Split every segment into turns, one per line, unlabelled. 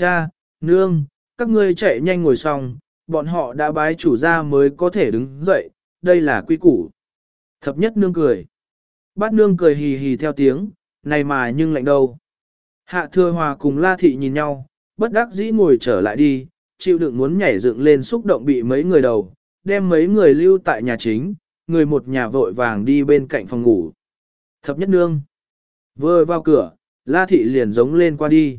Cha, nương, các ngươi chạy nhanh ngồi xong, bọn họ đã bái chủ gia mới có thể đứng dậy, đây là quy củ. Thập nhất nương cười. Bát nương cười hì hì theo tiếng, này mà nhưng lạnh đâu. Hạ thừa hòa cùng la thị nhìn nhau, bất đắc dĩ ngồi trở lại đi, chịu đựng muốn nhảy dựng lên xúc động bị mấy người đầu, đem mấy người lưu tại nhà chính, người một nhà vội vàng đi bên cạnh phòng ngủ. Thập nhất nương. Vừa vào cửa, la thị liền giống lên qua đi.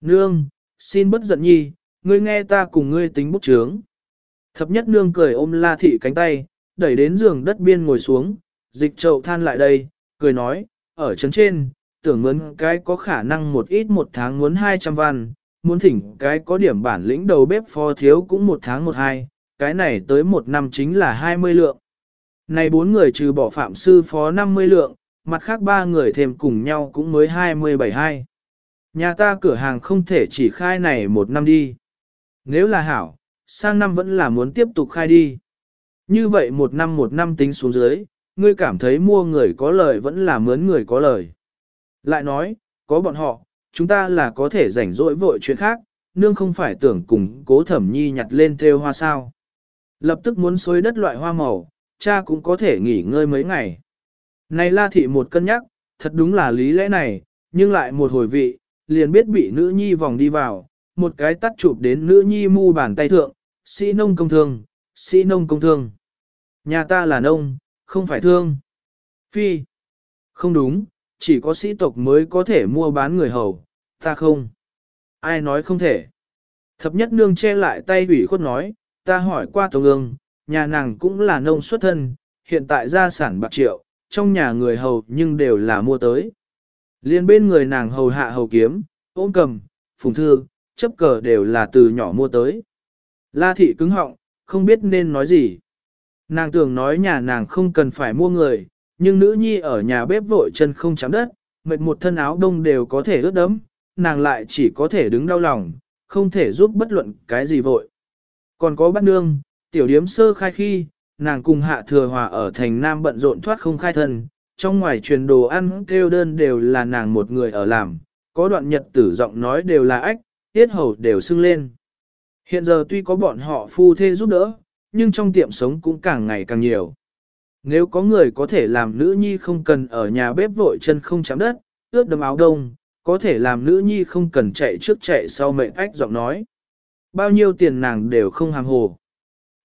Nương, xin bất giận nhi, ngươi nghe ta cùng ngươi tính bút chướng. Thập nhất nương cười ôm la thị cánh tay, đẩy đến giường đất biên ngồi xuống, dịch chậu than lại đây, cười nói, ở chấn trên, tưởng muốn cái có khả năng một ít một tháng muốn 200 văn, muốn thỉnh cái có điểm bản lĩnh đầu bếp phó thiếu cũng một tháng một hai, cái này tới một năm chính là 20 lượng. Này bốn người trừ bỏ phạm sư phó 50 lượng, mặt khác ba người thêm cùng nhau cũng mới 27 hai. Nhà ta cửa hàng không thể chỉ khai này một năm đi. Nếu là hảo, sang năm vẫn là muốn tiếp tục khai đi. Như vậy một năm một năm tính xuống dưới, ngươi cảm thấy mua người có lời vẫn là mướn người có lời. Lại nói, có bọn họ, chúng ta là có thể rảnh rỗi vội chuyện khác, nương không phải tưởng cùng cố thẩm nhi nhặt lên theo hoa sao. Lập tức muốn xối đất loại hoa màu, cha cũng có thể nghỉ ngơi mấy ngày. Này la thị một cân nhắc, thật đúng là lý lẽ này, nhưng lại một hồi vị, liền biết bị nữ nhi vòng đi vào, một cái tắt chụp đến nữ nhi mu bàn tay thượng, sĩ nông công thương, sĩ nông công thương. Nhà ta là nông, không phải thương. Phi. Không đúng, chỉ có sĩ tộc mới có thể mua bán người hầu, ta không. Ai nói không thể. Thập nhất nương che lại tay ủy khuất nói, ta hỏi qua tổng ương, nhà nàng cũng là nông xuất thân, hiện tại gia sản bạc triệu, trong nhà người hầu nhưng đều là mua tới. Liên bên người nàng hầu hạ hầu kiếm, ôm cầm, phùng thư, chấp cờ đều là từ nhỏ mua tới. La thị cứng họng, không biết nên nói gì. Nàng tưởng nói nhà nàng không cần phải mua người, nhưng nữ nhi ở nhà bếp vội chân không chạm đất, mệt một thân áo đông đều có thể ướt đẫm, nàng lại chỉ có thể đứng đau lòng, không thể giúp bất luận cái gì vội. Còn có bát nương, tiểu điếm sơ khai khi, nàng cùng hạ thừa hòa ở thành nam bận rộn thoát không khai thân, trong ngoài truyền đồ ăn kêu đơn đều là nàng một người ở làm, có đoạn nhật tử giọng nói đều là ách, tiết hầu đều sưng lên. Hiện giờ tuy có bọn họ phu thê giúp đỡ, nhưng trong tiệm sống cũng càng ngày càng nhiều. Nếu có người có thể làm nữ nhi không cần ở nhà bếp vội chân không chạm đất, ướt đấm áo đông, có thể làm nữ nhi không cần chạy trước chạy sau mệnh ách giọng nói. Bao nhiêu tiền nàng đều không hàm hồ.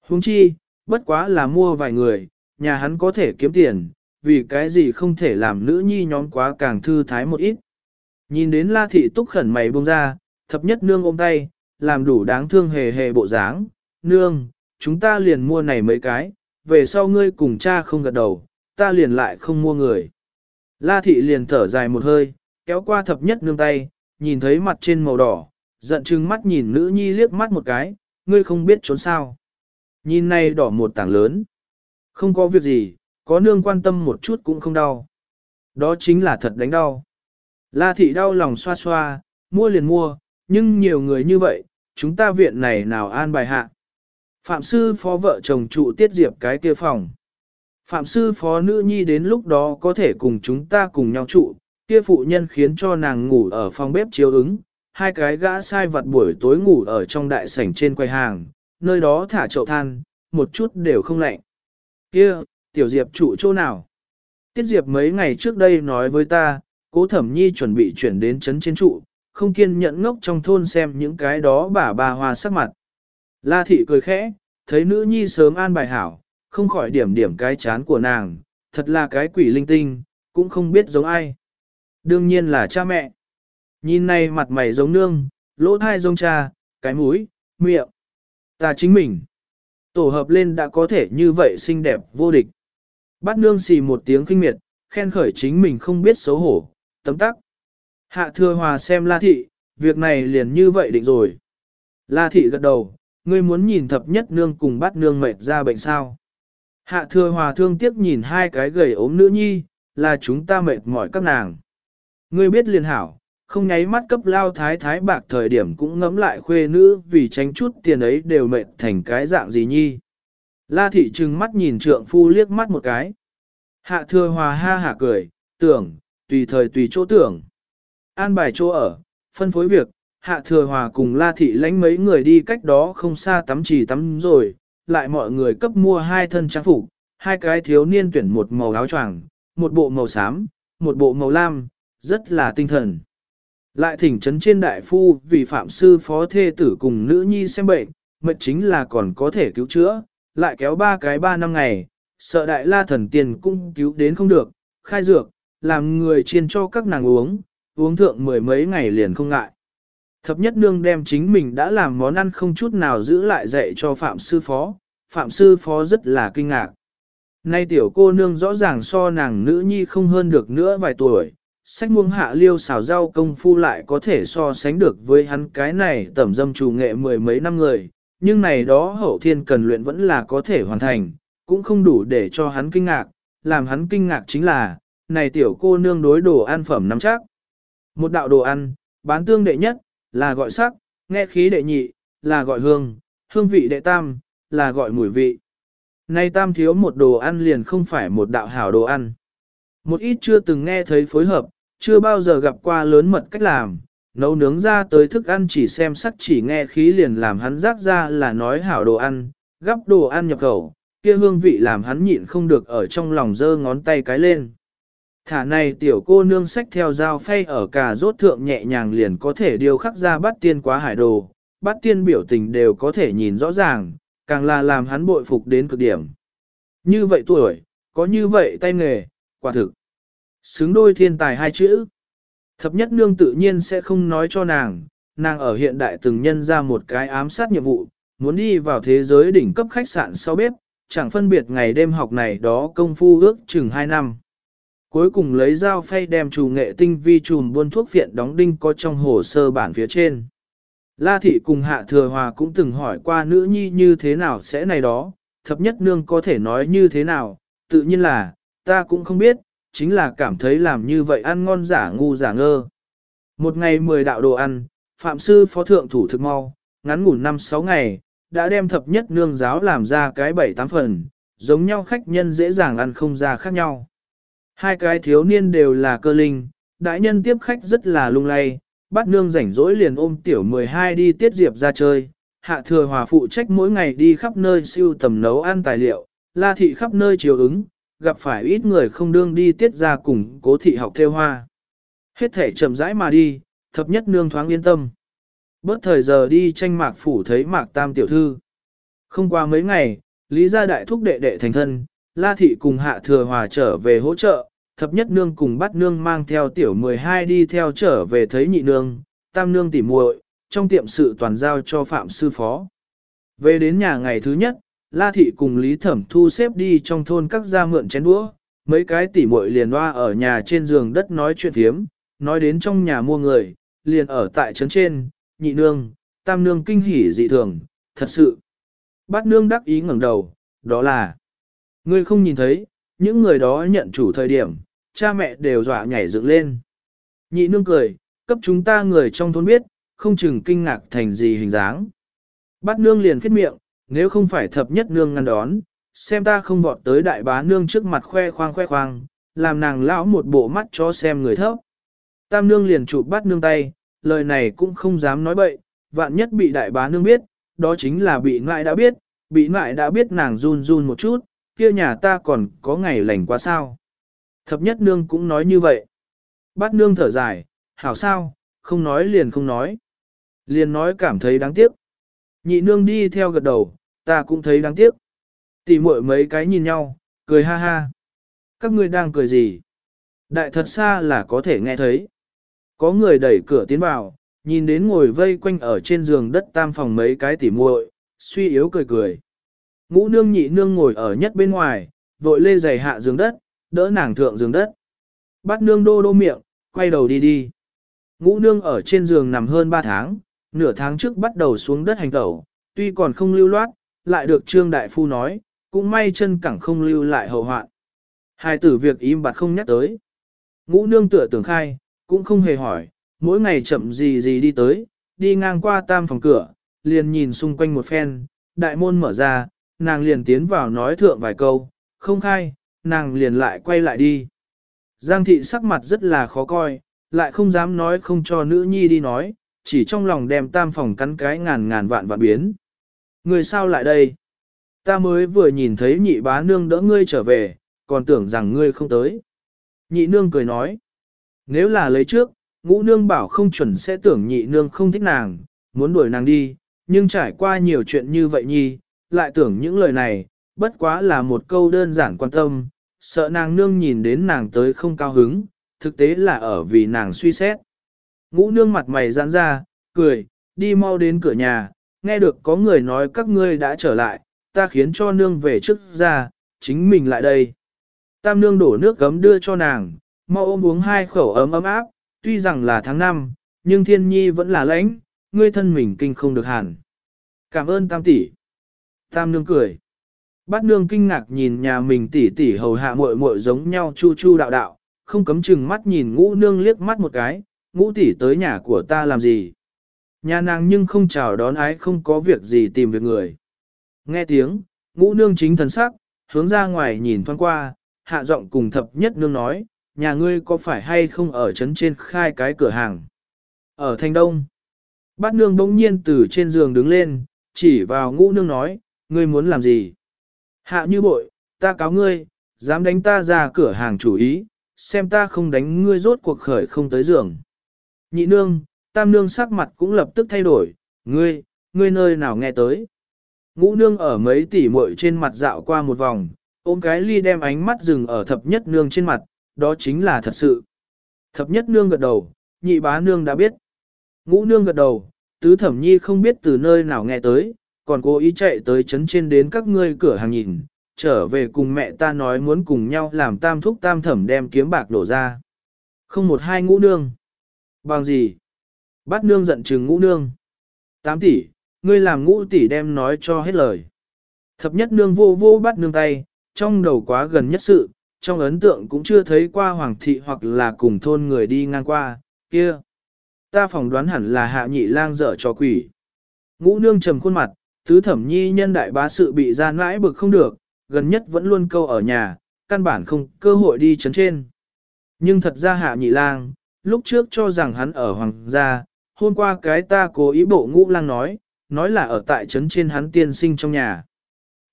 Huống chi, bất quá là mua vài người, nhà hắn có thể kiếm tiền, vì cái gì không thể làm nữ nhi nhóm quá càng thư thái một ít. Nhìn đến la thị túc khẩn mày buông ra, thập nhất nương ôm tay, làm đủ đáng thương hề hề bộ dáng, nương, chúng ta liền mua này mấy cái, về sau ngươi cùng cha không gật đầu, ta liền lại không mua người. La thị liền thở dài một hơi, kéo qua thập nhất nương tay, nhìn thấy mặt trên màu đỏ, giận chừng mắt nhìn nữ nhi liếc mắt một cái, ngươi không biết trốn sao. Nhìn này đỏ một tảng lớn. Không có việc gì, có nương quan tâm một chút cũng không đau. Đó chính là thật đánh đau. La thị đau lòng xoa xoa, mua liền mua, nhưng nhiều người như vậy, chúng ta viện này nào an bài hạ. Phạm sư phó vợ chồng trụ tiết diệp cái kia phòng. Phạm sư phó nữ nhi đến lúc đó có thể cùng chúng ta cùng nhau trụ, kia phụ nhân khiến cho nàng ngủ ở phòng bếp chiếu ứng, hai cái gã sai vặt buổi tối ngủ ở trong đại sảnh trên quầy hàng, nơi đó thả chậu than, một chút đều không lạnh. Kia, tiểu diệp trụ chỗ nào? Tiết diệp mấy ngày trước đây nói với ta, cố thẩm nhi chuẩn bị chuyển đến chấn trên trụ, không kiên nhẫn ngốc trong thôn xem những cái đó bà bà hoa sắc mặt. La thị cười khẽ, thấy nữ nhi sớm an bài hảo, không khỏi điểm điểm cái chán của nàng, thật là cái quỷ linh tinh, cũng không biết giống ai. Đương nhiên là cha mẹ. Nhìn này mặt mày giống nương, lỗ thai giống cha, cái mũi, miệng. Ta chính mình. Tổ hợp lên đã có thể như vậy xinh đẹp vô địch. Bát nương xì một tiếng kinh miệt, khen khởi chính mình không biết xấu hổ, tấm tắc. Hạ thừa hòa xem la thị, việc này liền như vậy định rồi. La thị gật đầu, ngươi muốn nhìn thập nhất nương cùng Bát nương mệt ra bệnh sao. Hạ thừa hòa thương tiếc nhìn hai cái gầy ốm nữ nhi, là chúng ta mệt mỏi các nàng. Ngươi biết liền hảo, không nháy mắt cấp lao thái thái bạc thời điểm cũng ngấm lại khuê nữ vì tránh chút tiền ấy đều mệt thành cái dạng gì nhi. La thị trừng mắt nhìn trượng phu liếc mắt một cái. Hạ thừa hòa ha hả cười, tưởng, tùy thời tùy chỗ tưởng. An bài chỗ ở, phân phối việc, hạ thừa hòa cùng la thị lãnh mấy người đi cách đó không xa tắm chỉ tắm rồi, lại mọi người cấp mua hai thân trang phục, hai cái thiếu niên tuyển một màu áo choàng, một bộ màu xám, một bộ màu lam, rất là tinh thần. Lại thỉnh trấn trên đại phu vì phạm sư phó thê tử cùng nữ nhi xem bệnh, mệnh chính là còn có thể cứu chữa, lại kéo ba cái ba năm ngày, sợ đại la thần tiền cũng cứu đến không được, khai dược, làm người chiên cho các nàng uống, uống thượng mười mấy ngày liền không ngại. Thập nhất nương đem chính mình đã làm món ăn không chút nào giữ lại dạy cho Phạm Sư Phó, Phạm Sư Phó rất là kinh ngạc. Nay tiểu cô nương rõ ràng so nàng nữ nhi không hơn được nữa vài tuổi, sách muông hạ liêu xào rau công phu lại có thể so sánh được với hắn cái này tẩm dâm chủ nghệ mười mấy năm người, nhưng này đó hậu thiên cần luyện vẫn là có thể hoàn thành, cũng không đủ để cho hắn kinh ngạc, làm hắn kinh ngạc chính là, này tiểu cô nương đối đồ ăn phẩm nắm chắc. Một đạo đồ ăn, bán tương đệ nhất, là gọi sắc, nghe khí đệ nhị, là gọi hương, hương vị đệ tam, là gọi mùi vị. Nay tam thiếu một đồ ăn liền không phải một đạo hảo đồ ăn. Một ít chưa từng nghe thấy phối hợp, chưa bao giờ gặp qua lớn mật cách làm, nấu nướng ra tới thức ăn chỉ xem sắc chỉ nghe khí liền làm hắn rác ra là nói hảo đồ ăn, gắp đồ ăn nhập khẩu, kia hương vị làm hắn nhịn không được ở trong lòng giơ ngón tay cái lên. Thả này tiểu cô nương sách theo dao phay ở cà rốt thượng nhẹ nhàng liền có thể điều khắc ra bắt tiên quá hải đồ, bắt tiên biểu tình đều có thể nhìn rõ ràng, càng là làm hắn bội phục đến cực điểm. Như vậy tuổi, có như vậy tay nghề, quả thực. Xứng đôi thiên tài hai chữ. Thập nhất nương tự nhiên sẽ không nói cho nàng, nàng ở hiện đại từng nhân ra một cái ám sát nhiệm vụ, muốn đi vào thế giới đỉnh cấp khách sạn sau bếp, chẳng phân biệt ngày đêm học này đó công phu ước chừng 2 năm. Cuối cùng lấy dao phay đem chủ nghệ tinh vi chùm buôn thuốc viện đóng đinh có trong hồ sơ bản phía trên. La thị cùng hạ thừa hòa cũng từng hỏi qua nữ nhi như thế nào sẽ này đó, thập nhất nương có thể nói như thế nào, tự nhiên là, ta cũng không biết, chính là cảm thấy làm như vậy ăn ngon giả ngu giả ngơ. Một ngày mười đạo đồ ăn, Phạm Sư Phó Thượng Thủ thực mau, ngắn ngủn năm sáu ngày, đã đem thập nhất nương giáo làm ra cái bảy tám phần, giống nhau khách nhân dễ dàng ăn không ra khác nhau. Hai cái thiếu niên đều là cơ linh, đại nhân tiếp khách rất là lung lay, bắt nương rảnh rỗi liền ôm tiểu 12 đi tiết diệp ra chơi, hạ thừa hòa phụ trách mỗi ngày đi khắp nơi siêu tầm nấu ăn tài liệu, la thị khắp nơi chiều ứng, gặp phải ít người không đương đi tiết ra cùng cố thị học theo hoa. Hết thể chậm rãi mà đi, thập nhất nương thoáng yên tâm. Bớt thời giờ đi tranh mạc phủ thấy mạc tam tiểu thư. Không qua mấy ngày, Lý gia đại thúc đệ đệ thành thân, La thị cùng hạ thừa hòa trở về hỗ trợ, thập nhất nương cùng bắt nương mang theo tiểu 12 đi theo trở về thấy nhị nương, tam nương tỉ muội, trong tiệm sự toàn giao cho phạm sư phó. Về đến nhà ngày thứ nhất, La thị cùng Lý Thẩm thu xếp đi trong thôn các gia mượn chén đũa, mấy cái tỉ muội liền hoa ở nhà trên giường đất nói chuyện thiếm, nói đến trong nhà mua người, liền ở tại trấn trên, nhị nương, tam nương kinh hỉ dị thường, thật sự. Bát nương đắc ý ngẩng đầu, đó là, ngươi không nhìn thấy, những người đó nhận chủ thời điểm, cha mẹ đều dọa nhảy dựng lên. Nhị nương cười, cấp chúng ta người trong thôn biết, không chừng kinh ngạc thành gì hình dáng. Bát nương liền phết miệng, nếu không phải thập nhất nương ngăn đón, xem ta không vọt tới đại bá nương trước mặt khoe khoang khoe khoang, làm nàng lão một bộ mắt cho xem người thấp. Tam nương liền chụp bắt nương tay, lời này cũng không dám nói bậy, vạn nhất bị đại bá nương biết, đó chính là bị ngoại đã biết, bị ngoại đã biết nàng run run một chút, kia nhà ta còn có ngày lành quá sao. Thập nhất nương cũng nói như vậy. Bát nương thở dài, hảo sao, không nói liền không nói. Liền nói cảm thấy đáng tiếc. Nhị nương đi theo gật đầu, ta cũng thấy đáng tiếc. Tỷ muội mấy cái nhìn nhau, cười ha ha. Các ngươi đang cười gì? Đại thật xa là có thể nghe thấy. Có người đẩy cửa tiến vào, nhìn đến ngồi vây quanh ở trên giường đất tam phòng mấy cái tỉ muội, suy yếu cười cười. Ngũ nương nhị nương ngồi ở nhất bên ngoài, vội lê giày hạ giường đất, đỡ nàng thượng giường đất. Bắt nương đô đô miệng, quay đầu đi đi. Ngũ nương ở trên giường nằm hơn 3 tháng, nửa tháng trước bắt đầu xuống đất hành tẩu, tuy còn không lưu loát, lại được Trương Đại Phu nói, cũng may chân cẳng không lưu lại hậu hoạn. Hai tử việc im bặt không nhắc tới. Ngũ nương tựa tưởng khai, cũng không hề hỏi, mỗi ngày chậm gì gì đi tới, đi ngang qua tam phòng cửa, liền nhìn xung quanh một phen, đại môn mở ra, nàng liền tiến vào nói thượng vài câu, không khai, nàng liền lại quay lại đi. Giang thị sắc mặt rất là khó coi, lại không dám nói không cho nữ nhi đi nói, chỉ trong lòng đem tam phòng cắn cái ngàn ngàn vạn vạn biến. Người sao lại đây? Ta mới vừa nhìn thấy nhị bá nương đỡ ngươi trở về, còn tưởng rằng ngươi không tới. Nhị nương cười nói, nếu là lấy trước, ngũ nương bảo không chuẩn sẽ tưởng nhị nương không thích nàng, muốn đuổi nàng đi, nhưng trải qua nhiều chuyện như vậy nhi, lại tưởng những lời này, bất quá là một câu đơn giản quan tâm, sợ nàng nương nhìn đến nàng tới không cao hứng, thực tế là ở vì nàng suy xét. Ngũ nương mặt mày giãn ra, cười, đi mau đến cửa nhà, nghe được có người nói các ngươi đã trở lại, ta khiến cho nương về trước ra, chính mình lại đây. Tam nương đổ nước gấm đưa cho nàng, mau ôm uống hai khẩu ấm ấm áp, tuy rằng là tháng năm, nhưng thiên nhi vẫn là lãnh, ngươi thân mình kinh không được hẳn. Cảm ơn tam tỷ. Tam nương cười. Bát nương kinh ngạc nhìn nhà mình tỷ tỷ hầu hạ muội muội giống nhau chu chu đạo đạo, không cấm chừng mắt nhìn ngũ nương liếc mắt một cái, ngũ tỷ tới nhà của ta làm gì. Nhà nàng nhưng không chào đón ái không có việc gì tìm việc người. Nghe tiếng, ngũ nương chính thần sắc, hướng ra ngoài nhìn thoáng qua, hạ giọng cùng thập nhất nương nói, nhà ngươi có phải hay không ở trấn trên khai cái cửa hàng. Ở Thanh Đông, bát nương bỗng nhiên từ trên giường đứng lên, chỉ vào ngũ nương nói, ngươi muốn làm gì? Hạ như bội, ta cáo ngươi, dám đánh ta ra cửa hàng chủ ý, xem ta không đánh ngươi rốt cuộc khởi không tới giường. Nhị nương, tam nương sắc mặt cũng lập tức thay đổi, ngươi, ngươi nơi nào nghe tới. Ngũ nương ở mấy tỷ muội trên mặt dạo qua một vòng, ôm cái ly đem ánh mắt dừng ở thập nhất nương trên mặt, đó chính là thật sự. Thập nhất nương gật đầu, nhị bá nương đã biết. Ngũ nương gật đầu, tứ thẩm nhi không biết từ nơi nào nghe tới, còn cố ý chạy tới chấn trên đến các ngươi cửa hàng nhìn, trở về cùng mẹ ta nói muốn cùng nhau làm tam thúc tam thẩm đem kiếm bạc đổ ra. Không một hai ngũ nương. Bằng gì? Bắt nương giận chừng ngũ nương. Tám tỷ, ngươi làm ngũ tỷ đem nói cho hết lời. Thập nhất nương vô vô bắt nương tay, trong đầu quá gần nhất sự, trong ấn tượng cũng chưa thấy qua hoàng thị hoặc là cùng thôn người đi ngang qua, kia. Ta phỏng đoán hẳn là hạ nhị lang dở cho quỷ. Ngũ nương trầm khuôn mặt, tứ thẩm nhi nhân đại bá sự bị ra mãi bực không được, gần nhất vẫn luôn câu ở nhà, căn bản không cơ hội đi chấn trên. Nhưng thật ra hạ nhị lang, lúc trước cho rằng hắn ở hoàng gia, hôm qua cái ta cố ý bộ ngũ lang nói, nói là ở tại trấn trên hắn tiên sinh trong nhà.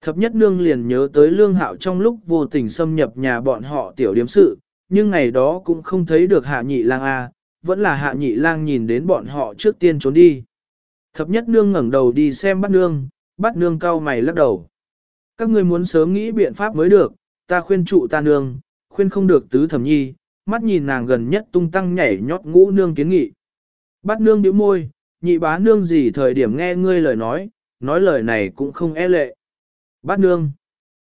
Thập nhất nương liền nhớ tới lương hạo trong lúc vô tình xâm nhập nhà bọn họ tiểu điếm sự, nhưng ngày đó cũng không thấy được hạ nhị lang A, vẫn là hạ nhị lang nhìn đến bọn họ trước tiên trốn đi. Thập nhất nương ngẩng đầu đi xem bắt nương, bắt nương cau mày lắc đầu. Các ngươi muốn sớm nghĩ biện pháp mới được, ta khuyên trụ ta nương, khuyên không được tứ thẩm nhi, mắt nhìn nàng gần nhất tung tăng nhảy nhót ngũ nương kiến nghị. Bát nương điếu môi, nhị bá nương gì thời điểm nghe ngươi lời nói, nói lời này cũng không e lệ. Bát nương.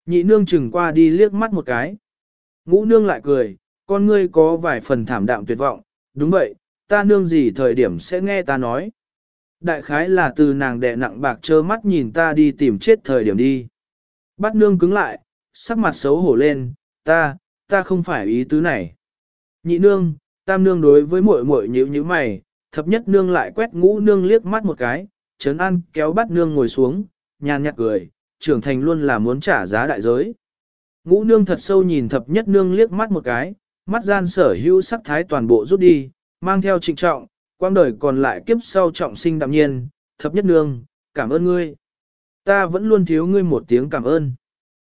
Nhị nương chừng qua đi liếc mắt một cái. Ngũ nương lại cười, con ngươi có vài phần thảm đạm tuyệt vọng, đúng vậy, ta nương gì thời điểm sẽ nghe ta nói. Đại khái là từ nàng đẻ nặng bạc trơ mắt nhìn ta đi tìm chết thời điểm đi. Bát nương cứng lại, sắc mặt xấu hổ lên, ta, ta không phải ý tứ này. Nhị nương, tam nương đối với muội muội nhíu nhíu mày, thập nhất nương lại quét ngũ nương liếc mắt một cái, trấn an kéo bắt nương ngồi xuống, nhàn nhạt cười, trưởng thành luôn là muốn trả giá đại giới. Ngũ nương thật sâu nhìn thập nhất nương liếc mắt một cái, mắt gian sở hữu sắc thái toàn bộ rút đi, mang theo trịnh trọng, quang đời còn lại kiếp sau trọng sinh đạm nhiên, thập nhất nương, cảm ơn ngươi. Ta vẫn luôn thiếu ngươi một tiếng cảm ơn.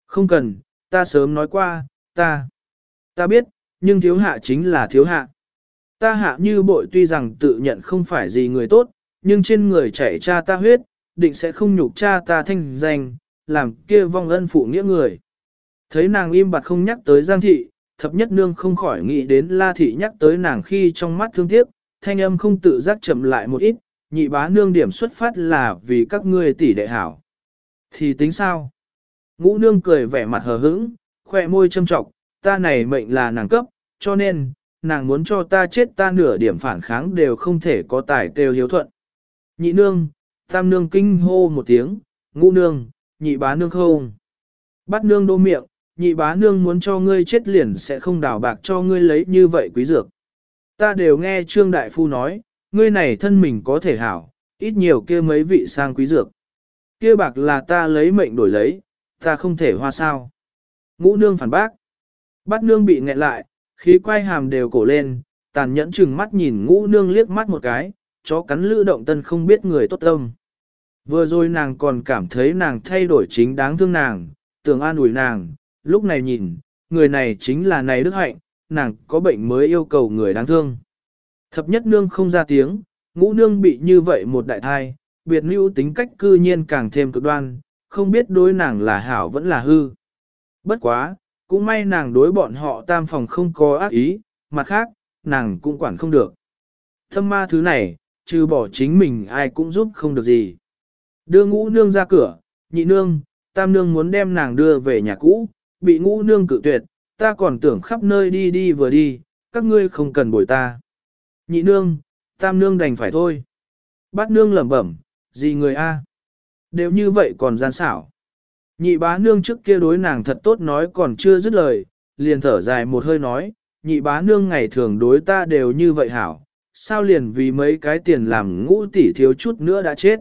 Không cần, ta sớm nói qua, ta. Ta biết, nhưng thiếu hạ chính là thiếu hạ. Ta hạ như bội tuy rằng tự nhận không phải gì người tốt, nhưng trên người chảy cha ta huyết, định sẽ không nhục cha ta thanh danh, làm kia vong ân phụ nghĩa người. Thấy nàng im bặt không nhắc tới Giang Thị, thập nhất nương không khỏi nghĩ đến La Thị nhắc tới nàng khi trong mắt thương tiếc, thanh âm không tự giác chậm lại một ít, nhị bá nương điểm xuất phát là vì các ngươi tỷ đệ hảo. Thì tính sao? Ngũ nương cười vẻ mặt hờ hững, khoe môi châm trọng, ta này mệnh là nàng cấp, cho nên, nàng muốn cho ta chết ta nửa điểm phản kháng đều không thể có tài kêu hiếu thuận. Nhị nương, tam nương kinh hô một tiếng, ngũ nương, nhị bá nương không. Bắt nương đô miệng, nhị bá nương muốn cho ngươi chết liền sẽ không đào bạc cho ngươi lấy như vậy quý dược. Ta đều nghe Trương Đại Phu nói, ngươi này thân mình có thể hảo, ít nhiều kia mấy vị sang quý dược. Kia bạc là ta lấy mệnh đổi lấy, ta không thể hoa sao. Ngũ nương phản bác. Bắt nương bị nghẹn lại, khí quay hàm đều cổ lên, tàn nhẫn chừng mắt nhìn ngũ nương liếc mắt một cái, chó cắn lữ động tân không biết người tốt tâm. Vừa rồi nàng còn cảm thấy nàng thay đổi chính đáng thương nàng, tưởng an ủi nàng, lúc này nhìn, người này chính là này đức hạnh, nàng có bệnh mới yêu cầu người đáng thương. Thập nhất nương không ra tiếng, ngũ nương bị như vậy một đại thai, biệt lưu tính cách cư nhiên càng thêm cực đoan, không biết đối nàng là hảo vẫn là hư. Bất quá, cũng may nàng đối bọn họ tam phòng không có ác ý, mặt khác, nàng cũng quản không được. Thâm ma thứ này, trừ bỏ chính mình ai cũng giúp không được gì. Đưa ngũ nương ra cửa, nhị nương, tam nương muốn đem nàng đưa về nhà cũ, bị ngũ nương cự tuyệt, ta còn tưởng khắp nơi đi đi vừa đi, các ngươi không cần bồi ta. Nhị nương, tam nương đành phải thôi. Bát nương lẩm bẩm, gì người a? Đều như vậy còn gian xảo. Nhị bá nương trước kia đối nàng thật tốt nói còn chưa dứt lời, liền thở dài một hơi nói, nhị bá nương ngày thường đối ta đều như vậy hảo, sao liền vì mấy cái tiền làm ngũ tỷ thiếu chút nữa đã chết.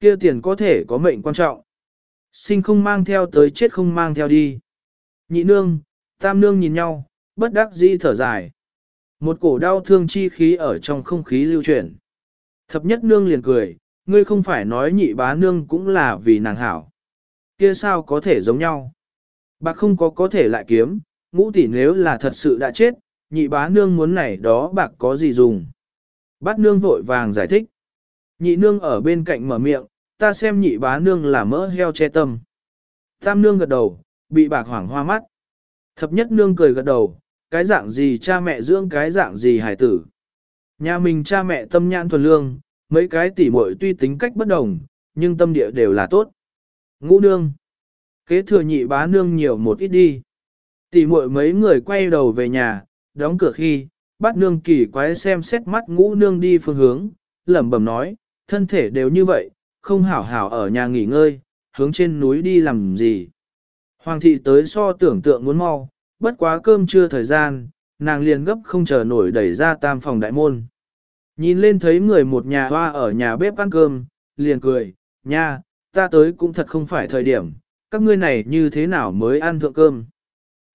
Kia tiền có thể có mệnh quan trọng. Sinh không mang theo tới chết không mang theo đi. Nhị nương, tam nương nhìn nhau, bất đắc dĩ thở dài. Một cổ đau thương chi khí ở trong không khí lưu chuyển. Thập nhất nương liền cười, ngươi không phải nói nhị bá nương cũng là vì nàng hảo. Kia sao có thể giống nhau? Bạc không có có thể lại kiếm, ngũ tỷ nếu là thật sự đã chết, nhị bá nương muốn này đó bạc có gì dùng. Bát nương vội vàng giải thích. Nhị nương ở bên cạnh mở miệng, ta xem nhị bá nương là mỡ heo che tâm. Tam nương gật đầu, bị bạc hoảng hoa mắt. Thập nhất nương cười gật đầu, cái dạng gì cha mẹ dưỡng cái dạng gì hải tử. Nhà mình cha mẹ tâm nhãn thuần lương, mấy cái tỉ muội tuy tính cách bất đồng, nhưng tâm địa đều là tốt. Ngũ nương. Kế thừa nhị bá nương nhiều một ít đi. Tỷ muội mấy người quay đầu về nhà, đóng cửa khi, bắt nương kỳ quái xem xét mắt ngũ nương đi phương hướng, lẩm bẩm nói, thân thể đều như vậy, không hảo hảo ở nhà nghỉ ngơi, hướng trên núi đi làm gì. Hoàng thị tới so tưởng tượng muốn mau, bất quá cơm chưa thời gian, nàng liền gấp không chờ nổi đẩy ra tam phòng đại môn. Nhìn lên thấy người một nhà hoa ở nhà bếp ăn cơm, liền cười, nha, ta tới cũng thật không phải thời điểm, các ngươi này như thế nào mới ăn thượng cơm.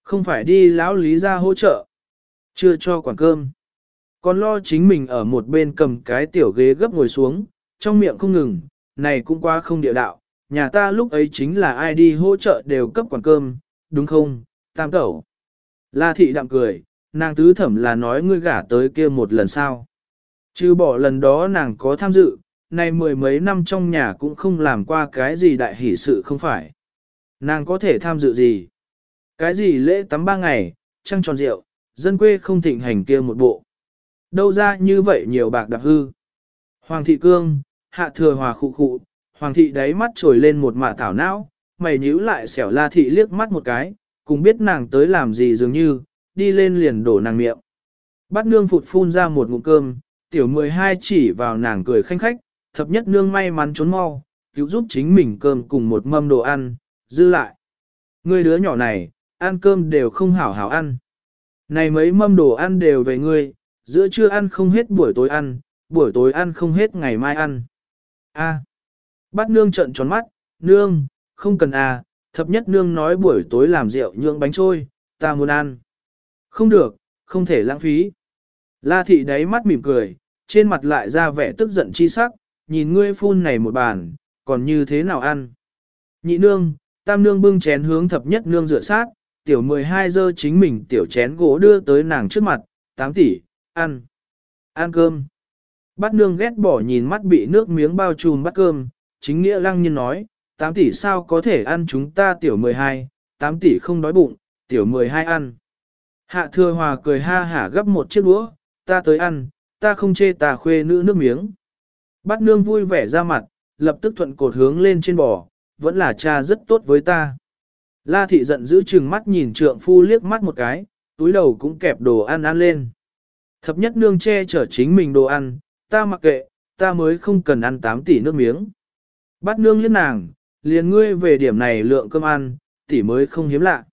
Không phải đi lão lý ra hỗ trợ, chưa cho quản cơm. Còn lo chính mình ở một bên cầm cái tiểu ghế gấp ngồi xuống, trong miệng không ngừng, này cũng quá không địa đạo, nhà ta lúc ấy chính là ai đi hỗ trợ đều cấp quản cơm, đúng không, tam tẩu. La thị đạm cười, nàng tứ thẩm là nói ngươi gả tới kia một lần sao? Chứ bỏ lần đó nàng có tham dự, nay mười mấy năm trong nhà cũng không làm qua cái gì đại hỷ sự không phải. Nàng có thể tham dự gì? Cái gì lễ tắm ba ngày, trăng tròn rượu, dân quê không thịnh hành kia một bộ. Đâu ra như vậy nhiều bạc đạp hư. Hoàng thị cương, hạ thừa hòa khụ khụ, hoàng thị đáy mắt trồi lên một mạ thảo não, mày nhíu lại xẻo la thị liếc mắt một cái, cùng biết nàng tới làm gì dường như, đi lên liền đổ nàng miệng. Bắt nương phụt phun ra một ngụm cơm, tiểu 12 chỉ vào nàng cười khanh khách, thập nhất nương may mắn trốn mau, cứu giúp chính mình cơm cùng một mâm đồ ăn, dư lại. Ngươi đứa nhỏ này, ăn cơm đều không hảo hảo ăn. Này mấy mâm đồ ăn đều về ngươi, giữa trưa ăn không hết buổi tối ăn, buổi tối ăn không hết ngày mai ăn. A. Bát nương trợn tròn mắt, nương, không cần à, thập nhất nương nói buổi tối làm rượu nhượng bánh trôi, ta muốn ăn. Không được, không thể lãng phí. La thị đáy mắt mỉm cười, trên mặt lại ra vẻ tức giận chi sắc, nhìn ngươi phun này một bàn, còn như thế nào ăn. Nhị nương, tam nương bưng chén hướng thập nhất nương rửa sát, tiểu 12 giờ chính mình tiểu chén gỗ đưa tới nàng trước mặt, 8 tỷ, ăn, ăn cơm. Bát nương ghét bỏ nhìn mắt bị nước miếng bao trùm bắt cơm, chính nghĩa lăng nhiên nói, 8 tỷ sao có thể ăn chúng ta tiểu 12, 8 tỷ không đói bụng, tiểu 12 ăn. Hạ thừa hòa cười ha hả gấp một chiếc đũa, ta tới ăn, ta không chê tà khuê nữ nước miếng. Bát nương vui vẻ ra mặt, lập tức thuận cột hướng lên trên bò, vẫn là cha rất tốt với ta. La thị giận giữ chừng mắt nhìn trượng phu liếc mắt một cái, túi đầu cũng kẹp đồ ăn ăn lên. Thập nhất nương che chở chính mình đồ ăn, ta mặc kệ, ta mới không cần ăn 8 tỷ nước miếng. Bát nương liếc nàng, liền ngươi về điểm này lượng cơm ăn, tỷ mới không hiếm lạ.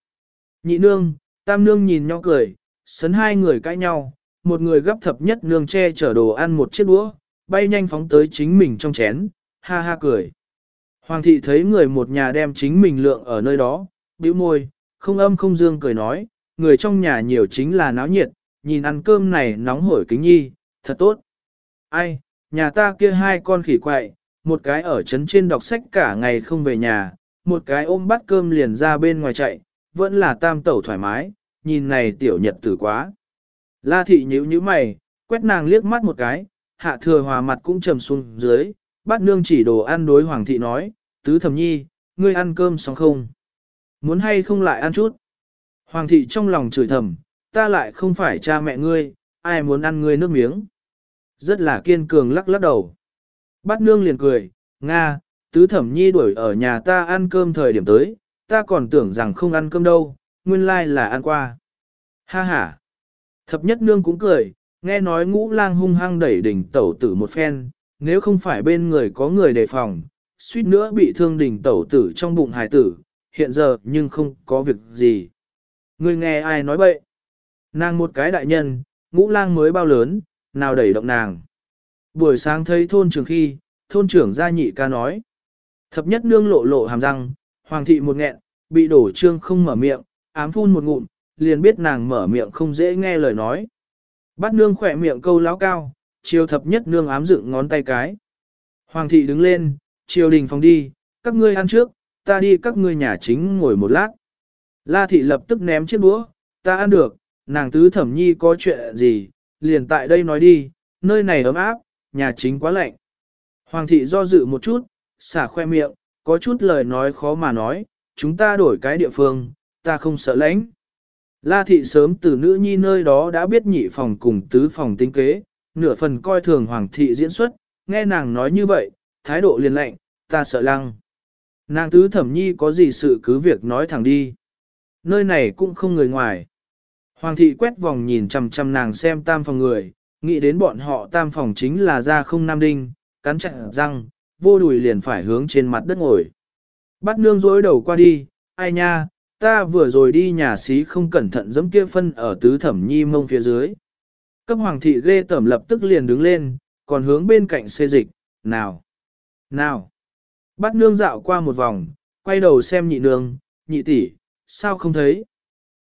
Nhị nương, tam nương nhìn nhau cười, sấn hai người cãi nhau, một người gấp thập nhất nương che chở đồ ăn một chiếc đũa, bay nhanh phóng tới chính mình trong chén, ha ha cười. Hoàng thị thấy người một nhà đem chính mình lượng ở nơi đó, bĩu môi, không âm không dương cười nói, người trong nhà nhiều chính là náo nhiệt, nhìn ăn cơm này nóng hổi kính nhi, thật tốt. Ai, nhà ta kia hai con khỉ quậy, một cái ở trấn trên đọc sách cả ngày không về nhà, một cái ôm bát cơm liền ra bên ngoài chạy, vẫn là tam tẩu thoải mái, nhìn này tiểu nhật tử quá. La thị nhíu nhíu mày, quét nàng liếc mắt một cái, hạ thừa hòa mặt cũng trầm xuống dưới, bát nương chỉ đồ ăn đối hoàng thị nói, tứ thẩm nhi, ngươi ăn cơm xong không? Muốn hay không lại ăn chút? Hoàng thị trong lòng chửi thầm, ta lại không phải cha mẹ ngươi, ai muốn ăn ngươi nước miếng? Rất là kiên cường lắc lắc đầu. Bát nương liền cười, Nga, tứ thẩm nhi đuổi ở nhà ta ăn cơm thời điểm tới, ta còn tưởng rằng không ăn cơm đâu, nguyên lai là ăn qua. Ha ha. Thập nhất nương cũng cười, nghe nói ngũ lang hung hăng đẩy đỉnh tẩu tử một phen, nếu không phải bên người có người đề phòng, suýt nữa bị thương đỉnh tẩu tử trong bụng hài tử, hiện giờ nhưng không có việc gì. Người nghe ai nói bậy? Nàng một cái đại nhân, ngũ lang mới bao lớn, nào đẩy động nàng. Buổi sáng thấy thôn trưởng khi, thôn trưởng gia nhị ca nói. Thập nhất nương lộ lộ hàm răng, hoàng thị một nghẹn, bị đổ trương không mở miệng, ám phun một ngụm, liền biết nàng mở miệng không dễ nghe lời nói bát nương khỏe miệng câu láo cao, chiều thập nhất nương ám dựng ngón tay cái. Hoàng thị đứng lên, chiều đình phòng đi, các ngươi ăn trước, ta đi các ngươi nhà chính ngồi một lát. La thị lập tức ném chiếc đũa, ta ăn được, nàng tứ thẩm nhi có chuyện gì, liền tại đây nói đi, nơi này ấm áp, nhà chính quá lạnh. Hoàng thị do dự một chút, xả khoe miệng, có chút lời nói khó mà nói, chúng ta đổi cái địa phương, ta không sợ lãnh. La thị sớm từ nữ nhi nơi đó đã biết nhị phòng cùng tứ phòng tính kế, nửa phần coi thường hoàng thị diễn xuất, nghe nàng nói như vậy, thái độ liền lạnh, ta sợ lăng. Nàng tứ thẩm nhi có gì sự cứ việc nói thẳng đi. Nơi này cũng không người ngoài. Hoàng thị quét vòng nhìn chằm chằm nàng xem tam phòng người, nghĩ đến bọn họ tam phòng chính là ra không nam đinh, cắn chặt răng, vô đùi liền phải hướng trên mặt đất ngồi. Bắt nương dối đầu qua đi, ai nha, ta vừa rồi đi nhà xí không cẩn thận giẫm kia phân ở tứ thẩm nhi mông phía dưới. Cấp hoàng thị ghê tẩm lập tức liền đứng lên, còn hướng bên cạnh xê dịch, nào, nào. Bắt nương dạo qua một vòng, quay đầu xem nhị nương, nhị tỷ, sao không thấy.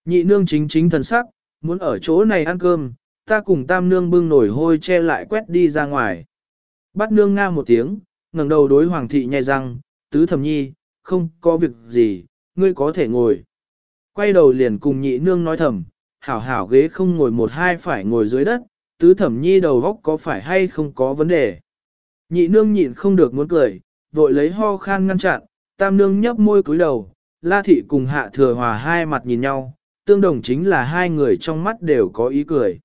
Nhị nương chính chính thần sắc, muốn ở chỗ này ăn cơm, ta cùng tam nương bưng nổi hôi che lại quét đi ra ngoài. Bắt nương nga một tiếng, ngẩng đầu đối hoàng thị nhai răng, tứ thẩm nhi, không có việc gì, ngươi có thể ngồi. Quay đầu liền cùng nhị nương nói thầm, hảo hảo ghế không ngồi một hai phải ngồi dưới đất, tứ thẩm nhi đầu góc có phải hay không có vấn đề. Nhị nương nhịn không được muốn cười, vội lấy ho khan ngăn chặn, tam nương nhấp môi cúi đầu, la thị cùng hạ thừa hòa hai mặt nhìn nhau, tương đồng chính là hai người trong mắt đều có ý cười.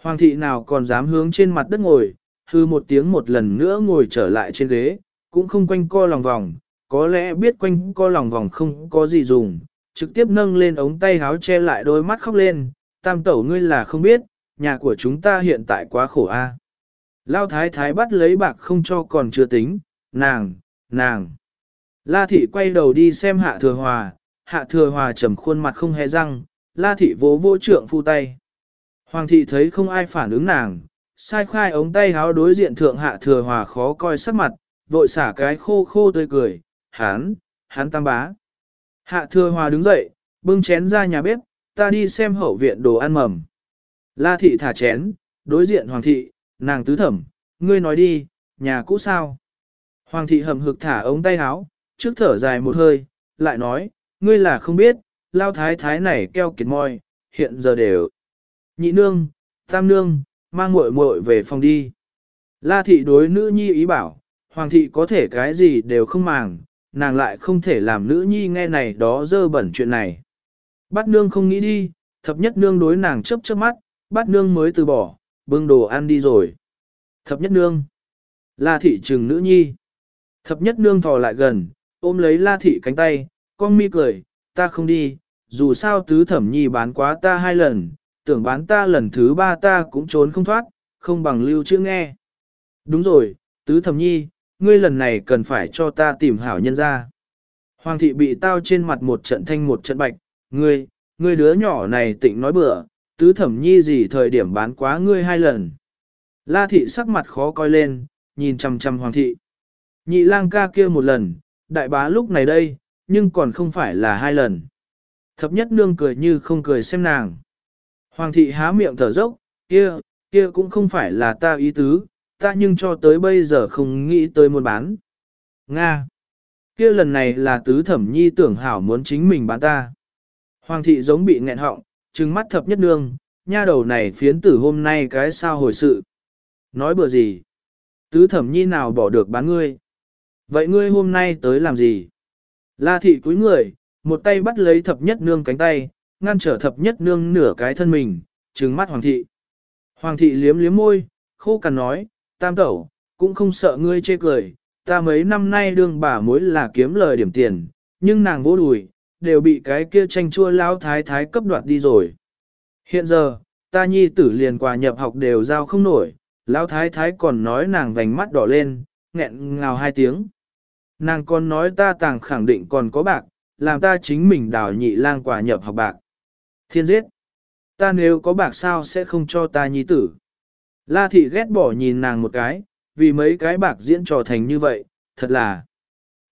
Hoàng thị nào còn dám hướng trên mặt đất ngồi, hư một tiếng một lần nữa ngồi trở lại trên ghế, cũng không quanh co lòng vòng, có lẽ biết quanh co lòng vòng không có gì dùng, trực tiếp nâng lên ống tay háo che lại đôi mắt khóc lên, tam tẩu ngươi là không biết, nhà của chúng ta hiện tại quá khổ a. Lao thái thái bắt lấy bạc không cho còn chưa tính, nàng, nàng. La thị quay đầu đi xem hạ thừa hòa, hạ thừa hòa trầm khuôn mặt không hề răng, la thị vỗ vỗ trượng phu tay. Hoàng thị thấy không ai phản ứng nàng, sai khai ống tay háo đối diện thượng hạ thừa hòa khó coi sắc mặt, vội xả cái khô khô tươi cười, hán, hán tam bá. Hạ thừa hòa đứng dậy, bưng chén ra nhà bếp, ta đi xem hậu viện đồ ăn mầm. La thị thả chén, đối diện hoàng thị, nàng tứ thẩm, ngươi nói đi, nhà cũ sao? Hoàng thị hầm hực thả ống tay háo, trước thở dài một hơi, lại nói, ngươi là không biết, lao thái thái này keo kiệt môi, hiện giờ đều. Nhị nương, tam nương, mang muội muội về phòng đi. La thị đối nữ nhi ý bảo, hoàng thị có thể cái gì đều không màng, nàng lại không thể làm nữ nhi nghe này đó dơ bẩn chuyện này. Bát nương không nghĩ đi, thập nhất nương đối nàng chấp chớp mắt, bát nương mới từ bỏ, bưng đồ ăn đi rồi. Thập nhất nương. La thị trừng nữ nhi. Thập nhất nương thò lại gần, ôm lấy la thị cánh tay, con mi cười, ta không đi, dù sao tứ thẩm nhi bán quá ta hai lần, tưởng bán ta lần thứ ba ta cũng trốn không thoát, không bằng lưu chữ nghe. Đúng rồi, tứ thẩm nhi, ngươi lần này cần phải cho ta tìm hảo nhân ra. Hoàng thị bị tao trên mặt một trận thanh một trận bạch, ngươi, ngươi đứa nhỏ này tịnh nói bừa, tứ thẩm nhi gì thời điểm bán quá ngươi hai lần. La thị sắc mặt khó coi lên, nhìn chằm chằm hoàng thị. Nhị lang ca kia một lần, đại bá lúc này đây, nhưng còn không phải là hai lần. Thập nhất nương cười như không cười xem nàng. Hoàng thị há miệng thở dốc, kia, kia cũng không phải là ta ý tứ, ta nhưng cho tới bây giờ không nghĩ tới muốn bán. Nga. kia lần này là tứ thẩm nhi tưởng hảo muốn chính mình bán ta. Hoàng thị giống bị nghẹn họng, trừng mắt thập nhất nương, nha đầu này phiến tử hôm nay cái sao hồi sự. Nói bừa gì? Tứ thẩm nhi nào bỏ được bán ngươi? Vậy ngươi hôm nay tới làm gì? La thị cúi người, một tay bắt lấy thập nhất nương cánh tay, ngăn trở thập nhất nương nửa cái thân mình, trừng mắt hoàng thị. Hoàng thị liếm liếm môi, khô cằn nói, tam tẩu, cũng không sợ ngươi chê cười, ta mấy năm nay đương bà mối là kiếm lời điểm tiền, nhưng nàng vô đùi, đều bị cái kia tranh chua lao thái thái cấp đoạt đi rồi. Hiện giờ, ta nhi tử liền quà nhập học đều giao không nổi, lão thái thái còn nói nàng vành mắt đỏ lên, nghẹn ngào hai tiếng. Nàng còn nói ta tàng khẳng định còn có bạc, làm ta chính mình đào nhị lang quả nhập học bạc. Thiên giết! Ta nếu có bạc sao sẽ không cho ta nhi tử. La thị ghét bỏ nhìn nàng một cái, vì mấy cái bạc diễn trò thành như vậy, thật là.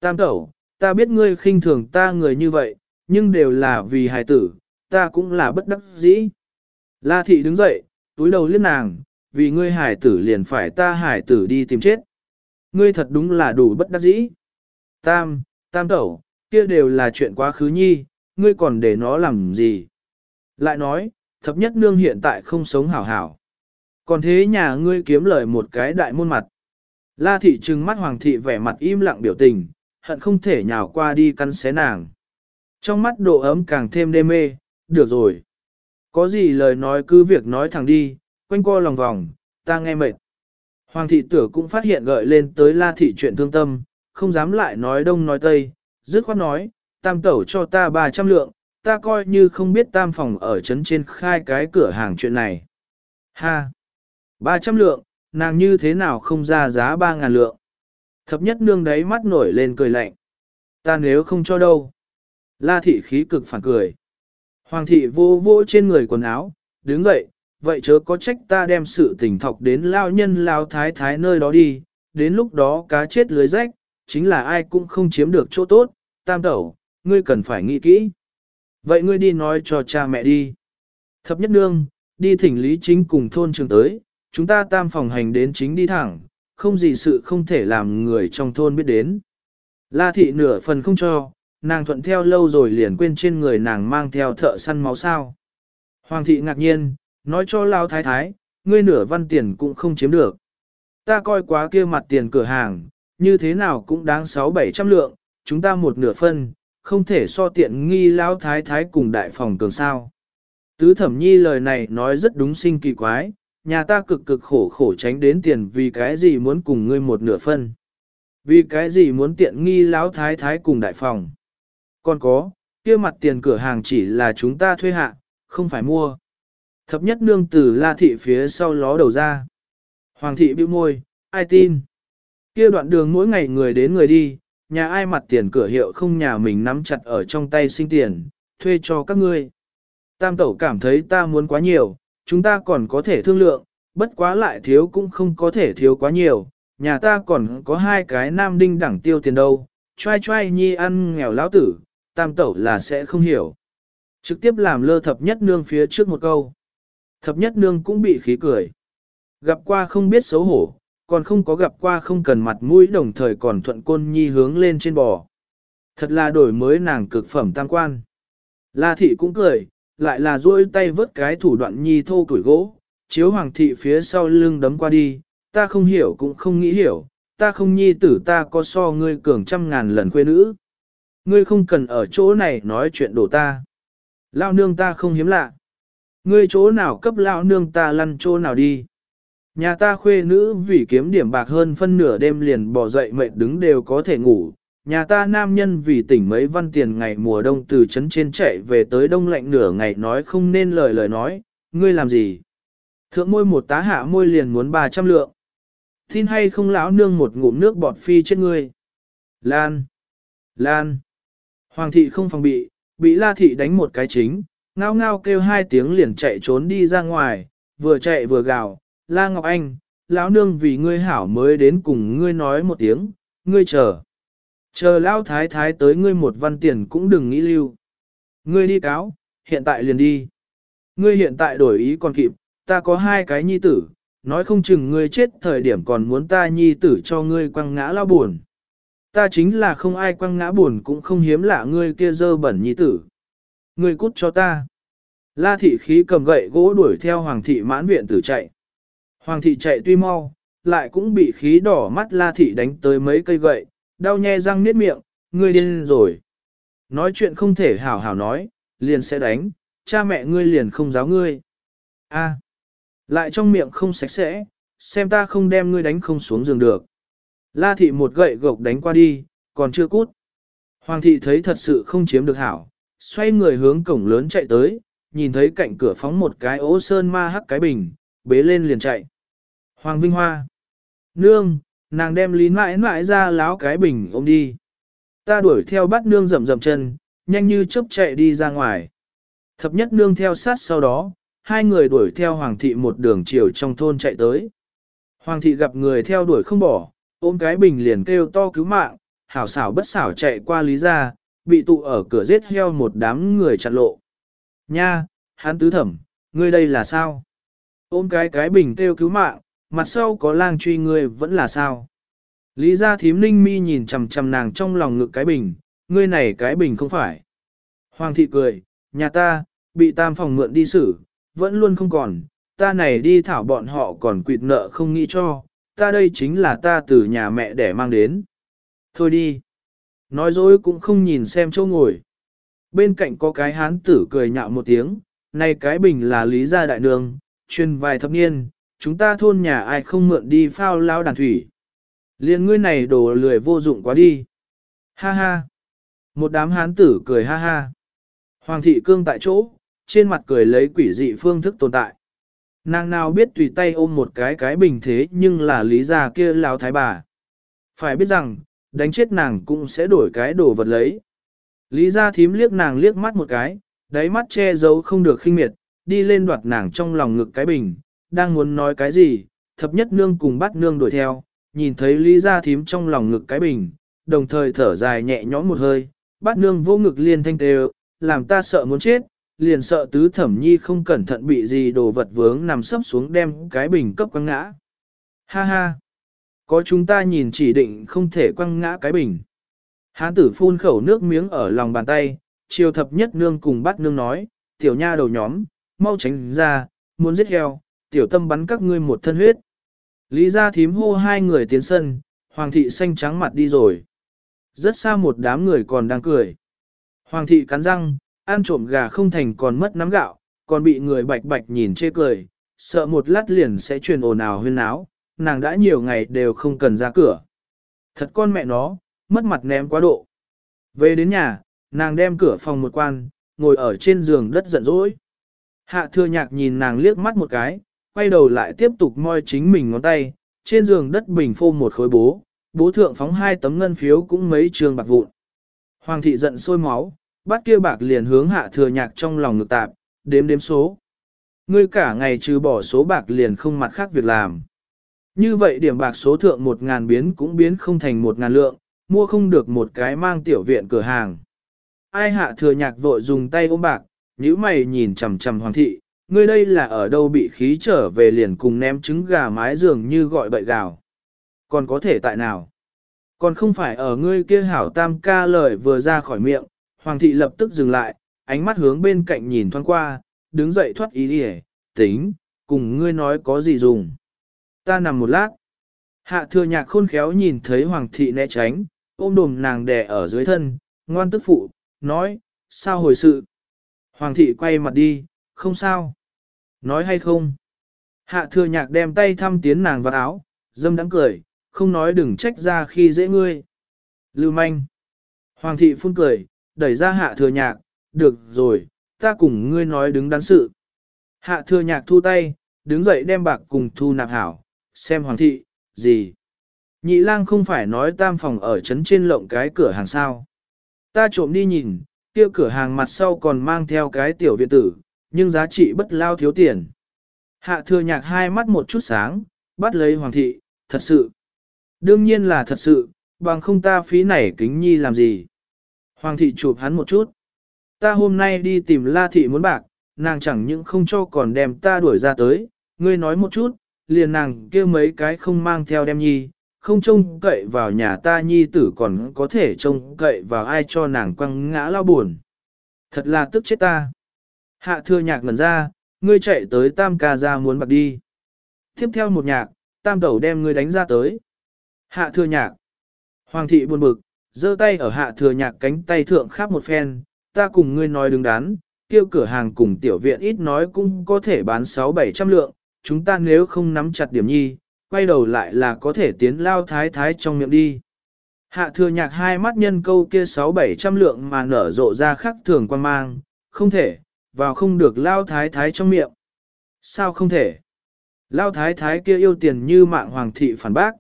Tam tẩu, ta biết ngươi khinh thường ta người như vậy, nhưng đều là vì hài tử, ta cũng là bất đắc dĩ. La thị đứng dậy, túi đầu liếc nàng, vì ngươi hài tử liền phải ta hài tử đi tìm chết. Ngươi thật đúng là đủ bất đắc dĩ. Tam, tam tẩu, kia đều là chuyện quá khứ nhi, ngươi còn để nó làm gì? Lại nói, thập nhất nương hiện tại không sống hảo hảo. Còn thế nhà ngươi kiếm lời một cái đại môn mặt. La thị trừng mắt hoàng thị vẻ mặt im lặng biểu tình, hận không thể nhào qua đi cắn xé nàng. Trong mắt độ ấm càng thêm đê mê, được rồi. Có gì lời nói cứ việc nói thẳng đi, quanh co lòng vòng, ta nghe mệt. Hoàng thị tử cũng phát hiện gợi lên tới la thị chuyện thương tâm, không dám lại nói đông nói tây, dứt khoát nói, tam tẩu cho ta 300 lượng, ta coi như không biết tam phòng ở trấn trên khai cái cửa hàng chuyện này. Ha! 300 lượng, nàng như thế nào không ra giá 3.000 lượng. Thập nhất nương đấy mắt nổi lên cười lạnh. Ta nếu không cho đâu. La thị khí cực phản cười. Hoàng thị vô vô trên người quần áo, đứng dậy, vậy chớ có trách ta đem sự tình thọc đến lao nhân lao thái thái nơi đó đi, đến lúc đó cá chết lưới rách, chính là ai cũng không chiếm được chỗ tốt, tam tẩu, ngươi cần phải nghĩ kỹ. Vậy ngươi đi nói cho cha mẹ đi. Thập nhất nương, đi thỉnh lý chính cùng thôn trường tới, chúng ta tam phòng hành đến chính đi thẳng, không gì sự không thể làm người trong thôn biết đến. La thị nửa phần không cho, nàng thuận theo lâu rồi liền quên trên người nàng mang theo thợ săn máu sao. Hoàng thị ngạc nhiên, nói cho lao thái thái, ngươi nửa văn tiền cũng không chiếm được. Ta coi quá kia mặt tiền cửa hàng, như thế nào cũng đáng sáu bảy trăm lượng, chúng ta một nửa phân, không thể so tiện nghi Lão thái thái cùng đại phòng cường sao. Tứ thẩm nhi lời này nói rất đúng sinh kỳ quái, nhà ta cực cực khổ khổ tránh đến tiền vì cái gì muốn cùng ngươi một nửa phân. Vì cái gì muốn tiện nghi lão thái thái cùng đại phòng. Còn có, kia mặt tiền cửa hàng chỉ là chúng ta thuê hạ, không phải mua. Thập nhất nương từ la thị phía sau ló đầu ra. Hoàng thị bĩu môi, ai tin. Kia đoạn đường mỗi ngày người đến người đi, nhà ai mặt tiền cửa hiệu không nhà mình nắm chặt ở trong tay sinh tiền, thuê cho các ngươi. Tam tẩu cảm thấy ta muốn quá nhiều, chúng ta còn có thể thương lượng, bất quá lại thiếu cũng không có thể thiếu quá nhiều, nhà ta còn có hai cái nam đinh đẳng tiêu tiền đâu, trai trai nhi ăn nghèo lão tử, tam tẩu là sẽ không hiểu. Trực tiếp làm lơ thập nhất nương phía trước một câu. Thập nhất nương cũng bị khí cười. Gặp qua không biết xấu hổ, còn không có gặp qua không cần mặt mũi đồng thời còn thuận côn nhi hướng lên trên bò. Thật là đổi mới nàng cực phẩm tam quan. La thị cũng cười, lại là duỗi tay vớt cái thủ đoạn nhi thô tuổi gỗ, chiếu hoàng thị phía sau lưng đấm qua đi, ta không hiểu cũng không nghĩ hiểu, ta không nhi tử ta có so ngươi cường trăm ngàn lần quê nữ. Ngươi không cần ở chỗ này nói chuyện đổ ta. Lao nương ta không hiếm lạ. Ngươi chỗ nào cấp lao nương ta lăn chỗ nào đi. Nhà ta khuê nữ vì kiếm điểm bạc hơn phân nửa đêm liền bỏ dậy mệt đứng đều có thể ngủ, nhà ta nam nhân vì tỉnh mấy văn tiền ngày mùa đông từ trấn trên chạy về tới đông lạnh nửa ngày nói không nên lời lời nói, ngươi làm gì? Thượng môi một tá hạ môi liền muốn 300 lượng. Tin hay không lão nương một ngụm nước bọt phi chết ngươi. Lan! Lan! Hoàng thị không phòng bị, bị la thị đánh một cái chính, ngao ngao kêu hai tiếng liền chạy trốn đi ra ngoài, vừa chạy vừa gào, la ngọc anh, lão nương vì ngươi hảo mới đến cùng ngươi nói một tiếng, ngươi chờ. Chờ lao thái thái tới ngươi một văn tiền cũng đừng nghĩ lưu. Ngươi đi cáo, hiện tại liền đi. Ngươi hiện tại đổi ý còn kịp, ta có hai cái nhi tử, nói không chừng ngươi chết thời điểm còn muốn ta nhi tử cho ngươi quăng ngã lao buồn. Ta chính là không ai quăng ngã buồn cũng không hiếm lạ ngươi kia dơ bẩn nhi tử. Ngươi cút cho ta. La thị khí cầm gậy gỗ đuổi theo hoàng thị mãn viện tử chạy. Hoàng thị chạy tuy mau, lại cũng bị khí đỏ mắt la thị đánh tới mấy cây gậy, đau nhe răng niết miệng, ngươi điên rồi. Nói chuyện không thể hảo hảo nói, liền sẽ đánh, cha mẹ ngươi liền không giáo ngươi. A, lại trong miệng không sạch sẽ, xem ta không đem ngươi đánh không xuống giường được. La thị một gậy gộc đánh qua đi, còn chưa cút. Hoàng thị thấy thật sự không chiếm được hảo, xoay người hướng cổng lớn chạy tới, nhìn thấy cạnh cửa phóng một cái ố sơn ma hắc cái bình, bế lên liền chạy. Hoàng Vinh Hoa. Nương, nàng đem lý mãi mãi ra láo cái bình ôm đi. Ta đuổi theo bắt nương rầm rầm chân, nhanh như chớp chạy đi ra ngoài. Thập nhất nương theo sát sau đó, hai người đuổi theo hoàng thị một đường chiều trong thôn chạy tới. Hoàng thị gặp người theo đuổi không bỏ, ôm cái bình liền kêu to cứu mạng, hảo xảo bất xảo chạy qua lý ra, bị tụ ở cửa giết heo một đám người chặn lộ. Nha, hắn tứ thẩm, ngươi đây là sao? Ôm cái cái bình kêu cứu mạng, mặt sau có lang truy ngươi vẫn là sao? Lý gia thím ninh mi nhìn chằm chằm nàng trong lòng ngực cái bình, ngươi này cái bình không phải. Hoàng thị cười, nhà ta, bị tam phòng mượn đi xử, vẫn luôn không còn, ta này đi thảo bọn họ còn quỵt nợ không nghĩ cho, ta đây chính là ta từ nhà mẹ để mang đến. Thôi đi. Nói dối cũng không nhìn xem chỗ ngồi. Bên cạnh có cái hán tử cười nhạo một tiếng, này cái bình là lý gia đại nương, chuyên vài thập niên, chúng ta thôn nhà ai không mượn đi phao lao đàn thủy. Liên ngươi này đồ lười vô dụng quá đi. Ha ha. Một đám hán tử cười ha ha. Hoàng thị cương tại chỗ, trên mặt cười lấy quỷ dị phương thức tồn tại. Nàng nào biết tùy tay ôm một cái cái bình thế nhưng là lý gia kia lao thái bà. Phải biết rằng, đánh chết nàng cũng sẽ đổi cái đồ vật lấy. Lý gia thím liếc nàng liếc mắt một cái, đáy mắt che giấu không được khinh miệt, đi lên đoạt nàng trong lòng ngực cái bình, đang muốn nói cái gì, thập nhất nương cùng bắt nương đuổi theo, nhìn thấy Lý gia thím trong lòng ngực cái bình, đồng thời thở dài nhẹ nhõm một hơi, bắt nương vô ngực liền thanh tê làm ta sợ muốn chết, liền sợ tứ thẩm nhi không cẩn thận bị gì đồ vật vướng nằm sấp xuống đem cái bình cấp quăng ngã. Ha ha! Có chúng ta nhìn chỉ định không thể quăng ngã cái bình. Hán tử phun khẩu nước miếng ở lòng bàn tay, chiều thập nhất nương cùng bắt nương nói, tiểu nha đầu nhóm, mau tránh ra, muốn giết heo, tiểu tâm bắn các ngươi một thân huyết. Lý gia thím hô hai người tiến sân, hoàng thị xanh trắng mặt đi rồi. Rất xa một đám người còn đang cười. Hoàng thị cắn răng, ăn trộm gà không thành còn mất nắm gạo, còn bị người bạch bạch nhìn chê cười, sợ một lát liền sẽ truyền ồn ào huyên náo, nàng đã nhiều ngày đều không cần ra cửa. Thật con mẹ nó, mất mặt ném quá độ. Về đến nhà, nàng đem cửa phòng một quan, ngồi ở trên giường đất giận dỗi. Hạ thừa nhạc nhìn nàng liếc mắt một cái, quay đầu lại tiếp tục moi chính mình ngón tay, trên giường đất bình phô một khối bố, bố thượng phóng hai tấm ngân phiếu cũng mấy trường bạc vụn. Hoàng thị giận sôi máu, bắt kia bạc liền hướng hạ thừa nhạc trong lòng ngực tạp, đếm đếm số. Ngươi cả ngày trừ bỏ số bạc liền không mặt khác việc làm. Như vậy điểm bạc số thượng một ngàn biến cũng biến không thành một ngàn lượng, mua không được một cái mang tiểu viện cửa hàng. Ai hạ thừa nhạc vội dùng tay ôm bạc, nhíu mày nhìn chằm chằm hoàng thị, ngươi đây là ở đâu bị khí trở về liền cùng ném trứng gà mái giường như gọi bậy gào. Còn có thể tại nào? Còn không phải ở ngươi kia hảo tam ca lời vừa ra khỏi miệng, hoàng thị lập tức dừng lại, ánh mắt hướng bên cạnh nhìn thoáng qua, đứng dậy thoát ý đi tính, cùng ngươi nói có gì dùng. Ta nằm một lát. Hạ thừa nhạc khôn khéo nhìn thấy hoàng thị né tránh, ôm đùm nàng đè ở dưới thân, ngoan tức phụ, nói, sao hồi sự. Hoàng thị quay mặt đi, không sao. Nói hay không? Hạ thừa nhạc đem tay thăm tiến nàng vào áo, dâm đắng cười, không nói đừng trách ra khi dễ ngươi. Lưu manh. Hoàng thị phun cười, đẩy ra hạ thừa nhạc, được rồi, ta cùng ngươi nói đứng đắn sự. Hạ thừa nhạc thu tay, đứng dậy đem bạc cùng thu nạp hảo, xem hoàng thị, gì. Nhị lang không phải nói tam phòng ở trấn trên lộng cái cửa hàng sao. Ta trộm đi nhìn, kia cửa hàng mặt sau còn mang theo cái tiểu viện tử, nhưng giá trị bất lao thiếu tiền. Hạ thừa nhạc hai mắt một chút sáng, bắt lấy hoàng thị, thật sự. Đương nhiên là thật sự, bằng không ta phí này kính nhi làm gì. Hoàng thị chụp hắn một chút. Ta hôm nay đi tìm la thị muốn bạc, nàng chẳng những không cho còn đem ta đuổi ra tới, ngươi nói một chút, liền nàng kia mấy cái không mang theo đem nhi, không trông cậy vào nhà ta nhi tử còn có thể trông cậy vào ai cho nàng quăng ngã lao buồn. Thật là tức chết ta. Hạ thừa nhạc ngần ra, ngươi chạy tới tam ca ra muốn bạc đi. Tiếp theo một nhạc, tam tẩu đem ngươi đánh ra tới. Hạ thừa nhạc. Hoàng thị buồn bực, giơ tay ở hạ thừa nhạc cánh tay thượng khắp một phen, ta cùng ngươi nói đứng đắn, kêu cửa hàng cùng tiểu viện ít nói cũng có thể bán 6-700 lượng, chúng ta nếu không nắm chặt điểm nhi, quay đầu lại là có thể tiến lao thái thái trong miệng đi. Hạ thừa nhạc hai mắt nhân câu kia 6-700 lượng mà nở rộ ra khắc thường quan mang, không thể, vào không được lao thái thái trong miệng. Sao không thể? Lao thái thái kia yêu tiền như mạng hoàng thị phản bác.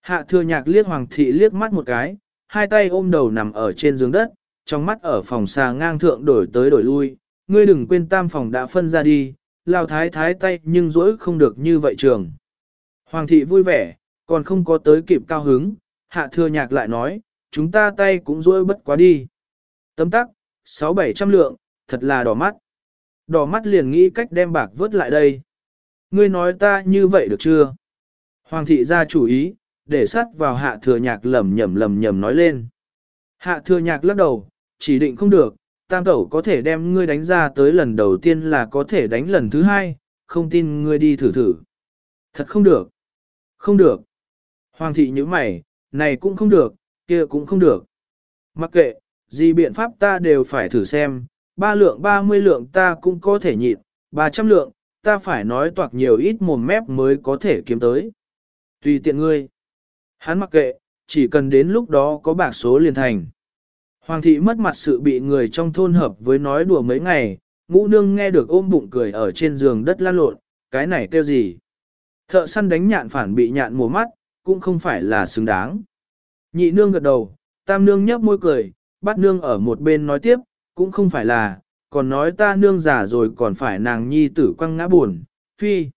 Hạ thừa nhạc liếc hoàng thị liếc mắt một cái, hai tay ôm đầu nằm ở trên giường đất, trong mắt ở phòng xà ngang thượng đổi tới đổi lui, ngươi đừng quên tam phòng đã phân ra đi, lao thái thái tay nhưng dỗi không được như vậy trường. Hoàng thị vui vẻ, còn không có tới kịp cao hứng, hạ thừa nhạc lại nói, chúng ta tay cũng dỗi bất quá đi. Tấm tắc, sáu bảy trăm lượng, thật là đỏ mắt. Đỏ mắt liền nghĩ cách đem bạc vớt lại đây. Ngươi nói ta như vậy được chưa? Hoàng thị ra chủ ý, để sắt vào hạ thừa nhạc lầm nhầm lầm nhầm nói lên. Hạ thừa nhạc lắc đầu, chỉ định không được, tam tẩu có thể đem ngươi đánh ra tới lần đầu tiên là có thể đánh lần thứ hai, không tin ngươi đi thử thử. Thật không được. Không được. Hoàng thị như mày, này cũng không được, kia cũng không được. Mặc kệ, gì biện pháp ta đều phải thử xem, ba lượng ba mươi lượng ta cũng có thể nhịn, ba trăm lượng, ta phải nói toạc nhiều ít mồm mép mới có thể kiếm tới. Tùy tiện ngươi. Hắn mặc kệ, chỉ cần đến lúc đó có bạc số liền thành. Hoàng thị mất mặt sự bị người trong thôn hợp với nói đùa mấy ngày, ngũ nương nghe được ôm bụng cười ở trên giường đất lan lộn, cái này kêu gì? Thợ săn đánh nhạn phản bị nhạn mùa mắt, cũng không phải là xứng đáng. Nhị nương gật đầu, tam nương nhấp môi cười, bắt nương ở một bên nói tiếp, cũng không phải là, còn nói ta nương già rồi còn phải nàng nhi tử quăng ngã buồn, phi.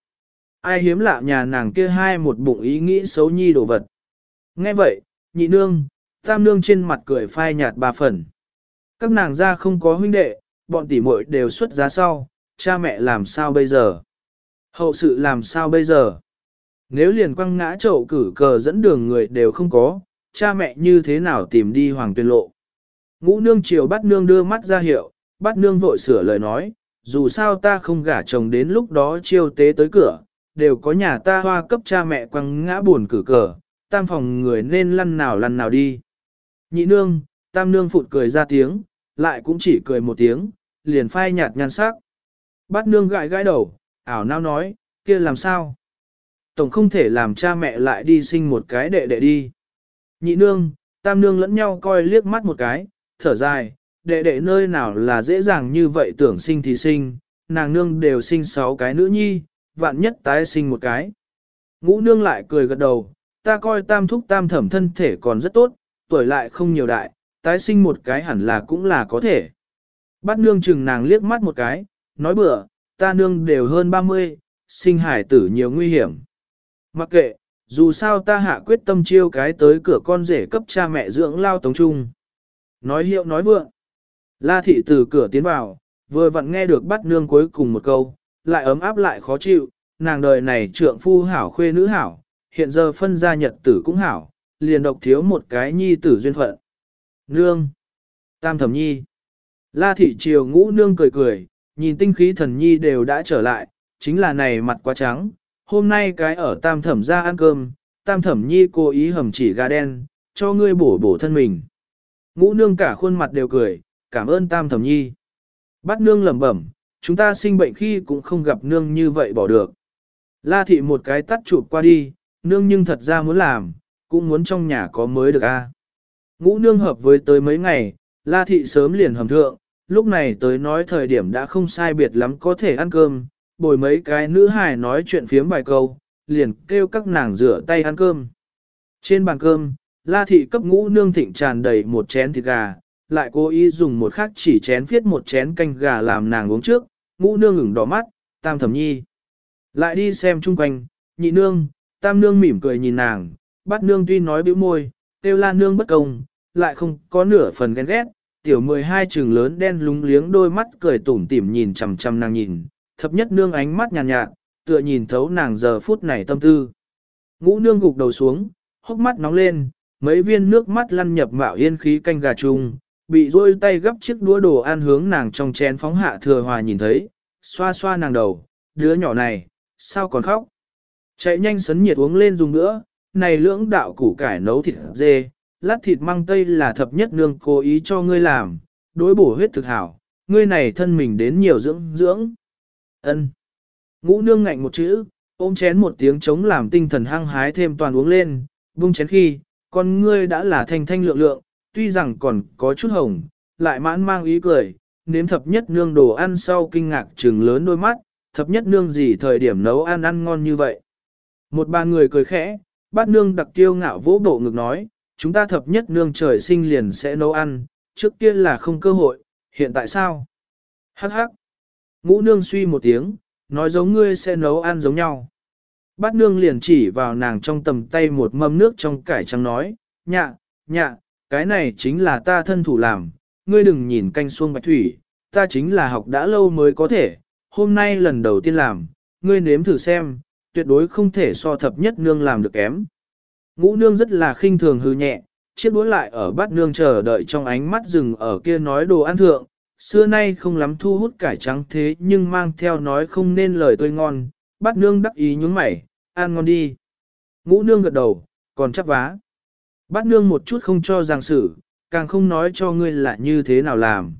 Ai hiếm lạ nhà nàng kia hai một bụng ý nghĩ xấu nhi đồ vật. Nghe vậy, nhị nương, tam nương trên mặt cười phai nhạt ba phần. Các nàng ra không có huynh đệ, bọn tỷ muội đều xuất giá sau, cha mẹ làm sao bây giờ? Hậu sự làm sao bây giờ? Nếu liền quăng ngã chậu cử cờ dẫn đường người đều không có, cha mẹ như thế nào tìm đi hoàng tuyên lộ? Ngũ nương chiều bắt nương đưa mắt ra hiệu, bắt nương vội sửa lời nói, dù sao ta không gả chồng đến lúc đó chiêu tế tới cửa, đều có nhà ta hoa cấp cha mẹ quăng ngã buồn cử cờ, tam phòng người nên lăn nào lăn nào đi. Nhị nương, tam nương phụt cười ra tiếng, lại cũng chỉ cười một tiếng, liền phai nhạt nhan sắc. Bát nương gãi gãi đầu, ảo nao nói, kia làm sao? Tổng không thể làm cha mẹ lại đi sinh một cái đệ đệ đi. Nhị nương, tam nương lẫn nhau coi liếc mắt một cái, thở dài, đệ đệ nơi nào là dễ dàng như vậy tưởng sinh thì sinh, nàng nương đều sinh sáu cái nữ nhi, vạn nhất tái sinh một cái. Ngũ nương lại cười gật đầu, ta coi tam thúc tam thẩm thân thể còn rất tốt, tuổi lại không nhiều đại, tái sinh một cái hẳn là cũng là có thể. Bắt nương chừng nàng liếc mắt một cái, nói bừa, ta nương đều hơn 30, sinh hải tử nhiều nguy hiểm. Mặc kệ, dù sao ta hạ quyết tâm chiêu cái tới cửa con rể cấp cha mẹ dưỡng lao tống trung. Nói hiệu nói vượng. La thị từ cửa tiến vào, vừa vặn nghe được bắt nương cuối cùng một câu, lại ấm áp lại khó chịu, nàng đời này trượng phu hảo khuê nữ hảo, hiện giờ phân gia nhật tử cũng hảo, liền độc thiếu một cái nhi tử duyên phận. Nương! Tam thẩm nhi! La thị triều ngũ nương cười cười, nhìn tinh khí thần nhi đều đã trở lại, chính là này mặt quá trắng, hôm nay cái ở tam thẩm ra ăn cơm, tam thẩm nhi cố ý hầm chỉ gà đen, cho ngươi bổ bổ thân mình. Ngũ nương cả khuôn mặt đều cười, cảm ơn tam thẩm nhi. Bát nương lẩm bẩm, chúng ta sinh bệnh khi cũng không gặp nương như vậy bỏ được. La thị một cái tắt chụp qua đi, nương nhưng thật ra muốn làm, cũng muốn trong nhà có mới được a. Ngũ nương hợp với tới mấy ngày, la thị sớm liền hầm thượng, lúc này tới nói thời điểm đã không sai biệt lắm có thể ăn cơm, bồi mấy cái nữ hài nói chuyện phiếm vài câu, liền kêu các nàng rửa tay ăn cơm. Trên bàn cơm, la thị cấp ngũ nương thịnh tràn đầy một chén thịt gà, lại cố ý dùng một khắc chỉ chén viết một chén canh gà làm nàng uống trước, ngũ nương ửng đỏ mắt, tam thẩm nhi. Lại đi xem chung quanh, nhị nương, tam nương mỉm cười nhìn nàng, bắt nương tuy nói bĩu môi, tiêu la nương bất công, lại không có nửa phần ghen ghét, tiểu 12 trường lớn đen lúng liếng đôi mắt cười tủm tỉm nhìn chằm chằm nàng nhìn, thập nhất nương ánh mắt nhàn nhạt, nhạt, tựa nhìn thấu nàng giờ phút này tâm tư. Ngũ nương gục đầu xuống, hốc mắt nóng lên, mấy viên nước mắt lăn nhập mạo yên khí canh gà chung, bị rôi tay gấp chiếc đũa đồ ăn hướng nàng trong chén phóng hạ thừa hòa nhìn thấy, xoa xoa nàng đầu, đứa nhỏ này, sao còn khóc. Chạy nhanh sấn nhiệt uống lên dùng nữa, này lưỡng đạo củ cải nấu thịt dê, lát thịt măng tây là thập nhất nương cố ý cho ngươi làm, đối bổ huyết thực hảo, ngươi này thân mình đến nhiều dưỡng dưỡng. ân Ngũ nương ngạnh một chữ, ôm chén một tiếng chống làm tinh thần hăng hái thêm toàn uống lên, bung chén khi, con ngươi đã là thanh thanh lượng lượng, tuy rằng còn có chút hồng, lại mãn mang ý cười, nếm thập nhất nương đồ ăn sau kinh ngạc trừng lớn đôi mắt, thập nhất nương gì thời điểm nấu ăn ăn ngon như vậy. Một ba người cười khẽ, bát nương đặc tiêu ngạo vỗ bộ ngực nói, chúng ta thập nhất nương trời sinh liền sẽ nấu ăn, trước kia là không cơ hội, hiện tại sao? Hắc hắc. Ngũ nương suy một tiếng, nói giống ngươi sẽ nấu ăn giống nhau. Bát nương liền chỉ vào nàng trong tầm tay một mâm nước trong cải trắng nói, nhạ, nhạ, cái này chính là ta thân thủ làm, ngươi đừng nhìn canh xuông bạch thủy, ta chính là học đã lâu mới có thể, hôm nay lần đầu tiên làm, ngươi nếm thử xem, tuyệt đối không thể so thập nhất nương làm được kém. Ngũ nương rất là khinh thường hư nhẹ, chiếc đũa lại ở bát nương chờ đợi trong ánh mắt rừng ở kia nói đồ ăn thượng, xưa nay không lắm thu hút cải trắng thế nhưng mang theo nói không nên lời tươi ngon, bát nương đắc ý nhúng mày, ăn ngon đi. Ngũ nương gật đầu, còn chắp vá. Bát nương một chút không cho giang sử, càng không nói cho ngươi là như thế nào làm.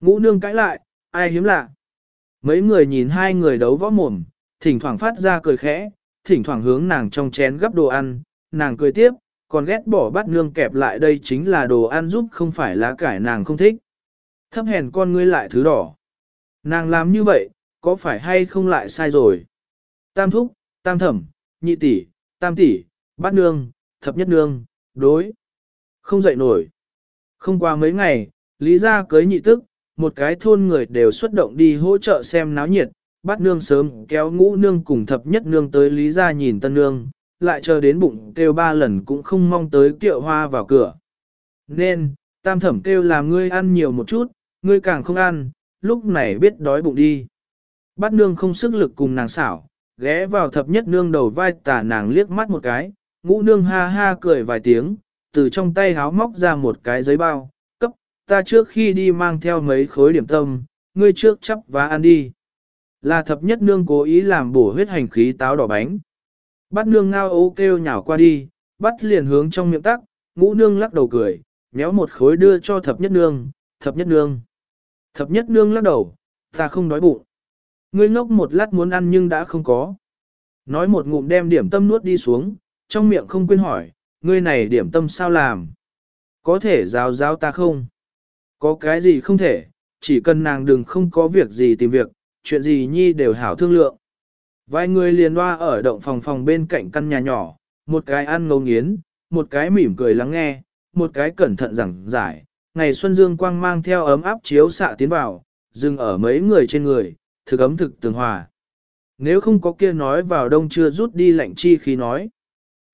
Ngũ nương cãi lại, ai hiếm lạ. Mấy người nhìn hai người đấu võ mồm, thỉnh thoảng phát ra cười khẽ, thỉnh thoảng hướng nàng trong chén gấp đồ ăn, nàng cười tiếp, còn ghét bỏ bát nương kẹp lại đây chính là đồ ăn giúp không phải lá cải nàng không thích. Thấp hèn con ngươi lại thứ đỏ. Nàng làm như vậy, có phải hay không lại sai rồi? Tam thúc, tam thẩm, nhị tỷ, tam tỷ, bát nương, thập nhất nương, đối. Không dậy nổi. Không qua mấy ngày, Lý gia cưới nhị tức, một cái thôn người đều xuất động đi hỗ trợ xem náo nhiệt, bát nương sớm kéo ngũ nương cùng thập nhất nương tới Lý gia nhìn tân nương, lại chờ đến bụng kêu ba lần cũng không mong tới kiệu hoa vào cửa. Nên, tam thẩm kêu làm ngươi ăn nhiều một chút, ngươi càng không ăn, lúc này biết đói bụng đi. Bát nương không sức lực cùng nàng xảo, ghé vào thập nhất nương đầu vai tả nàng liếc mắt một cái, ngũ nương ha ha cười vài tiếng, từ trong tay háo móc ra một cái giấy bao, cấp, ta trước khi đi mang theo mấy khối điểm tâm, ngươi trước chấp và ăn đi. Là thập nhất nương cố ý làm bổ huyết hành khí táo đỏ bánh. Bắt nương ngao ố kêu nhào qua đi, bắt liền hướng trong miệng tắc, ngũ nương lắc đầu cười, méo một khối đưa cho thập nhất nương, thập nhất nương. Thập nhất nương lắc đầu, ta không đói bụng. Ngươi ngốc một lát muốn ăn nhưng đã không có. Nói một ngụm đem điểm tâm nuốt đi xuống, trong miệng không quên hỏi, ngươi này điểm tâm sao làm? Có thể giáo giáo ta không? Có cái gì không thể, chỉ cần nàng đừng không có việc gì tìm việc, chuyện gì nhi đều hảo thương lượng. Vài người liền loa ở động phòng phòng bên cạnh căn nhà nhỏ, một cái ăn ngấu nghiến, một cái mỉm cười lắng nghe, một cái cẩn thận giảng giải. Ngày Xuân Dương Quang mang theo ấm áp chiếu xạ tiến vào, dừng ở mấy người trên người, thực ấm thực tường hòa. Nếu không có kia nói vào đông chưa rút đi lạnh chi khi nói.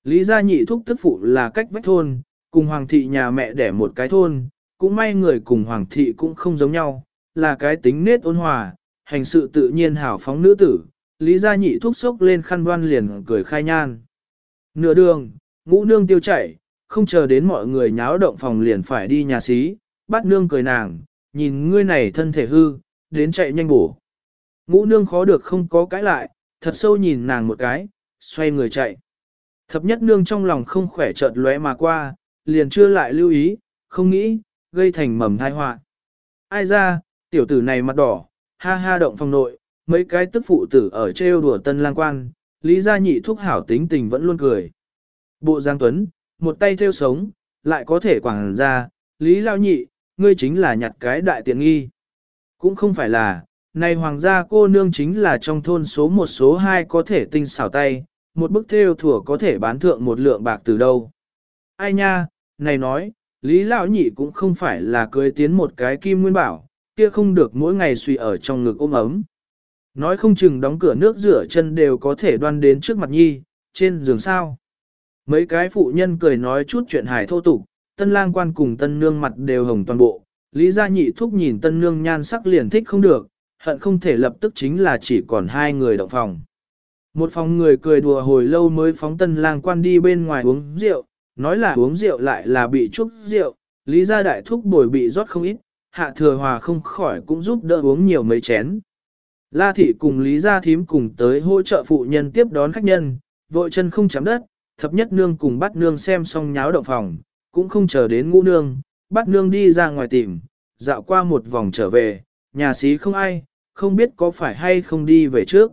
Lý gia nhị thúc tức phụ là cách vách thôn, cùng hoàng thị nhà mẹ đẻ một cái thôn, cũng may người cùng hoàng thị cũng không giống nhau, là cái tính nết ôn hòa, hành sự tự nhiên hảo phóng nữ tử, Lý gia nhị thúc sốc lên khăn đoan liền cười khai nhan. Nửa đường, ngũ nương tiêu chảy, không chờ đến mọi người nháo động phòng liền phải đi nhà xí, bắt nương cười nàng, nhìn ngươi này thân thể hư, đến chạy nhanh bổ. Ngũ nương khó được không có cãi lại, thật sâu nhìn nàng một cái, xoay người chạy. Thập nhất nương trong lòng không khỏe chợt lóe mà qua, liền chưa lại lưu ý, không nghĩ, gây thành mầm thai họa. Ai ra, tiểu tử này mặt đỏ, ha ha động phòng nội, mấy cái tức phụ tử ở trêu đùa tân lang quan, lý gia nhị thúc hảo tính tình vẫn luôn cười. Bộ Giang Tuấn, một tay theo sống, lại có thể quảng ra, lý lao nhị, ngươi chính là nhặt cái đại tiện nghi. Cũng không phải là, này hoàng gia cô nương chính là trong thôn số một số hai có thể tinh xảo tay, một bức thêu thủa có thể bán thượng một lượng bạc từ đâu. Ai nha, này nói, Lý Lão Nhị cũng không phải là cưới tiến một cái kim nguyên bảo, kia không được mỗi ngày suy ở trong ngực ôm ấm. Nói không chừng đóng cửa nước rửa chân đều có thể đoan đến trước mặt nhi, trên giường sao. Mấy cái phụ nhân cười nói chút chuyện hài thô tục, tân lang quan cùng tân nương mặt đều hồng toàn bộ. Lý gia nhị thúc nhìn tân nương nhan sắc liền thích không được, hận không thể lập tức chính là chỉ còn hai người động phòng. Một phòng người cười đùa hồi lâu mới phóng tân lang quan đi bên ngoài uống rượu, nói là uống rượu lại là bị chúc rượu, lý gia đại thúc bồi bị rót không ít, hạ thừa hòa không khỏi cũng giúp đỡ uống nhiều mấy chén. La thị cùng lý gia thím cùng tới hỗ trợ phụ nhân tiếp đón khách nhân, vội chân không chạm đất, thập nhất nương cùng bắt nương xem xong nháo động phòng, cũng không chờ đến ngũ nương, bắt nương đi ra ngoài tìm, dạo qua một vòng trở về, nhà xí không ai, không biết có phải hay không đi về trước.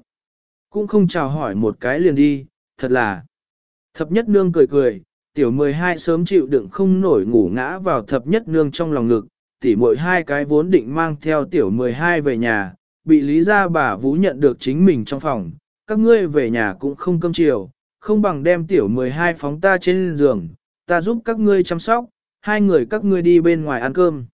Cũng không chào hỏi một cái liền đi, thật là. Thập nhất nương cười cười, tiểu 12 sớm chịu đựng không nổi ngủ ngã vào thập nhất nương trong lòng ngực, tỉ mỗi hai cái vốn định mang theo tiểu 12 về nhà, bị lý gia bà vũ nhận được chính mình trong phòng, các ngươi về nhà cũng không cơm chiều, không bằng đem tiểu 12 phóng ta trên giường, ta giúp các ngươi chăm sóc, hai người các ngươi đi bên ngoài ăn cơm.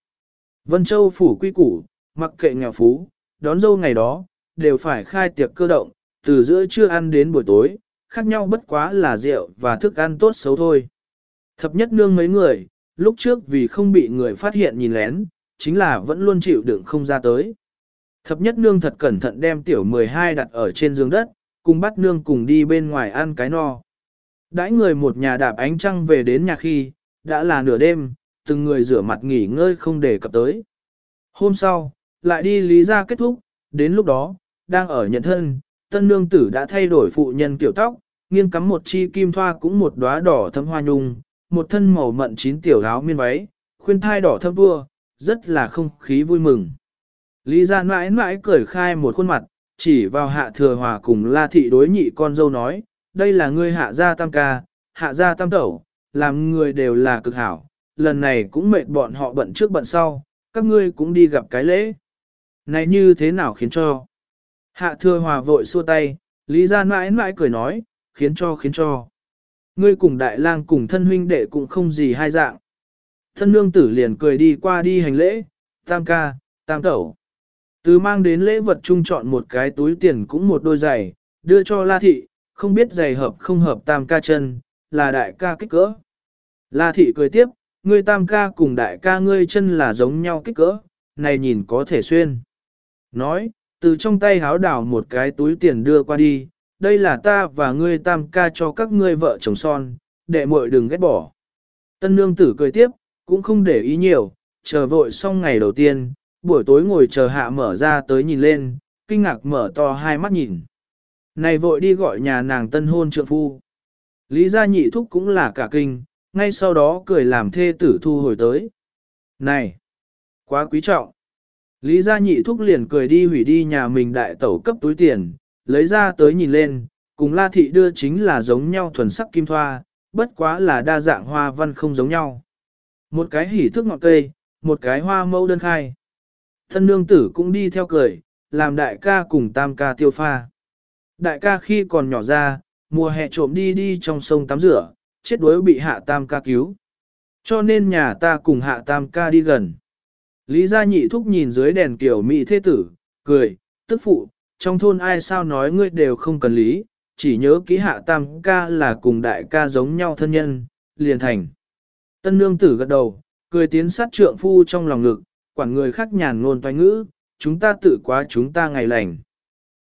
Vân Châu phủ quy củ, mặc kệ nghèo phú, đón dâu ngày đó, đều phải khai tiệc cơ động, từ giữa trưa ăn đến buổi tối, khác nhau bất quá là rượu và thức ăn tốt xấu thôi. Thập nhất nương mấy người, lúc trước vì không bị người phát hiện nhìn lén, chính là vẫn luôn chịu đựng không ra tới. Thập nhất nương thật cẩn thận đem tiểu 12 đặt ở trên giường đất, cùng bắt nương cùng đi bên ngoài ăn cái no. Đãi người một nhà đạp ánh trăng về đến nhà khi, đã là nửa đêm, từng người rửa mặt nghỉ ngơi không để cập tới. Hôm sau, lại đi lý ra kết thúc, đến lúc đó, đang ở nhận thân, tân nương tử đã thay đổi phụ nhân kiểu tóc, nghiêng cắm một chi kim thoa cũng một đóa đỏ thâm hoa nhung, một thân màu mận chín tiểu áo miên váy, khuyên thai đỏ thâm vua, rất là không khí vui mừng. Lý ra mãi mãi cười khai một khuôn mặt, chỉ vào hạ thừa hòa cùng la thị đối nhị con dâu nói, đây là ngươi hạ gia tam ca, hạ gia tam tẩu, làm người đều là cực hảo, lần này cũng mệt bọn họ bận trước bận sau, các ngươi cũng đi gặp cái lễ. Này như thế nào khiến cho? Hạ thừa hòa vội xua tay, Lý Gia mãi mãi cười nói, khiến cho khiến cho. Ngươi cùng đại lang cùng thân huynh đệ cũng không gì hai dạng. Thân nương tử liền cười đi qua đi hành lễ, tam ca, tam tẩu. Từ mang đến lễ vật chung chọn một cái túi tiền cũng một đôi giày, đưa cho La Thị, không biết giày hợp không hợp tam ca chân, là đại ca kích cỡ. La Thị cười tiếp, ngươi tam ca cùng đại ca ngươi chân là giống nhau kích cỡ, này nhìn có thể xuyên. Nói, từ trong tay háo đảo một cái túi tiền đưa qua đi, đây là ta và ngươi tam ca cho các ngươi vợ chồng son, đệ muội đừng ghét bỏ. Tân nương tử cười tiếp, cũng không để ý nhiều, chờ vội xong ngày đầu tiên, buổi tối ngồi chờ hạ mở ra tới nhìn lên, kinh ngạc mở to hai mắt nhìn. Này vội đi gọi nhà nàng tân hôn trượng phu. Lý gia nhị thúc cũng là cả kinh, ngay sau đó cười làm thê tử thu hồi tới. Này! Quá quý trọng! Lý gia nhị thúc liền cười đi hủy đi nhà mình đại tẩu cấp túi tiền, lấy ra tới nhìn lên, cùng la thị đưa chính là giống nhau thuần sắc kim thoa, bất quá là đa dạng hoa văn không giống nhau. Một cái hỉ thức ngọt cây, một cái hoa mẫu đơn khai. Thân nương tử cũng đi theo cười, làm đại ca cùng tam ca tiêu pha. Đại ca khi còn nhỏ ra, mùa hè trộm đi đi trong sông tắm rửa, chết đuối bị hạ tam ca cứu. Cho nên nhà ta cùng hạ tam ca đi gần. Lý gia nhị thúc nhìn dưới đèn kiểu mỹ thế tử, cười, tức phụ, trong thôn ai sao nói ngươi đều không cần lý, chỉ nhớ ký hạ tam ca là cùng đại ca giống nhau thân nhân, liền thành. Tân nương tử gật đầu, cười tiến sát trượng phu trong lòng ngực, quản người khác nhàn ngôn toanh ngữ, chúng ta tự quá chúng ta ngày lành.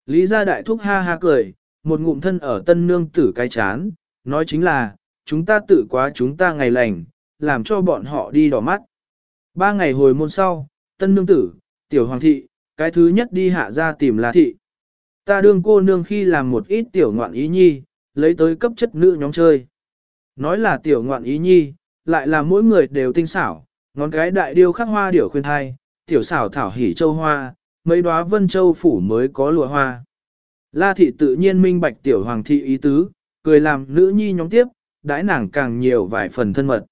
Lý gia đại thúc ha ha cười, một ngụm thân ở tân nương tử cái chán, nói chính là, chúng ta tự quá chúng ta ngày lành, làm cho bọn họ đi đỏ mắt. Ba ngày hồi môn sau, tân nương tử, tiểu hoàng thị, cái thứ nhất đi hạ ra tìm là thị. Ta đương cô nương khi làm một ít tiểu ngoạn ý nhi, lấy tới cấp chất nữ nhóm chơi. Nói là tiểu ngoạn ý nhi, lại là mỗi người đều tinh xảo, ngón cái đại điêu khắc hoa điểu khuyên thai, tiểu xảo thảo hỉ châu hoa, mấy đóa vân châu phủ mới có lụa hoa. La thị tự nhiên minh bạch tiểu hoàng thị ý tứ, cười làm nữ nhi nhóm tiếp, đãi nàng càng nhiều vài phần thân mật.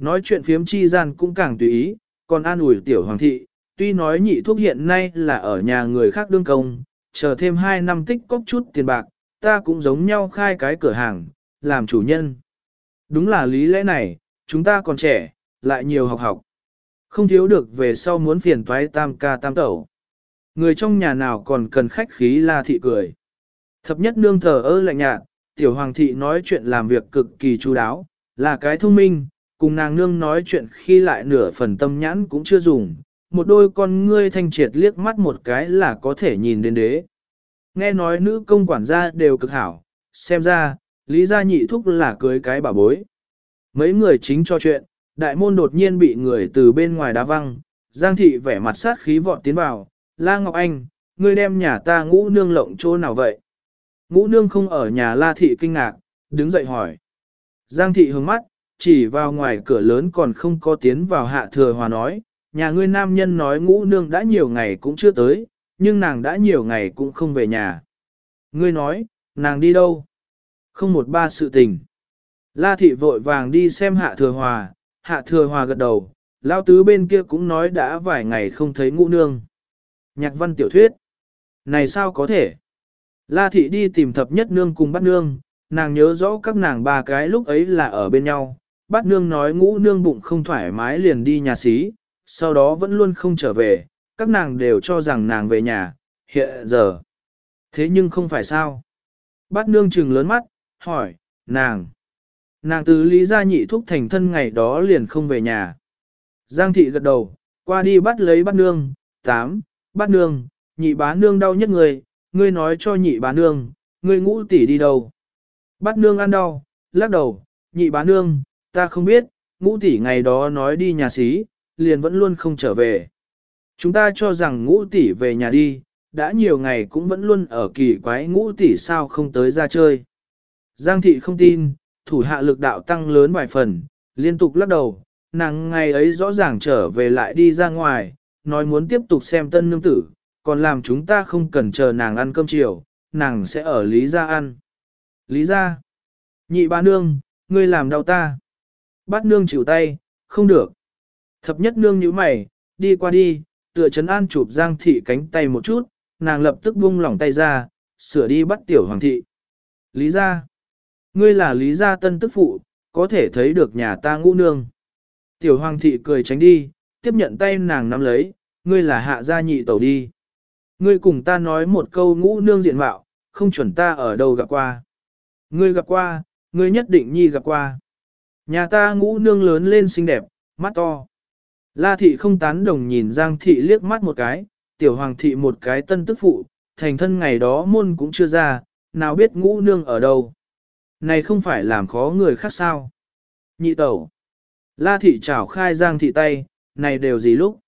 Nói chuyện phiếm chi gian cũng càng tùy ý, còn an ủi tiểu hoàng thị, tuy nói nhị thuốc hiện nay là ở nhà người khác đương công, chờ thêm 2 năm tích cóp chút tiền bạc, ta cũng giống nhau khai cái cửa hàng, làm chủ nhân. Đúng là lý lẽ này, chúng ta còn trẻ, lại nhiều học học. Không thiếu được về sau muốn phiền toái tam ca tam tẩu. Người trong nhà nào còn cần khách khí la thị cười. Thập nhất nương thờ ơ lạnh nhạt, tiểu hoàng thị nói chuyện làm việc cực kỳ chú đáo, là cái thông minh, cùng nàng nương nói chuyện khi lại nửa phần tâm nhãn cũng chưa dùng, một đôi con ngươi thanh triệt liếc mắt một cái là có thể nhìn đến đế. Nghe nói nữ công quản gia đều cực hảo, xem ra, lý gia nhị thúc là cưới cái bà bối. Mấy người chính cho chuyện, đại môn đột nhiên bị người từ bên ngoài đá văng, Giang thị vẻ mặt sát khí vọt tiến vào, La Ngọc Anh, ngươi đem nhà ta ngũ nương lộng chỗ nào vậy? Ngũ nương không ở nhà La thị kinh ngạc, đứng dậy hỏi. Giang thị hướng mắt, chỉ vào ngoài cửa lớn còn không có tiến vào hạ thừa hòa nói, nhà ngươi nam nhân nói ngũ nương đã nhiều ngày cũng chưa tới, nhưng nàng đã nhiều ngày cũng không về nhà. Ngươi nói, nàng đi đâu? Không một ba sự tình. La thị vội vàng đi xem hạ thừa hòa, hạ thừa hòa gật đầu, lao tứ bên kia cũng nói đã vài ngày không thấy ngũ nương. Nhạc văn tiểu thuyết. Này sao có thể? La thị đi tìm thập nhất nương cùng bắt nương, nàng nhớ rõ các nàng ba cái lúc ấy là ở bên nhau. Bát nương nói ngũ nương bụng không thoải mái liền đi nhà xí, sau đó vẫn luôn không trở về, các nàng đều cho rằng nàng về nhà, hiện giờ. Thế nhưng không phải sao? Bát nương trừng lớn mắt, hỏi, nàng. Nàng từ lý gia nhị thúc thành thân ngày đó liền không về nhà. Giang thị gật đầu, qua đi bắt lấy Bát nương, tám, Bát nương, nhị bá nương đau nhất người, ngươi nói cho nhị bá nương, ngươi ngũ tỷ đi đâu. Bát nương ăn đau, lắc đầu, nhị bá nương, ta không biết, ngũ tỷ ngày đó nói đi nhà xí, liền vẫn luôn không trở về. Chúng ta cho rằng ngũ tỷ về nhà đi, đã nhiều ngày cũng vẫn luôn ở kỳ quái ngũ tỷ sao không tới ra chơi. Giang thị không tin, thủ hạ lực đạo tăng lớn vài phần, liên tục lắc đầu, nàng ngày ấy rõ ràng trở về lại đi ra ngoài, nói muốn tiếp tục xem tân nương tử, còn làm chúng ta không cần chờ nàng ăn cơm chiều, nàng sẽ ở Lý Gia ăn. Lý Gia, nhị ba nương, ngươi làm đau ta. Bắt nương chịu tay, không được. Thập nhất nương như mày, đi qua đi, tựa chấn an chụp giang thị cánh tay một chút, nàng lập tức buông lỏng tay ra, sửa đi bắt tiểu hoàng thị. Lý Gia, ngươi là Lý Gia tân tức phụ, có thể thấy được nhà ta ngũ nương. Tiểu hoàng thị cười tránh đi, tiếp nhận tay nàng nắm lấy, ngươi là hạ gia nhị tẩu đi. Ngươi cùng ta nói một câu ngũ nương diện mạo, không chuẩn ta ở đâu gặp qua. Ngươi gặp qua, ngươi nhất định nhi gặp qua. Nhà ta ngũ nương lớn lên xinh đẹp, mắt to. La thị không tán đồng nhìn Giang thị liếc mắt một cái, tiểu hoàng thị một cái tân tức phụ, thành thân ngày đó môn cũng chưa ra, nào biết ngũ nương ở đâu. Này không phải làm khó người khác sao. Nhị tẩu. La thị chảo khai Giang thị tay, này đều gì lúc.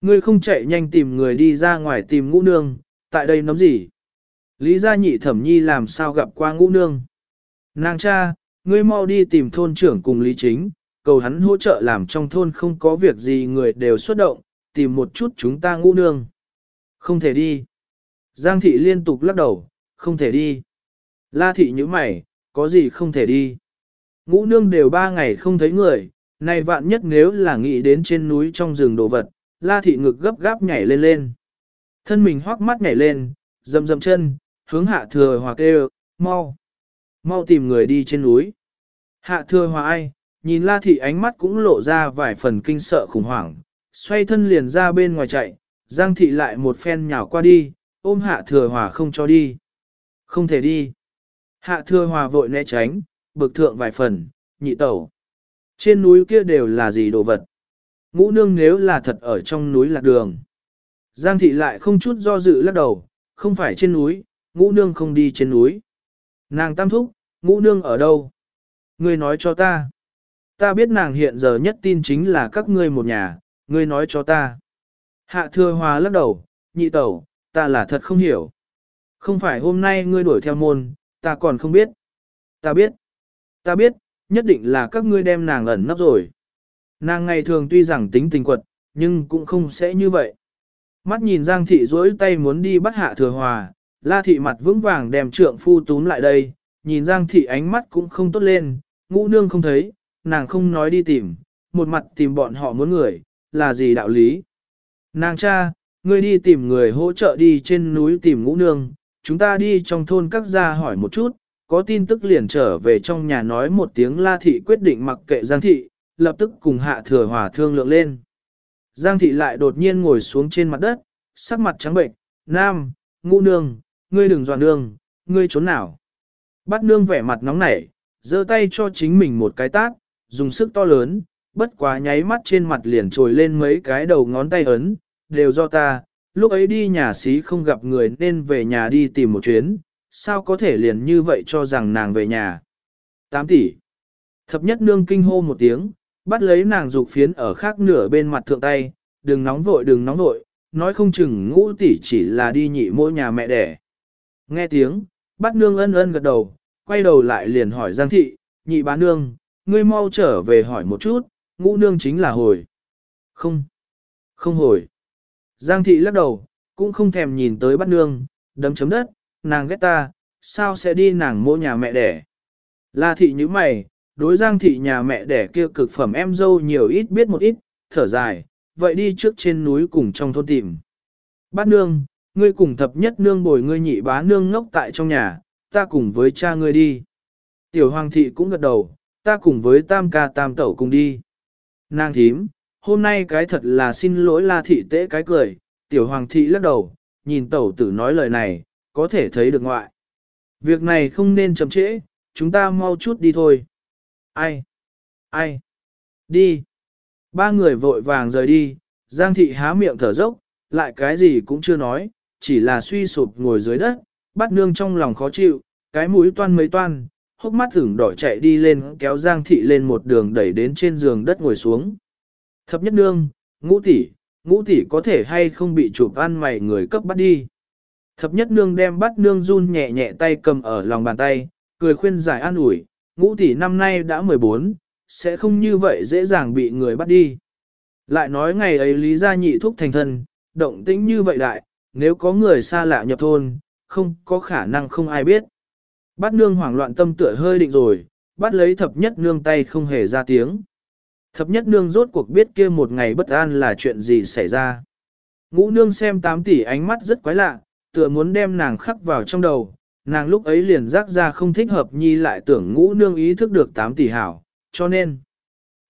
Ngươi không chạy nhanh tìm người đi ra ngoài tìm ngũ nương, tại đây nóng gì? Lý gia nhị thẩm nhi làm sao gặp qua ngũ nương? Nàng cha, ngươi mau đi tìm thôn trưởng cùng Lý Chính, cầu hắn hỗ trợ làm trong thôn không có việc gì người đều xuất động, tìm một chút chúng ta ngũ nương. Không thể đi. Giang thị liên tục lắc đầu, không thể đi. La thị như mày, có gì không thể đi. Ngũ nương đều ba ngày không thấy người, này vạn nhất nếu là nghĩ đến trên núi trong rừng đồ vật, la thị ngực gấp gáp nhảy lên lên. Thân mình hoắc mắt nhảy lên, dầm dầm chân, hướng hạ thừa hoặc kêu, mau, mau tìm người đi trên núi. Hạ thừa hòa ai, nhìn la thị ánh mắt cũng lộ ra vài phần kinh sợ khủng hoảng, xoay thân liền ra bên ngoài chạy, giang thị lại một phen nhào qua đi, ôm hạ thừa hòa không cho đi. Không thể đi. Hạ thừa hòa vội né tránh, bực thượng vài phần, nhị tẩu. Trên núi kia đều là gì đồ vật? Ngũ nương nếu là thật ở trong núi lạc đường. Giang thị lại không chút do dự lắc đầu, không phải trên núi, ngũ nương không đi trên núi. Nàng tam thúc, ngũ nương ở đâu? Ngươi nói cho ta. Ta biết nàng hiện giờ nhất tin chính là các ngươi một nhà, ngươi nói cho ta. Hạ thừa hòa lắc đầu, nhị tẩu, ta là thật không hiểu. Không phải hôm nay ngươi đuổi theo môn, ta còn không biết. Ta biết. Ta biết, nhất định là các ngươi đem nàng ẩn nấp rồi. Nàng ngày thường tuy rằng tính tình quật, nhưng cũng không sẽ như vậy. Mắt nhìn Giang thị duỗi tay muốn đi bắt hạ thừa hòa, la thị mặt vững vàng đem trượng phu túm lại đây, nhìn Giang thị ánh mắt cũng không tốt lên, ngũ nương không thấy, nàng không nói đi tìm, một mặt tìm bọn họ muốn người, là gì đạo lý. Nàng cha, ngươi đi tìm người hỗ trợ đi trên núi tìm ngũ nương, chúng ta đi trong thôn các gia hỏi một chút, có tin tức liền trở về trong nhà nói một tiếng la thị quyết định mặc kệ Giang thị, lập tức cùng hạ thừa hòa thương lượng lên. Giang thị lại đột nhiên ngồi xuống trên mặt đất, sắc mặt trắng bệnh, nam, ngũ nương, ngươi đừng dọa nương, ngươi trốn nào. Bắt nương vẻ mặt nóng nảy, giơ tay cho chính mình một cái tát, dùng sức to lớn, bất quá nháy mắt trên mặt liền trồi lên mấy cái đầu ngón tay ấn, đều do ta, lúc ấy đi nhà xí không gặp người nên về nhà đi tìm một chuyến, sao có thể liền như vậy cho rằng nàng về nhà. 8 tỷ. Thập nhất nương kinh hô một tiếng, bắt lấy nàng dục phiến ở khác nửa bên mặt thượng tay, đừng nóng vội đừng nóng vội, nói không chừng ngũ tỷ chỉ là đi nhị mỗi nhà mẹ đẻ. Nghe tiếng, bắt nương ân ân gật đầu, quay đầu lại liền hỏi Giang thị, nhị bá nương, ngươi mau trở về hỏi một chút, ngũ nương chính là hồi. Không, không hồi. Giang thị lắc đầu, cũng không thèm nhìn tới bắt nương, đấm chấm đất, nàng ghét ta, sao sẽ đi nàng mô nhà mẹ đẻ. La thị như mày, đối giang thị nhà mẹ đẻ kia cực phẩm em dâu nhiều ít biết một ít, thở dài, vậy đi trước trên núi cùng trong thôn tìm. Bát nương, ngươi cùng thập nhất nương bồi ngươi nhị bá nương ngốc tại trong nhà, ta cùng với cha ngươi đi. Tiểu hoàng thị cũng gật đầu, ta cùng với tam ca tam tẩu cùng đi. Nàng thím, hôm nay cái thật là xin lỗi la thị tế cái cười, tiểu hoàng thị lắc đầu, nhìn tẩu tử nói lời này, có thể thấy được ngoại. Việc này không nên chậm trễ, chúng ta mau chút đi thôi. Ai? Ai? Đi. Ba người vội vàng rời đi, Giang thị há miệng thở dốc, lại cái gì cũng chưa nói, chỉ là suy sụp ngồi dưới đất, bắt nương trong lòng khó chịu, cái mũi toan mấy toan, hốc mắt thửng đỏ chạy đi lên kéo Giang thị lên một đường đẩy đến trên giường đất ngồi xuống. Thập nhất nương, ngũ tỷ, ngũ tỷ có thể hay không bị chụp ăn mày người cấp bắt đi. Thập nhất nương đem bắt nương run nhẹ nhẹ tay cầm ở lòng bàn tay, cười khuyên giải an ủi, ngũ tỷ năm nay đã 14, sẽ không như vậy dễ dàng bị người bắt đi. Lại nói ngày ấy lý gia nhị thúc thành thân, động tĩnh như vậy đại, nếu có người xa lạ nhập thôn, không có khả năng không ai biết. Bát nương hoảng loạn tâm tựa hơi định rồi, bắt lấy thập nhất nương tay không hề ra tiếng. Thập nhất nương rốt cuộc biết kia một ngày bất an là chuyện gì xảy ra. Ngũ nương xem tám tỷ ánh mắt rất quái lạ, tựa muốn đem nàng khắc vào trong đầu, nàng lúc ấy liền rắc ra không thích hợp nhi lại tưởng ngũ nương ý thức được tám tỷ hảo, cho nên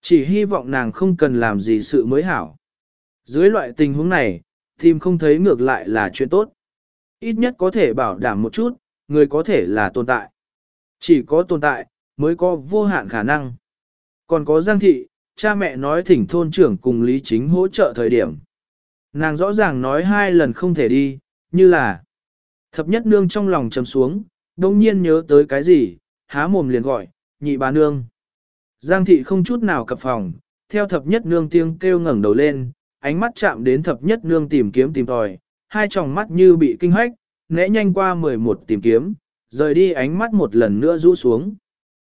chỉ hy vọng nàng không cần làm gì sự mới hảo. Dưới loại tình huống này, tìm không thấy ngược lại là chuyện tốt. Ít nhất có thể bảo đảm một chút, người có thể là tồn tại. Chỉ có tồn tại, mới có vô hạn khả năng. Còn có Giang Thị, cha mẹ nói thỉnh thôn trưởng cùng Lý Chính hỗ trợ thời điểm. Nàng rõ ràng nói hai lần không thể đi, như là Thập nhất nương trong lòng trầm xuống, đông nhiên nhớ tới cái gì, há mồm liền gọi, nhị bà nương. Giang thị không chút nào cập phòng, theo thập nhất nương tiếng kêu ngẩng đầu lên, ánh mắt chạm đến thập nhất nương tìm kiếm tìm tòi, hai tròng mắt như bị kinh hách, nẽ nhanh qua 11 tìm kiếm, rời đi ánh mắt một lần nữa rũ xuống.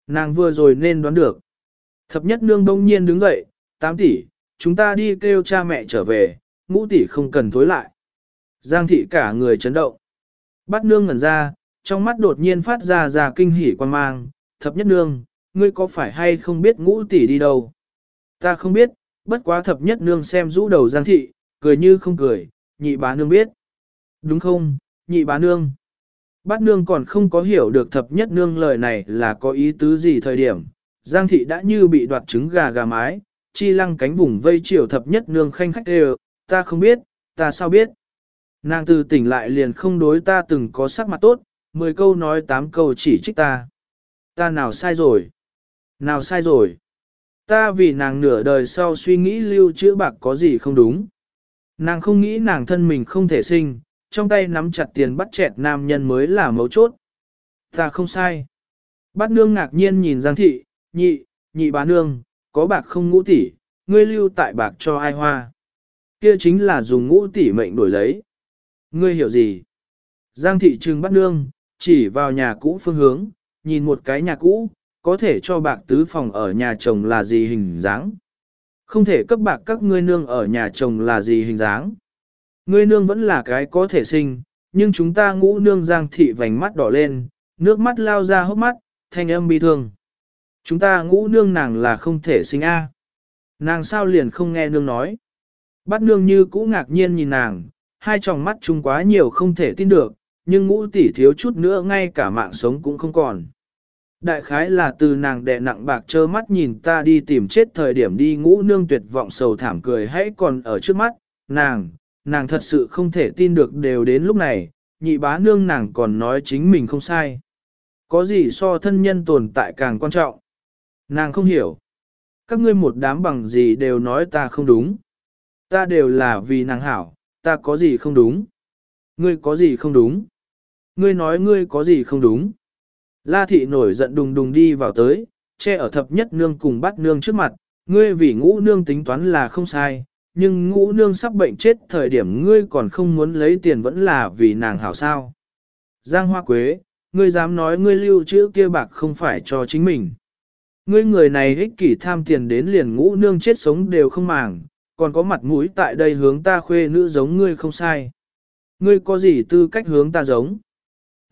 Nàng vừa rồi nên đoán được. Thập nhất nương đông nhiên đứng dậy, tám tỷ, chúng ta đi kêu cha mẹ trở về, ngũ tỷ không cần tối lại. Giang thị cả người chấn động. Bắt nương ngẩn ra, trong mắt đột nhiên phát ra ra kinh hỉ quan mang, thập nhất nương, ngươi có phải hay không biết ngũ tỷ đi đâu? Ta không biết, bất quá thập nhất nương xem rũ đầu giang thị, cười như không cười, nhị bá nương biết. Đúng không, nhị bá nương? Bát nương còn không có hiểu được thập nhất nương lời này là có ý tứ gì thời điểm. Giang thị đã như bị đoạt trứng gà gà mái, chi lăng cánh vùng vây chiều thập nhất nương khanh khách đều, ta không biết, ta sao biết. Nàng từ tỉnh lại liền không đối ta từng có sắc mặt tốt, 10 câu nói 8 câu chỉ trích ta. Ta nào sai rồi? Nào sai rồi? Ta vì nàng nửa đời sau suy nghĩ lưu trữ bạc có gì không đúng. Nàng không nghĩ nàng thân mình không thể sinh, trong tay nắm chặt tiền bắt chẹt nam nhân mới là mấu chốt. Ta không sai. Bát nương ngạc nhiên nhìn Giang thị, nhị, nhị bá nương, có bạc không ngũ tỷ, ngươi lưu tại bạc cho ai hoa. Kia chính là dùng ngũ tỷ mệnh đổi lấy. Ngươi hiểu gì? Giang thị trừng bắt nương, chỉ vào nhà cũ phương hướng, nhìn một cái nhà cũ, có thể cho bạc tứ phòng ở nhà chồng là gì hình dáng. Không thể cấp bạc các ngươi nương ở nhà chồng là gì hình dáng. Ngươi nương vẫn là cái có thể sinh, nhưng chúng ta ngũ nương giang thị vành mắt đỏ lên, nước mắt lao ra hốc mắt, thanh âm bi thương. Chúng ta ngũ nương nàng là không thể sinh a. Nàng sao liền không nghe nương nói. Bắt nương như cũ ngạc nhiên nhìn nàng, hai tròng mắt chung quá nhiều không thể tin được, nhưng ngũ tỷ thiếu chút nữa ngay cả mạng sống cũng không còn. Đại khái là từ nàng đè nặng bạc trơ mắt nhìn ta đi tìm chết thời điểm đi ngũ nương tuyệt vọng sầu thảm cười hãy còn ở trước mắt, nàng, nàng thật sự không thể tin được đều đến lúc này, nhị bá nương nàng còn nói chính mình không sai. Có gì so thân nhân tồn tại càng quan trọng? Nàng không hiểu. Các ngươi một đám bằng gì đều nói ta không đúng. Ta đều là vì nàng hảo, ta có gì không đúng? Ngươi có gì không đúng? Ngươi nói ngươi có gì không đúng? La thị nổi giận đùng đùng đi vào tới, che ở thập nhất nương cùng bắt nương trước mặt, ngươi vì ngũ nương tính toán là không sai, nhưng ngũ nương sắp bệnh chết thời điểm ngươi còn không muốn lấy tiền vẫn là vì nàng hảo sao. Giang Hoa Quế, ngươi dám nói ngươi lưu trữ kia bạc không phải cho chính mình. Ngươi người này ích kỷ tham tiền đến liền ngũ nương chết sống đều không màng, còn có mặt mũi tại đây hướng ta khuê nữ giống ngươi không sai. Ngươi có gì tư cách hướng ta giống?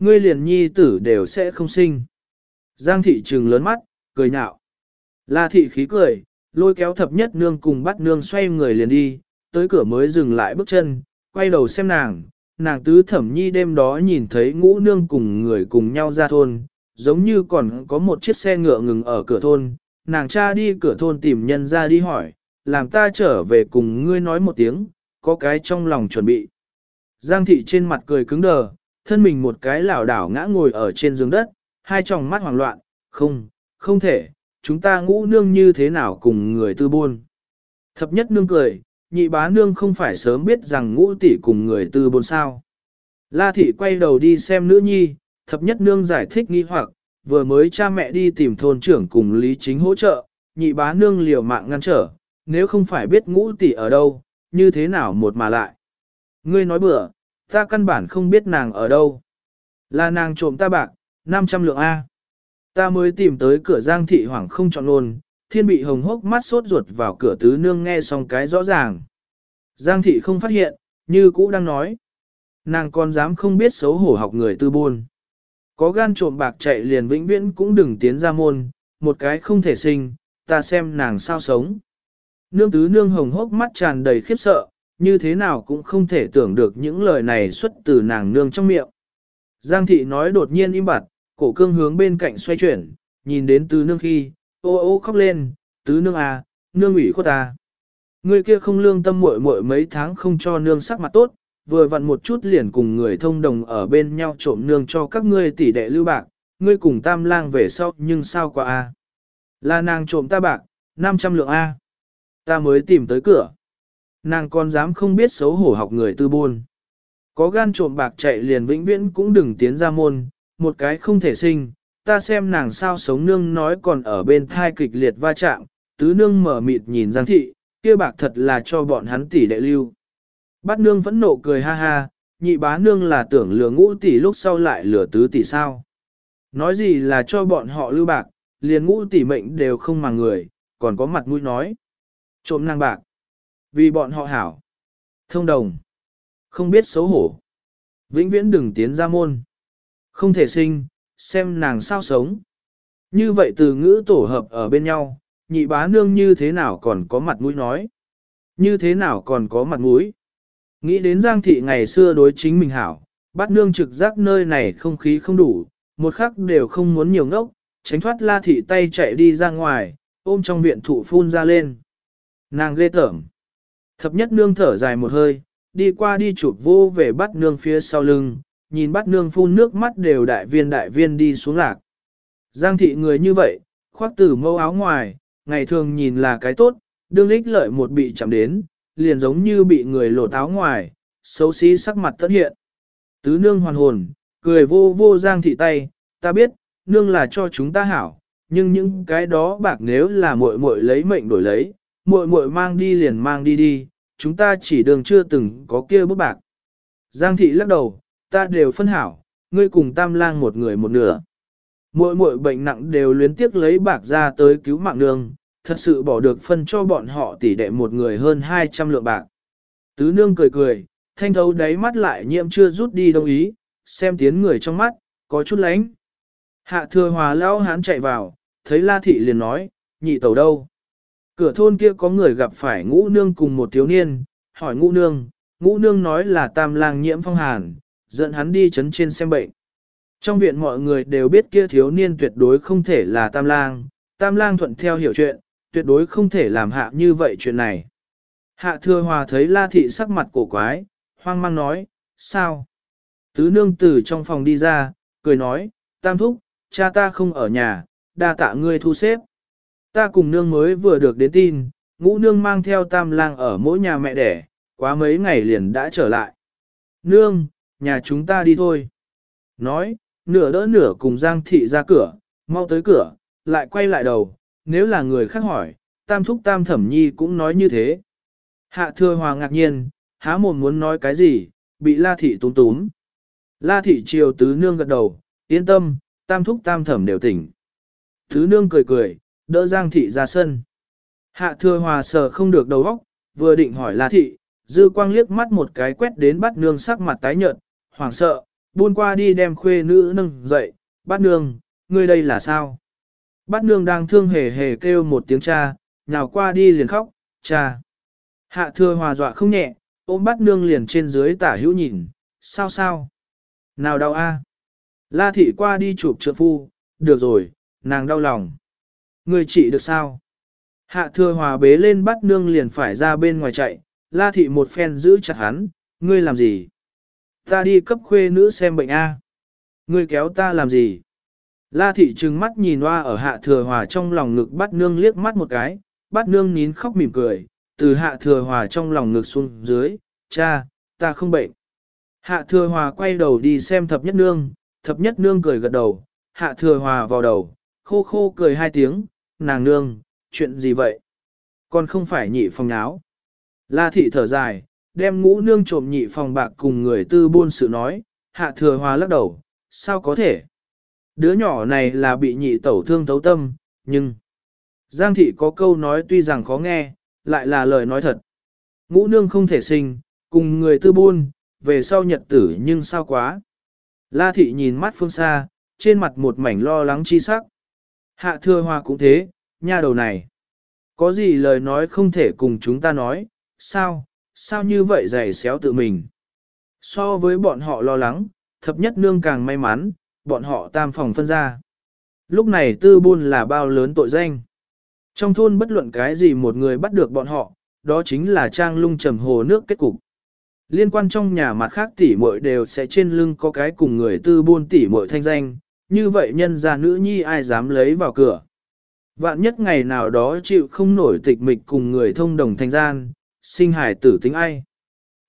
Ngươi liền nhi tử đều sẽ không sinh. Giang thị trừng lớn mắt, cười nhạo. La thị khí cười, lôi kéo thập nhất nương cùng bắt nương xoay người liền đi, tới cửa mới dừng lại bước chân, quay đầu xem nàng, nàng tứ thẩm nhi đêm đó nhìn thấy ngũ nương cùng người cùng nhau ra thôn, giống như còn có một chiếc xe ngựa ngừng ở cửa thôn, nàng cha đi cửa thôn tìm nhân ra đi hỏi, làm ta trở về cùng ngươi nói một tiếng, có cái trong lòng chuẩn bị. Giang thị trên mặt cười cứng đờ, thân mình một cái lảo đảo ngã ngồi ở trên giường đất, hai tròng mắt hoảng loạn, không, không thể, chúng ta ngũ nương như thế nào cùng người tư buôn. Thập nhất nương cười, nhị bá nương không phải sớm biết rằng ngũ tỷ cùng người tư buôn sao. La thị quay đầu đi xem nữ nhi, thập nhất nương giải thích nghi hoặc, vừa mới cha mẹ đi tìm thôn trưởng cùng Lý Chính hỗ trợ, nhị bá nương liều mạng ngăn trở, nếu không phải biết ngũ tỷ ở đâu, như thế nào một mà lại. Ngươi nói bừa, ta căn bản không biết nàng ở đâu. Là nàng trộm ta bạc, 500 lượng A. Ta mới tìm tới cửa giang thị hoảng không chọn luôn, thiên bị hồng hốc mắt sốt ruột vào cửa tứ nương nghe xong cái rõ ràng. Giang thị không phát hiện, như cũ đang nói. Nàng còn dám không biết xấu hổ học người tư buôn. Có gan trộm bạc chạy liền vĩnh viễn cũng đừng tiến ra môn, một cái không thể sinh, ta xem nàng sao sống. Nương tứ nương hồng hốc mắt tràn đầy khiếp sợ, như thế nào cũng không thể tưởng được những lời này xuất từ nàng nương trong miệng. Giang thị nói đột nhiên im bặt, cổ cương hướng bên cạnh xoay chuyển, nhìn đến tứ nương khi, ô ô khóc lên, tứ nương à, nương ủy khuất à. Người kia không lương tâm muội muội mấy tháng không cho nương sắc mặt tốt, vừa vặn một chút liền cùng người thông đồng ở bên nhau trộm nương cho các ngươi tỷ đệ lưu bạc, ngươi cùng tam lang về sau nhưng sao quả a? À? Là nàng trộm ta bạc, 500 lượng a. Ta mới tìm tới cửa. Nàng còn dám không biết xấu hổ học người tư buôn. Có gan trộm bạc chạy liền vĩnh viễn cũng đừng tiến ra môn, một cái không thể sinh, ta xem nàng sao sống nương nói còn ở bên thai kịch liệt va chạm, tứ nương mở mịt nhìn Giang thị, kia bạc thật là cho bọn hắn tỷ đệ lưu. Bát nương vẫn nộ cười ha ha, nhị bá nương là tưởng lừa ngũ tỷ lúc sau lại lừa tứ tỷ sao. Nói gì là cho bọn họ lưu bạc, liền ngũ tỷ mệnh đều không mà người, còn có mặt mũi nói. Trộm nàng bạc. Vì bọn họ hảo. Thông đồng. Không biết xấu hổ. Vĩnh viễn đừng tiến ra môn. Không thể sinh, xem nàng sao sống. Như vậy từ ngữ tổ hợp ở bên nhau, nhị bá nương như thế nào còn có mặt mũi nói. Như thế nào còn có mặt mũi. Nghĩ đến Giang thị ngày xưa đối chính mình hảo, bắt nương trực giác nơi này không khí không đủ, một khắc đều không muốn nhiều ngốc, tránh thoát la thị tay chạy đi ra ngoài, ôm trong viện thụ phun ra lên. Nàng ghê tởm. Thập nhất nương thở dài một hơi, đi qua đi chụp vô về bắt nương phía sau lưng, nhìn bắt nương phun nước mắt đều đại viên đại viên đi xuống lạc. Giang thị người như vậy, khoác tử mâu áo ngoài, ngày thường nhìn là cái tốt, đương lích lợi một bị chạm đến, liền giống như bị người lột áo ngoài, xấu xí sắc mặt tất hiện. Tứ nương hoàn hồn, cười vô vô giang thị tay, ta biết, nương là cho chúng ta hảo, nhưng những cái đó bạc nếu là muội muội lấy mệnh đổi lấy, muội muội mang đi liền mang đi đi, chúng ta chỉ đường chưa từng có kia bút bạc. Giang thị lắc đầu, ta đều phân hảo, ngươi cùng tam lang một người một nửa. Muội muội bệnh nặng đều luyến tiếc lấy bạc ra tới cứu mạng nương, thật sự bỏ được phân cho bọn họ tỷ đệ một người hơn 200 lượng bạc. Tứ nương cười cười, thanh thấu đáy mắt lại nhiễm chưa rút đi đồng ý, xem tiến người trong mắt, có chút lánh. Hạ thừa hòa lao hán chạy vào, thấy la thị liền nói, nhị tẩu đâu. Cửa thôn kia có người gặp phải ngũ nương cùng một thiếu niên, hỏi ngũ nương, ngũ nương nói là tam lang nhiễm phong hàn, dẫn hắn đi chấn trên xem bệnh. Trong viện mọi người đều biết kia thiếu niên tuyệt đối không thể là tam lang, tam lang thuận theo hiểu chuyện, tuyệt đối không thể làm hạ như vậy chuyện này. Hạ thừa hòa thấy la thị sắc mặt cổ quái, hoang mang nói, sao? Tứ nương từ trong phòng đi ra, cười nói, tam thúc, cha ta không ở nhà, đa tạ ngươi thu xếp. Ta cùng nương mới vừa được đến tin, ngũ nương mang theo tam lang ở mỗi nhà mẹ đẻ, quá mấy ngày liền đã trở lại. Nương, nhà chúng ta đi thôi. Nói, nửa đỡ nửa cùng Giang Thị ra cửa, mau tới cửa, lại quay lại đầu, nếu là người khác hỏi, tam thúc tam thẩm nhi cũng nói như thế. Hạ thừa hòa ngạc nhiên, há mồm muốn nói cái gì, bị La Thị túm túm. La Thị chiều tứ nương gật đầu, yên tâm, tam thúc tam thẩm đều tỉnh. Tứ nương cười cười, đỡ Giang Thị ra sân. Hạ thừa hòa sờ không được đầu óc, vừa định hỏi La Thị, dư quang liếc mắt một cái quét đến bắt nương sắc mặt tái nhợt, hoảng sợ, buôn qua đi đem khuê nữ nâng dậy, bắt nương, ngươi đây là sao? Bắt nương đang thương hề hề kêu một tiếng cha, nhào qua đi liền khóc, cha. Hạ thừa hòa dọa không nhẹ, ôm bắt nương liền trên dưới tả hữu nhìn, sao sao? Nào đau a? La thị qua đi chụp trượng phu, được rồi, nàng đau lòng. Người trị được sao? Hạ thừa hòa bế lên bắt nương liền phải ra bên ngoài chạy, la thị một phen giữ chặt hắn, ngươi làm gì? Ta đi cấp khuê nữ xem bệnh A. Ngươi kéo ta làm gì? La thị trừng mắt nhìn hoa ở hạ thừa hòa trong lòng ngực bắt nương liếc mắt một cái, bắt nương nín khóc mỉm cười, từ hạ thừa hòa trong lòng ngực xuống dưới, cha, ta không bệnh. Hạ thừa hòa quay đầu đi xem thập nhất nương, thập nhất nương cười gật đầu, hạ thừa hòa vào đầu, khô khô cười hai tiếng, nàng nương, chuyện gì vậy? Còn không phải nhị phòng áo. La thị thở dài, đem ngũ nương trộm nhị phòng bạc cùng người tư buôn sự nói, hạ thừa hòa lắc đầu, sao có thể? Đứa nhỏ này là bị nhị tẩu thương thấu tâm, nhưng... Giang thị có câu nói tuy rằng khó nghe, lại là lời nói thật. Ngũ nương không thể sinh, cùng người tư buôn, về sau nhật tử nhưng sao quá. La thị nhìn mắt phương xa, trên mặt một mảnh lo lắng chi sắc. Hạ thừa hoa cũng thế, nha đầu này. Có gì lời nói không thể cùng chúng ta nói, sao, sao như vậy dày xéo tự mình. So với bọn họ lo lắng, thập nhất nương càng may mắn, bọn họ tam phòng phân ra. Lúc này tư buôn là bao lớn tội danh. Trong thôn bất luận cái gì một người bắt được bọn họ, đó chính là trang lung trầm hồ nước kết cục. Liên quan trong nhà mặt khác tỷ muội đều sẽ trên lưng có cái cùng người tư buôn tỷ muội thanh danh, như vậy nhân gia nữ nhi ai dám lấy vào cửa. Vạn nhất ngày nào đó chịu không nổi tịch mịch cùng người thông đồng thanh gian, sinh hải tử tính ai.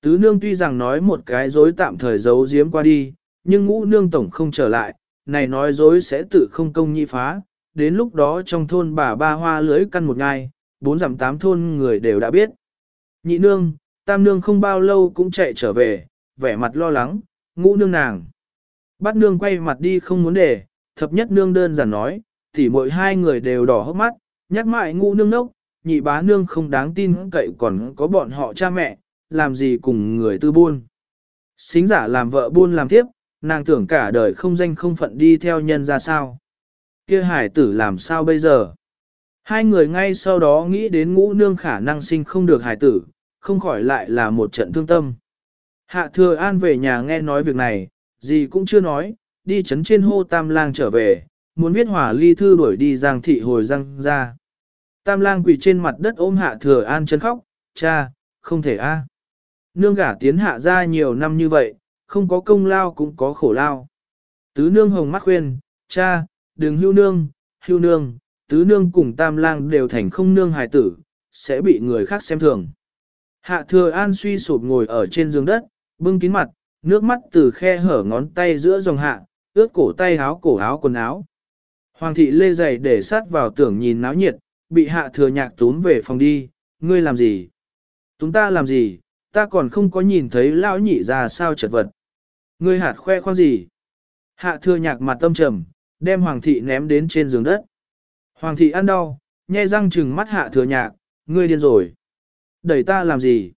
Tứ nương tuy rằng nói một cái dối tạm thời giấu giếm qua đi, nhưng ngũ nương tổng không trở lại, này nói dối sẽ tự không công nhi phá, đến lúc đó trong thôn bà ba hoa lưới căn một ngày, bốn giảm tám thôn người đều đã biết. Nhị nương, tam nương không bao lâu cũng chạy trở về, vẻ mặt lo lắng, ngũ nương nàng. Bắt nương quay mặt đi không muốn để, thập nhất nương đơn giản nói, thì mỗi hai người đều đỏ hốc mắt, nhắc mãi ngũ nương nốc, nhị bá nương không đáng tin cậy còn có bọn họ cha mẹ, làm gì cùng người tư buôn. Xính giả làm vợ buôn làm tiếp, nàng tưởng cả đời không danh không phận đi theo nhân ra sao. kia hải tử làm sao bây giờ? Hai người ngay sau đó nghĩ đến ngũ nương khả năng sinh không được hải tử, không khỏi lại là một trận thương tâm. Hạ thừa an về nhà nghe nói việc này, gì cũng chưa nói, đi chấn trên hô tam lang trở về, muốn viết hỏa ly thư đuổi đi giang thị hồi răng ra. Tam lang quỳ trên mặt đất ôm hạ thừa an chân khóc, cha, không thể a. Nương gả tiến hạ ra nhiều năm như vậy, không có công lao cũng có khổ lao. Tứ nương hồng mắt khuyên, cha, đừng hưu nương, hưu nương, tứ nương cùng tam lang đều thành không nương hài tử, sẽ bị người khác xem thường. Hạ thừa an suy sụp ngồi ở trên giường đất, bưng kín mặt, nước mắt từ khe hở ngón tay giữa dòng hạ, ướt cổ tay áo cổ áo quần áo. Hoàng thị lê giày để sát vào tưởng nhìn náo nhiệt, bị hạ thừa nhạc tún về phòng đi, ngươi làm gì? Chúng ta làm gì? Ta còn không có nhìn thấy lão nhị ra sao chật vật. Ngươi hạt khoe khoang gì? Hạ thừa nhạc mặt tâm trầm, đem hoàng thị ném đến trên giường đất. Hoàng thị ăn đau, nhe răng trừng mắt hạ thừa nhạc, ngươi điên rồi. Đẩy ta làm gì?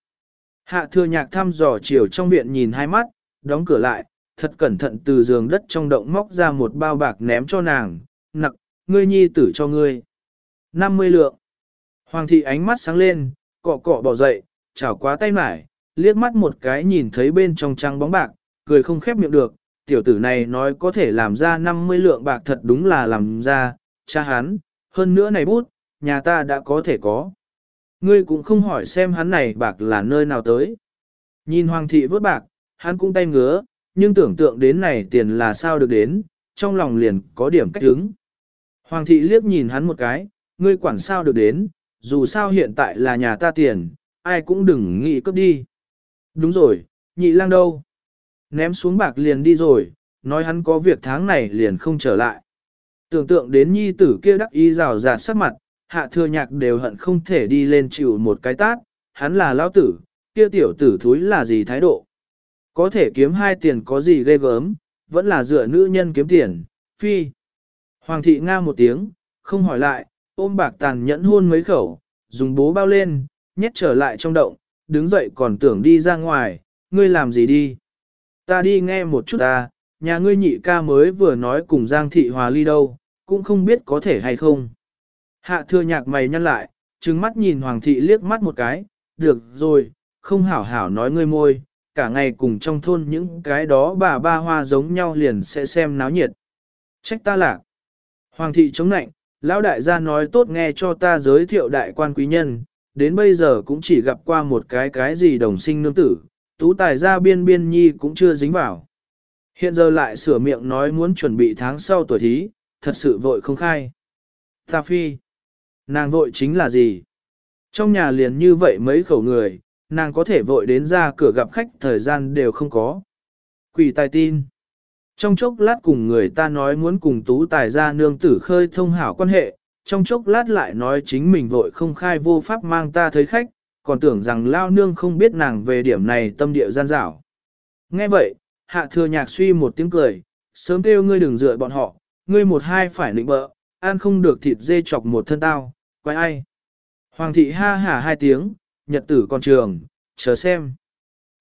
Hạ thừa nhạc thăm dò chiều trong viện nhìn hai mắt, đóng cửa lại, thật cẩn thận từ giường đất trong động móc ra một bao bạc ném cho nàng, nặc, ngươi nhi tử cho ngươi. 50 lượng. Hoàng thị ánh mắt sáng lên, cọ cọ bỏ dậy, chảo quá tay mải, liếc mắt một cái nhìn thấy bên trong trăng bóng bạc, cười không khép miệng được, tiểu tử này nói có thể làm ra 50 lượng bạc thật đúng là làm ra, cha hắn, hơn nữa này bút, nhà ta đã có thể có. Ngươi cũng không hỏi xem hắn này bạc là nơi nào tới. Nhìn hoàng thị vớt bạc, hắn cũng tay ngứa, nhưng tưởng tượng đến này tiền là sao được đến, trong lòng liền có điểm cách hứng. Hoàng thị liếc nhìn hắn một cái, ngươi quản sao được đến, dù sao hiện tại là nhà ta tiền, ai cũng đừng nghĩ cướp đi. Đúng rồi, nhị lang đâu? Ném xuống bạc liền đi rồi, nói hắn có việc tháng này liền không trở lại. Tưởng tượng đến nhi tử kia đắc ý rào rạt sắc mặt, hạ thừa nhạc đều hận không thể đi lên chịu một cái tát, hắn là lão tử, kia tiểu tử thúi là gì thái độ. Có thể kiếm hai tiền có gì ghê gớm, vẫn là dựa nữ nhân kiếm tiền, phi. Hoàng thị nga một tiếng, không hỏi lại, ôm bạc tàn nhẫn hôn mấy khẩu, dùng bố bao lên, nhét trở lại trong động, đứng dậy còn tưởng đi ra ngoài, ngươi làm gì đi. Ta đi nghe một chút ta, nhà ngươi nhị ca mới vừa nói cùng Giang thị hòa ly đâu, cũng không biết có thể hay không. Hạ thừa nhạc mày nhăn lại, trừng mắt nhìn hoàng thị liếc mắt một cái, được rồi, không hảo hảo nói ngươi môi, cả ngày cùng trong thôn những cái đó bà ba hoa giống nhau liền sẽ xem náo nhiệt. Trách ta lạc. Hoàng thị chống nạnh, lão đại gia nói tốt nghe cho ta giới thiệu đại quan quý nhân, đến bây giờ cũng chỉ gặp qua một cái cái gì đồng sinh nương tử, tú tài gia biên biên nhi cũng chưa dính vào. Hiện giờ lại sửa miệng nói muốn chuẩn bị tháng sau tuổi thí, thật sự vội không khai. Ta phi, nàng vội chính là gì? Trong nhà liền như vậy mấy khẩu người, nàng có thể vội đến ra cửa gặp khách thời gian đều không có. Quỷ tài tin. Trong chốc lát cùng người ta nói muốn cùng tú tài gia nương tử khơi thông hảo quan hệ, trong chốc lát lại nói chính mình vội không khai vô pháp mang ta thấy khách, còn tưởng rằng lao nương không biết nàng về điểm này tâm địa gian dảo. Nghe vậy, hạ thừa nhạc suy một tiếng cười, sớm kêu ngươi đừng dựa bọn họ, ngươi một hai phải nịnh bợ, ăn không được thịt dê chọc một thân tao, quay ai. Hoàng thị ha hả hai tiếng, nhật tử còn trường, chờ xem.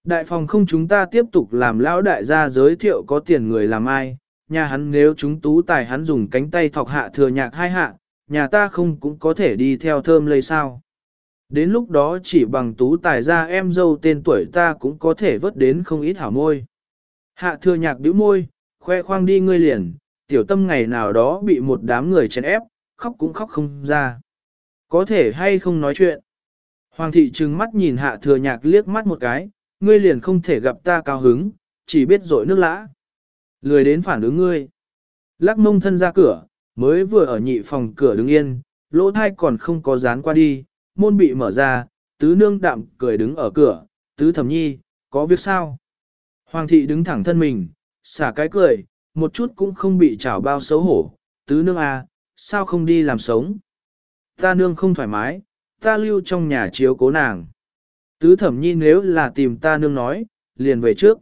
Đại phòng không chúng ta tiếp tục làm lão đại gia giới thiệu có tiền người làm ai, nhà hắn nếu chúng tú tài hắn dùng cánh tay thọc hạ thừa nhạc hai hạ, nhà ta không cũng có thể đi theo thơm lây sao. Đến lúc đó chỉ bằng tú tài ra em dâu tên tuổi ta cũng có thể vớt đến không ít hảo môi. Hạ thừa nhạc bĩu môi, khoe khoang đi ngươi liền, tiểu tâm ngày nào đó bị một đám người chèn ép, khóc cũng khóc không ra. Có thể hay không nói chuyện. Hoàng thị trừng mắt nhìn hạ thừa nhạc liếc mắt một cái, ngươi liền không thể gặp ta cao hứng, chỉ biết dội nước lã. Lười đến phản ứng ngươi. Lắc mông thân ra cửa, mới vừa ở nhị phòng cửa đứng yên, lỗ thai còn không có dán qua đi, môn bị mở ra, tứ nương đạm cười đứng ở cửa, tứ thẩm nhi, có việc sao? Hoàng thị đứng thẳng thân mình, xả cái cười, một chút cũng không bị chảo bao xấu hổ, tứ nương à, sao không đi làm sống? Ta nương không thoải mái, ta lưu trong nhà chiếu cố nàng. Tứ thẩm nhi nếu là tìm ta nương nói, liền về trước.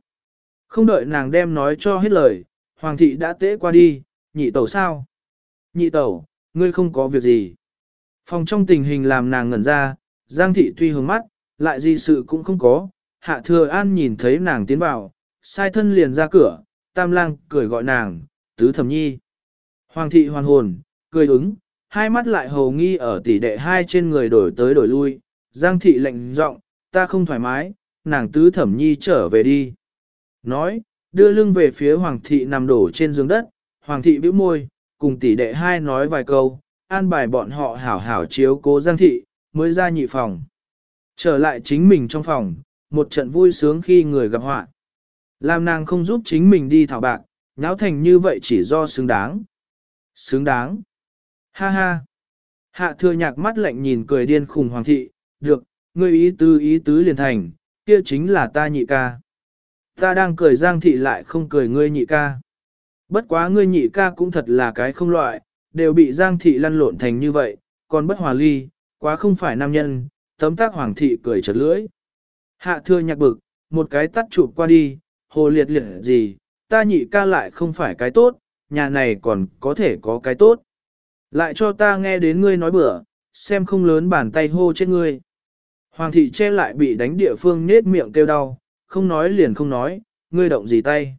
Không đợi nàng đem nói cho hết lời, hoàng thị đã tế qua đi, nhị tẩu sao? Nhị tẩu, ngươi không có việc gì. Phòng trong tình hình làm nàng ngẩn ra, Giang thị tuy hướng mắt, lại gì sự cũng không có. Hạ thừa an nhìn thấy nàng tiến vào, sai thân liền ra cửa, tam lang cười gọi nàng, tứ thẩm nhi. Hoàng thị hoàn hồn, cười ứng, hai mắt lại hầu nghi ở tỷ đệ hai trên người đổi tới đổi lui. Giang thị lệnh giọng, ta không thoải mái, nàng tứ thẩm nhi trở về đi. Nói, đưa lưng về phía hoàng thị nằm đổ trên giường đất, hoàng thị bĩu môi, cùng tỷ đệ hai nói vài câu, an bài bọn họ hảo hảo chiếu cố Giang thị, mới ra nhị phòng. Trở lại chính mình trong phòng, một trận vui sướng khi người gặp họa. Làm nàng không giúp chính mình đi thảo bạc, nháo thành như vậy chỉ do xứng đáng. Xứng đáng. Ha ha. Hạ thừa nhạc mắt lạnh nhìn cười điên khùng hoàng thị, được, ngươi ý tứ ý tứ liền thành, kia chính là ta nhị ca. Ta đang cười giang thị lại không cười ngươi nhị ca. Bất quá ngươi nhị ca cũng thật là cái không loại, đều bị giang thị lăn lộn thành như vậy, còn bất hòa ly, quá không phải nam nhân, tấm tác hoàng thị cười chật lưỡi. Hạ thưa nhạc bực, một cái tắt chụp qua đi, hồ liệt liệt gì, ta nhị ca lại không phải cái tốt, nhà này còn có thể có cái tốt. Lại cho ta nghe đến ngươi nói bữa, xem không lớn bàn tay hô chết ngươi. Hoàng thị che lại bị đánh địa phương nết miệng kêu đau, không nói liền không nói, ngươi động gì tay.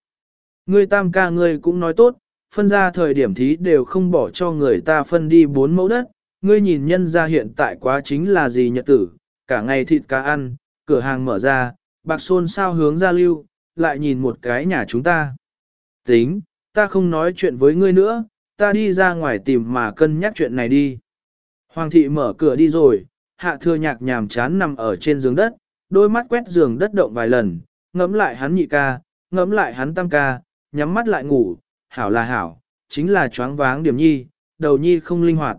Ngươi tam ca ngươi cũng nói tốt, phân ra thời điểm thí đều không bỏ cho người ta phân đi bốn mẫu đất, ngươi nhìn nhân ra hiện tại quá chính là gì nhật tử, cả ngày thịt cá ăn, cửa hàng mở ra, bạc xôn sao hướng ra lưu, lại nhìn một cái nhà chúng ta. Tính, ta không nói chuyện với ngươi nữa, ta đi ra ngoài tìm mà cân nhắc chuyện này đi. Hoàng thị mở cửa đi rồi, hạ thừa nhạc nhàm chán nằm ở trên giường đất, đôi mắt quét giường đất động vài lần, ngẫm lại hắn nhị ca, ngẫm lại hắn tam ca, nhắm mắt lại ngủ, hảo là hảo, chính là choáng váng điểm nhi, đầu nhi không linh hoạt.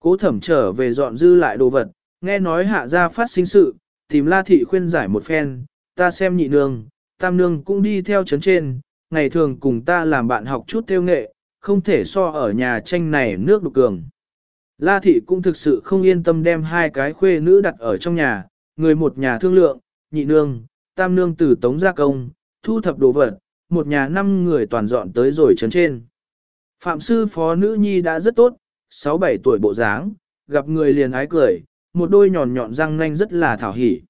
Cố thẩm trở về dọn dư lại đồ vật, nghe nói hạ gia phát sinh sự, tìm la thị khuyên giải một phen, ta xem nhị nương, tam nương cũng đi theo chấn trên, ngày thường cùng ta làm bạn học chút tiêu nghệ, không thể so ở nhà tranh này nước đục cường. La thị cũng thực sự không yên tâm đem hai cái khuê nữ đặt ở trong nhà, người một nhà thương lượng, nhị nương, tam nương từ tống gia công, thu thập đồ vật, một nhà năm người toàn dọn tới rồi trấn trên. Phạm sư phó nữ nhi đã rất tốt, 6-7 tuổi bộ dáng, gặp người liền ái cười, một đôi nhọn nhọn răng nanh rất là thảo hỉ.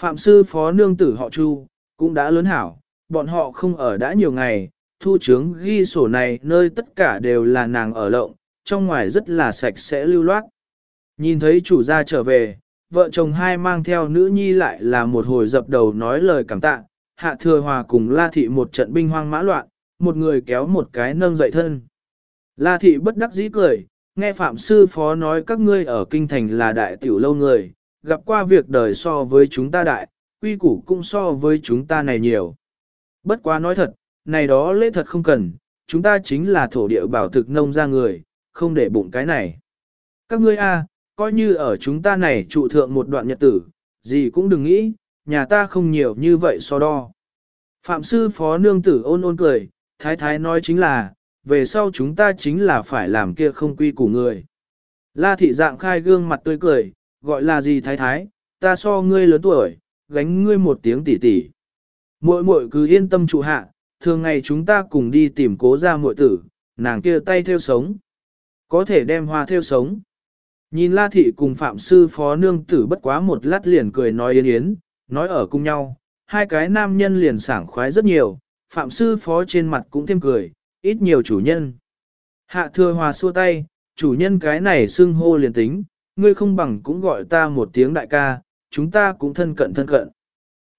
Phạm sư phó nương tử họ Chu, cũng đã lớn hảo, bọn họ không ở đã nhiều ngày, thu chứng ghi sổ này nơi tất cả đều là nàng ở lộng, trong ngoài rất là sạch sẽ lưu loát. Nhìn thấy chủ gia trở về, vợ chồng hai mang theo nữ nhi lại là một hồi dập đầu nói lời cảm tạ, hạ thừa hòa cùng la thị một trận binh hoang mã loạn, một người kéo một cái nâng dậy thân. La thị bất đắc dĩ cười, nghe phạm sư phó nói các ngươi ở kinh thành là đại tiểu lâu người, gặp qua việc đời so với chúng ta đại, quy củ cũng so với chúng ta này nhiều. Bất quá nói thật, này đó lễ thật không cần, chúng ta chính là thổ địa bảo thực nông ra người, không để bụng cái này. Các ngươi a, coi như ở chúng ta này trụ thượng một đoạn nhật tử, gì cũng đừng nghĩ, nhà ta không nhiều như vậy so đo. Phạm sư phó nương tử ôn ôn cười, thái thái nói chính là, về sau chúng ta chính là phải làm kia không quy củ người. La thị dạng khai gương mặt tươi cười, gọi là gì thái thái, ta so ngươi lớn tuổi, gánh ngươi một tiếng tỉ tỉ. Muội muội cứ yên tâm trụ hạ, thường ngày chúng ta cùng đi tìm cố ra muội tử, nàng kia tay theo sống. Có thể đem hoa theo sống. Nhìn La Thị cùng Phạm Sư Phó Nương Tử bất quá một lát liền cười nói yên yến, nói ở cùng nhau, hai cái nam nhân liền sảng khoái rất nhiều, Phạm Sư Phó trên mặt cũng thêm cười, ít nhiều chủ nhân. Hạ thừa hòa xua tay, chủ nhân cái này xưng hô liền tính, ngươi không bằng cũng gọi ta một tiếng đại ca, chúng ta cũng thân cận thân cận.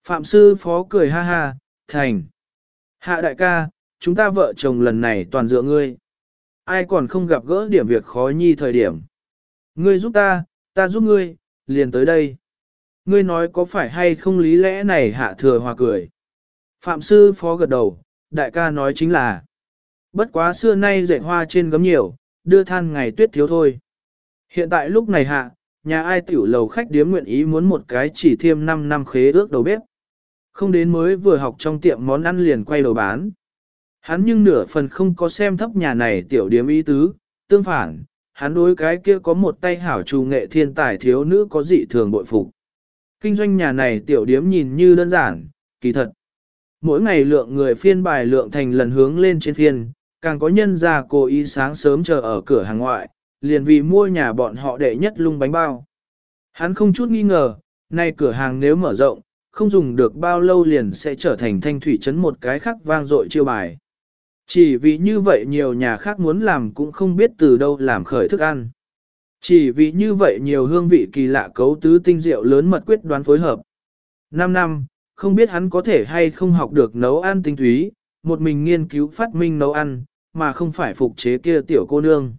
Phạm Sư Phó cười ha ha, thành. Hạ đại ca, chúng ta vợ chồng lần này toàn dựa ngươi. Ai còn không gặp gỡ điểm việc khó nhi thời điểm. Ngươi giúp ta, ta giúp ngươi, liền tới đây. Ngươi nói có phải hay không lý lẽ này hạ thừa hòa cười. Phạm sư phó gật đầu, đại ca nói chính là. Bất quá xưa nay dạy hoa trên gấm nhiều, đưa than ngày tuyết thiếu thôi. Hiện tại lúc này hạ, nhà ai tiểu lầu khách điếm nguyện ý muốn một cái chỉ thêm 5 năm khế ước đầu bếp. Không đến mới vừa học trong tiệm món ăn liền quay đầu bán. Hắn nhưng nửa phần không có xem thấp nhà này tiểu điếm ý tứ, tương phản, hắn đối cái kia có một tay hảo trù nghệ thiên tài thiếu nữ có dị thường bội phục. Kinh doanh nhà này tiểu điếm nhìn như đơn giản, kỳ thật. Mỗi ngày lượng người phiên bài lượng thành lần hướng lên trên phiên, càng có nhân ra cố ý sáng sớm chờ ở cửa hàng ngoại, liền vì mua nhà bọn họ đệ nhất lung bánh bao. Hắn không chút nghi ngờ, nay cửa hàng nếu mở rộng, không dùng được bao lâu liền sẽ trở thành thanh thủy trấn một cái khác vang dội chiêu bài. Chỉ vì như vậy nhiều nhà khác muốn làm cũng không biết từ đâu làm khởi thức ăn. Chỉ vì như vậy nhiều hương vị kỳ lạ cấu tứ tinh diệu lớn mật quyết đoán phối hợp. Năm năm, không biết hắn có thể hay không học được nấu ăn tinh túy, một mình nghiên cứu phát minh nấu ăn, mà không phải phục chế kia tiểu cô nương.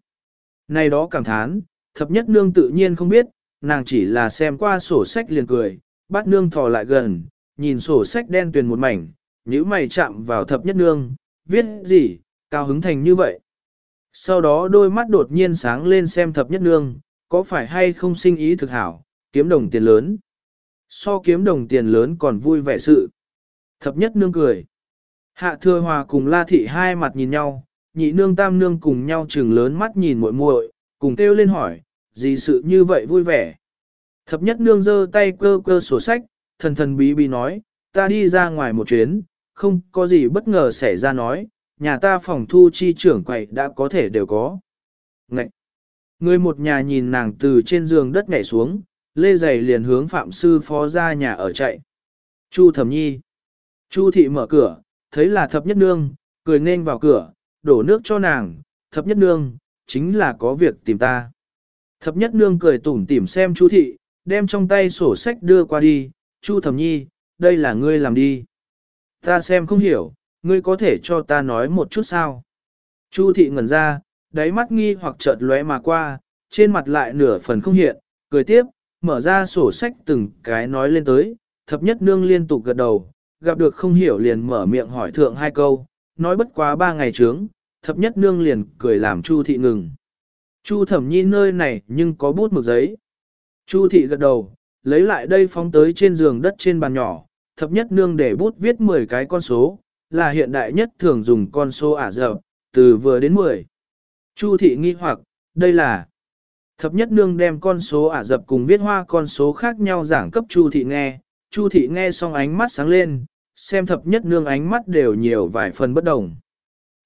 Này đó cảm thán, thập nhất nương tự nhiên không biết, nàng chỉ là xem qua sổ sách liền cười, Bát nương thò lại gần, nhìn sổ sách đen tuyền một mảnh, nhíu mày chạm vào thập nhất nương, viết gì, cao hứng thành như vậy. Sau đó đôi mắt đột nhiên sáng lên xem thập nhất nương, có phải hay không sinh ý thực hảo, kiếm đồng tiền lớn. So kiếm đồng tiền lớn còn vui vẻ sự. Thập nhất nương cười. Hạ thừa hòa cùng la thị hai mặt nhìn nhau, nhị nương tam nương cùng nhau trừng lớn mắt nhìn muội muội, cùng kêu lên hỏi, gì sự như vậy vui vẻ. Thập nhất nương giơ tay cơ cơ sổ sách, thần thần bí bí nói, ta đi ra ngoài một chuyến, không có gì bất ngờ xảy ra nói, nhà ta phòng thu chi trưởng quậy đã có thể đều có. Ngậy! Người một nhà nhìn nàng từ trên giường đất nhảy xuống, lê giày liền hướng phạm sư phó ra nhà ở chạy. Chu thẩm nhi. Chu thị mở cửa, thấy là thập nhất nương, cười nên vào cửa, đổ nước cho nàng, thập nhất nương, chính là có việc tìm ta. Thập nhất nương cười tủm tỉm xem chu thị, đem trong tay sổ sách đưa qua đi, chu thẩm nhi, đây là ngươi làm đi. Ta xem không hiểu, ngươi có thể cho ta nói một chút sao? Chu thị ngẩn ra, đáy mắt nghi hoặc chợt lóe mà qua, trên mặt lại nửa phần không hiện, cười tiếp, mở ra sổ sách từng cái nói lên tới, thập nhất nương liên tục gật đầu, gặp được không hiểu liền mở miệng hỏi thượng hai câu, nói bất quá ba ngày trướng, thập nhất nương liền cười làm Chu thị ngừng. Chu thẩm nhi nơi này nhưng có bút mực giấy. Chu thị gật đầu, lấy lại đây phóng tới trên giường đất trên bàn nhỏ, thập nhất nương để bút viết 10 cái con số, là hiện đại nhất thường dùng con số ả dập, từ vừa đến 10. Chu thị nghi hoặc, đây là thập nhất nương đem con số ả dập cùng viết hoa con số khác nhau giảng cấp Chu thị nghe, Chu thị nghe xong ánh mắt sáng lên, xem thập nhất nương ánh mắt đều nhiều vài phần bất đồng.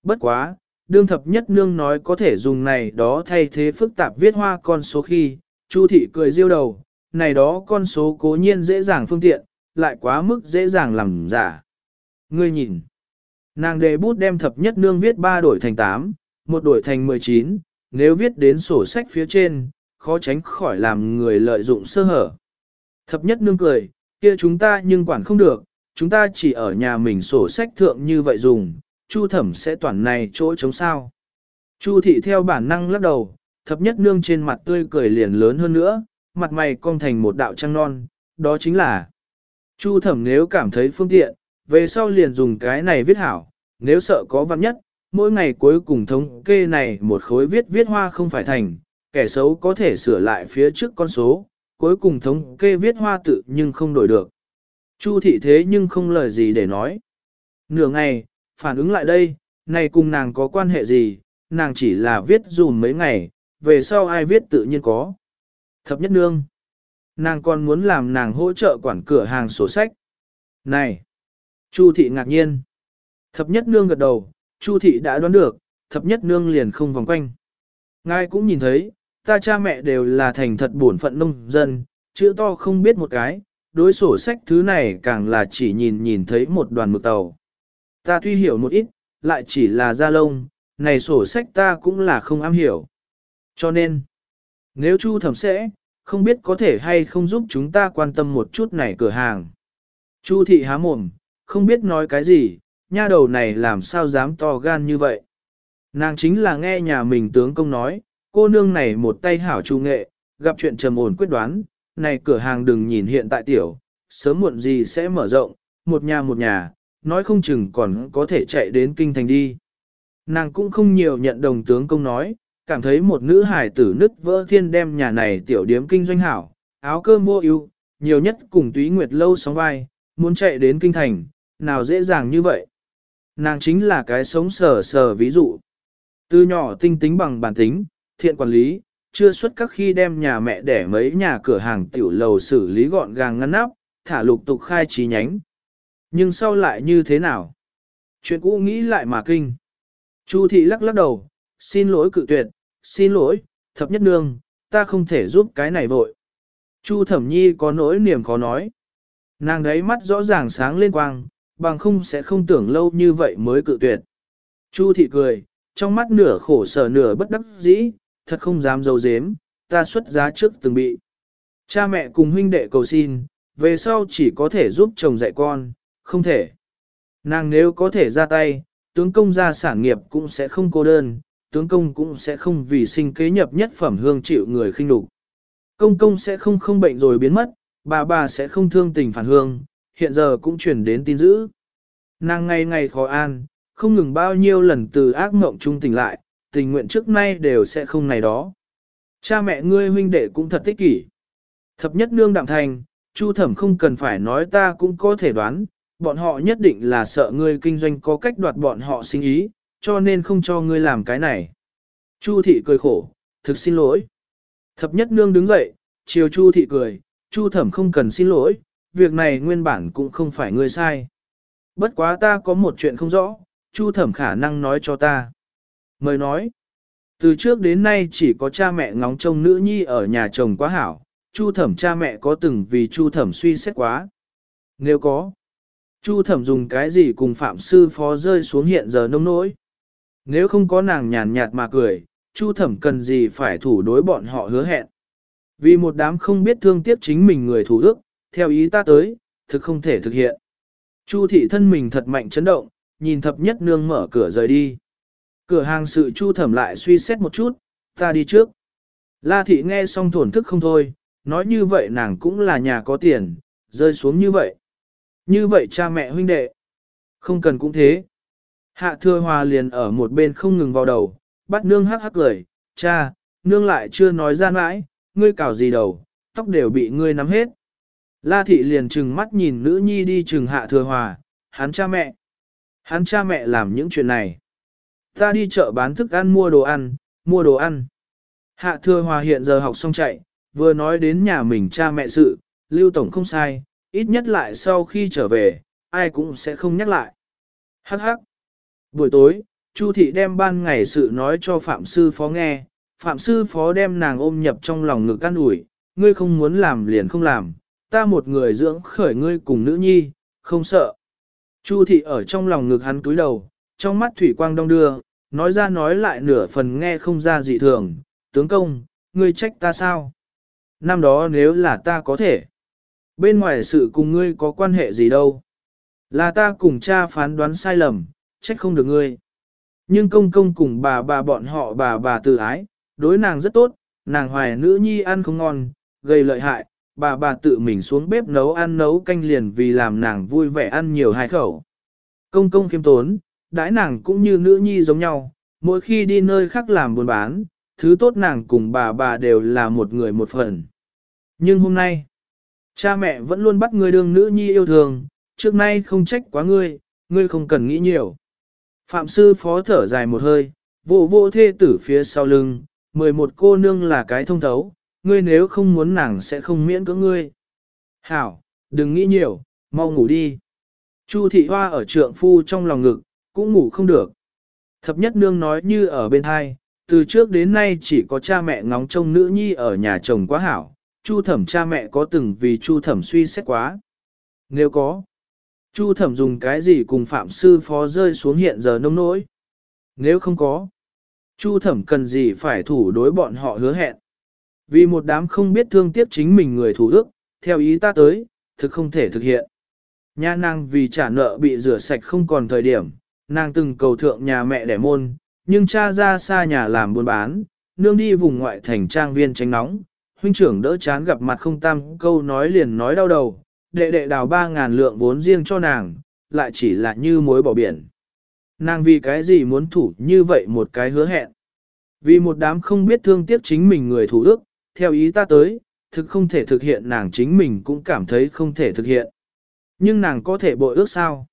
Bất quá, đương thập nhất nương nói có thể dùng này đó thay thế phức tạp viết hoa con số khi, Chu thị cười riêu đầu, này đó con số cố nhiên dễ dàng phương tiện, lại quá mức dễ dàng làm giả. Ngươi nhìn, nàng đề bút đem thập nhất nương viết 3 đổi thành 8, một đổi thành 19, nếu viết đến sổ sách phía trên, khó tránh khỏi làm người lợi dụng sơ hở. Thập nhất nương cười, kia chúng ta nhưng quản không được, chúng ta chỉ ở nhà mình sổ sách thượng như vậy dùng, Chu thẩm sẽ toàn này chỗ chống sao. Chu thị theo bản năng lắc đầu, thập nhất nương trên mặt tươi cười liền lớn hơn nữa, mặt mày cong thành một đạo trăng non, đó chính là Chu thẩm nếu cảm thấy phương tiện, về sau liền dùng cái này viết hảo, nếu sợ có văn nhất, mỗi ngày cuối cùng thống kê này một khối viết viết hoa không phải thành, kẻ xấu có thể sửa lại phía trước con số, cuối cùng thống kê viết hoa tự nhưng không đổi được. Chu thị thế nhưng không lời gì để nói. Nửa ngày, phản ứng lại đây, này cùng nàng có quan hệ gì, nàng chỉ là viết dùm mấy ngày, về sau ai viết tự nhiên có. Thập nhất nương. Nàng còn muốn làm nàng hỗ trợ quản cửa hàng sổ sách. Này! Chu thị ngạc nhiên. Thập nhất nương gật đầu, Chu thị đã đoán được, thập nhất nương liền không vòng quanh. Ngài cũng nhìn thấy, ta cha mẹ đều là thành thật bổn phận nông dân, chữ to không biết một cái, đối sổ sách thứ này càng là chỉ nhìn nhìn thấy một đoàn mực tàu. Ta tuy hiểu một ít, lại chỉ là da lông, này sổ sách ta cũng là không am hiểu. Cho nên, nếu Chu thẩm sẽ, không biết có thể hay không giúp chúng ta quan tâm một chút này cửa hàng. Chu thị há mồm, không biết nói cái gì, nha đầu này làm sao dám to gan như vậy. Nàng chính là nghe nhà mình tướng công nói, cô nương này một tay hảo trung nghệ, gặp chuyện trầm ổn quyết đoán, này cửa hàng đừng nhìn hiện tại tiểu, sớm muộn gì sẽ mở rộng, một nhà một nhà, nói không chừng còn có thể chạy đến kinh thành đi. Nàng cũng không nhiều nhận đồng tướng công nói, cảm thấy một nữ hải tử nứt vỡ thiên đem nhà này tiểu điếm kinh doanh hảo, áo cơm mua ưu, nhiều nhất cùng túy nguyệt lâu sóng vai, muốn chạy đến kinh thành, nào dễ dàng như vậy. Nàng chính là cái sống sờ sờ ví dụ. Từ nhỏ tinh tính bằng bản tính, thiện quản lý, chưa xuất các khi đem nhà mẹ để mấy nhà cửa hàng tiểu lầu xử lý gọn gàng ngăn nắp, thả lục tục khai trí nhánh. Nhưng sau lại như thế nào? Chuyện cũ nghĩ lại mà kinh. Chu thị lắc lắc đầu, xin lỗi cự tuyệt, xin lỗi, thập nhất nương, ta không thể giúp cái này vội. Chu thẩm nhi có nỗi niềm khó nói. Nàng đấy mắt rõ ràng sáng lên quang, bằng không sẽ không tưởng lâu như vậy mới cự tuyệt. Chu thị cười, trong mắt nửa khổ sở nửa bất đắc dĩ, thật không dám dấu dếm, ta xuất giá trước từng bị. Cha mẹ cùng huynh đệ cầu xin, về sau chỉ có thể giúp chồng dạy con, không thể. Nàng nếu có thể ra tay, tướng công gia sản nghiệp cũng sẽ không cô đơn, tướng công cũng sẽ không vì sinh kế nhập nhất phẩm hương chịu người khinh đục. Công công sẽ không không bệnh rồi biến mất, bà bà sẽ không thương tình phản hương, hiện giờ cũng chuyển đến tin dữ. Nàng ngày ngày khó an, không ngừng bao nhiêu lần từ ác mộng trung tỉnh lại, tình nguyện trước nay đều sẽ không này đó. Cha mẹ ngươi huynh đệ cũng thật tích kỷ. Thập nhất nương đạm thành, chu thẩm không cần phải nói ta cũng có thể đoán, bọn họ nhất định là sợ ngươi kinh doanh có cách đoạt bọn họ sinh ý, cho nên không cho ngươi làm cái này. Chu thị cười khổ, thực xin lỗi. Thập nhất nương đứng dậy, chiều chu thị cười, chu thẩm không cần xin lỗi, việc này nguyên bản cũng không phải ngươi sai. Bất quá ta có một chuyện không rõ, chu thẩm khả năng nói cho ta. Mời nói, từ trước đến nay chỉ có cha mẹ ngóng trông nữ nhi ở nhà chồng quá hảo, chu thẩm cha mẹ có từng vì chu thẩm suy xét quá. Nếu có, chu thẩm dùng cái gì cùng phạm sư phó rơi xuống hiện giờ nông nỗi. Nếu không có nàng nhàn nhạt mà cười, chu thẩm cần gì phải thủ đối bọn họ hứa hẹn. Vì một đám không biết thương tiếc chính mình người thủ đức, theo ý ta tới, thực không thể thực hiện. Chu thị thân mình thật mạnh chấn động, nhìn thập nhất nương mở cửa rời đi. Cửa hàng sự chu thẩm lại suy xét một chút, ta đi trước. La thị nghe xong thổn thức không thôi, nói như vậy nàng cũng là nhà có tiền, rơi xuống như vậy. Như vậy cha mẹ huynh đệ. Không cần cũng thế. Hạ thừa hòa liền ở một bên không ngừng vào đầu, bắt nương hắc hắc cười, cha, nương lại chưa nói ra mãi, ngươi cào gì đầu, tóc đều bị ngươi nắm hết. La thị liền trừng mắt nhìn nữ nhi đi trừng hạ thừa hòa, hắn cha mẹ. Hắn cha mẹ làm những chuyện này. Ta đi chợ bán thức ăn mua đồ ăn, mua đồ ăn. Hạ thừa hòa hiện giờ học xong chạy, vừa nói đến nhà mình cha mẹ sự, Lưu Tổng không sai, ít nhất lại sau khi trở về, ai cũng sẽ không nhắc lại. Hắc hắc. Buổi tối, Chu thị đem ban ngày sự nói cho Phạm sư phó nghe, Phạm sư phó đem nàng ôm nhập trong lòng ngực an ủi, ngươi không muốn làm liền không làm, ta một người dưỡng khởi ngươi cùng nữ nhi, không sợ. Chu thị ở trong lòng ngực hắn túi đầu, trong mắt thủy quang đông đưa, nói ra nói lại nửa phần nghe không ra dị thường, tướng công, ngươi trách ta sao? Năm đó nếu là ta có thể, bên ngoài sự cùng ngươi có quan hệ gì đâu? Là ta cùng cha phán đoán sai lầm, trách không được ngươi. Nhưng công công cùng bà bà bọn họ bà bà tự ái, đối nàng rất tốt, nàng hoài nữ nhi ăn không ngon, gây lợi hại, bà bà tự mình xuống bếp nấu ăn nấu canh liền vì làm nàng vui vẻ ăn nhiều hai khẩu. Công công khiêm tốn, đãi nàng cũng như nữ nhi giống nhau, mỗi khi đi nơi khác làm buôn bán, thứ tốt nàng cùng bà bà đều là một người một phần. Nhưng hôm nay, cha mẹ vẫn luôn bắt ngươi đương nữ nhi yêu thương, trước nay không trách quá ngươi, ngươi không cần nghĩ nhiều. Phạm sư phó thở dài một hơi, vô vô thê tử phía sau lưng, 11 cô nương là cái thông thấu, ngươi nếu không muốn nàng sẽ không miễn cưỡng ngươi. Hảo, đừng nghĩ nhiều, mau ngủ đi. Chu thị hoa ở trượng phu trong lòng ngực, cũng ngủ không được. Thập nhất nương nói như ở bên hai, từ trước đến nay chỉ có cha mẹ ngóng trông nữ nhi ở nhà chồng quá hảo, chu thẩm cha mẹ có từng vì chu thẩm suy xét quá. Nếu có, chu thẩm dùng cái gì cùng phạm sư phó rơi xuống hiện giờ nông nỗi? Nếu không có, chu thẩm cần gì phải thủ đối bọn họ hứa hẹn? Vì một đám không biết thương tiếc chính mình người thủ đức, theo ý ta tới, thực không thể thực hiện. Nha nàng vì trả nợ bị rửa sạch không còn thời điểm, nàng từng cầu thượng nhà mẹ đẻ môn, nhưng cha ra xa nhà làm buôn bán, nương đi vùng ngoại thành trang viên tránh nóng, huynh trưởng đỡ chán gặp mặt không tam câu nói liền nói đau đầu, đệ đệ đào ba ngàn lượng vốn riêng cho nàng, lại chỉ là như mối bỏ biển. Nàng vì cái gì muốn thủ như vậy một cái hứa hẹn. Vì một đám không biết thương tiếc chính mình người thủ đức, theo ý ta tới, thực không thể thực hiện nàng chính mình cũng cảm thấy không thể thực hiện. Nhưng nàng có thể bội ước sao?